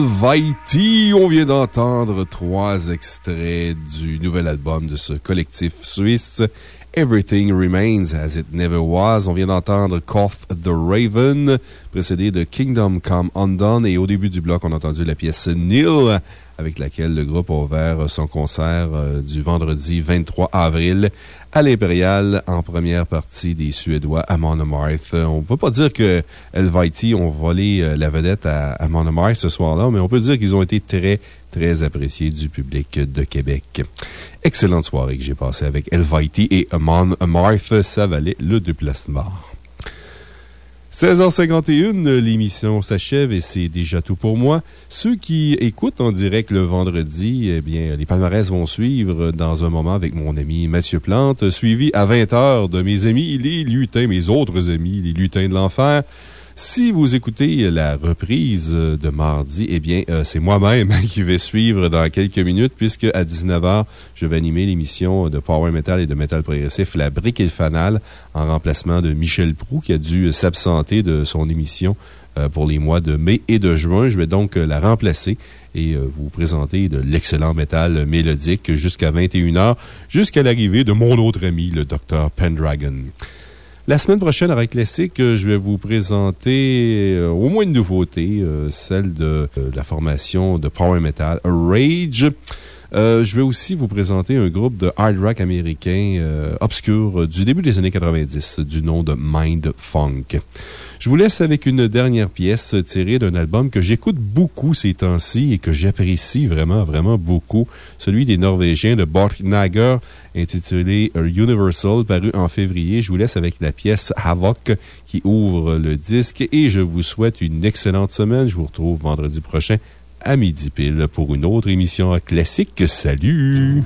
Speaker 2: Elviti. On vient d'entendre trois extraits du nouvel album de ce collectif suisse, Everything Remains as It Never Was. On vient d'entendre Cough the Raven, précédé de Kingdom Come Undone. Et au début du bloc, on a entendu la pièce Neil, avec laquelle le groupe a ouvert son concert euh, du vendredi 23 avril à l'Impérial en première partie des Suédois à Monomarth. On ne peut pas dire que Helviti ont volé euh, la vedette à, à Monomarth ce soir-là, mais on peut dire qu'ils ont été très, très appréciés du public de Québec. Excellente soirée que j'ai passée avec Helviti et Amon. Ça valait le déplacement. 16h51, l'émission s'achève et c'est déjà tout pour moi. Ceux qui écoutent en direct le vendredi, eh bien, les palmarès vont suivre dans un moment avec mon ami Mathieu Plante, suivi à 20h de mes amis, les lutins, mes autres amis, les lutins de l'enfer. Si vous écoutez la reprise de mardi, eh bien, euh, c'est moi-même qui vais suivre dans quelques minutes, puisque à 19h, je vais animer l'émission de Power Metal et de Metal Progressif La Brique et le Fanal, en remplacement de Michel Prou, qui a dû s'absenter de son émission euh, pour les mois de mai et de juin. Je vais donc euh, la remplacer et vous présenter de l'excellent métal mélodique jusqu'à 21h, jusqu'à l'arrivée de mon autre ami, le Dr. Pendragon. La semaine prochaine, à Rock Classique, euh, je vais vous présenter euh, au moins une nouveauté, euh, celle de la formation de Power Metal Rage. Je vais aussi vous présenter un groupe de hard rock américain obscur du début des années 90, du nom de Mind Funk. Je vous laisse avec une dernière pièce tirée d'un album que j'écoute beaucoup ces temps-ci et que j'apprécie vraiment, vraiment beaucoup. Celui des Norvégiens de Borknager, intitulé Universal, paru en février. Je vous laisse avec la pièce Havoc qui ouvre le disque et je vous souhaite une excellente semaine. Je vous retrouve vendredi prochain à midi pile pour une autre émission classique. Salut!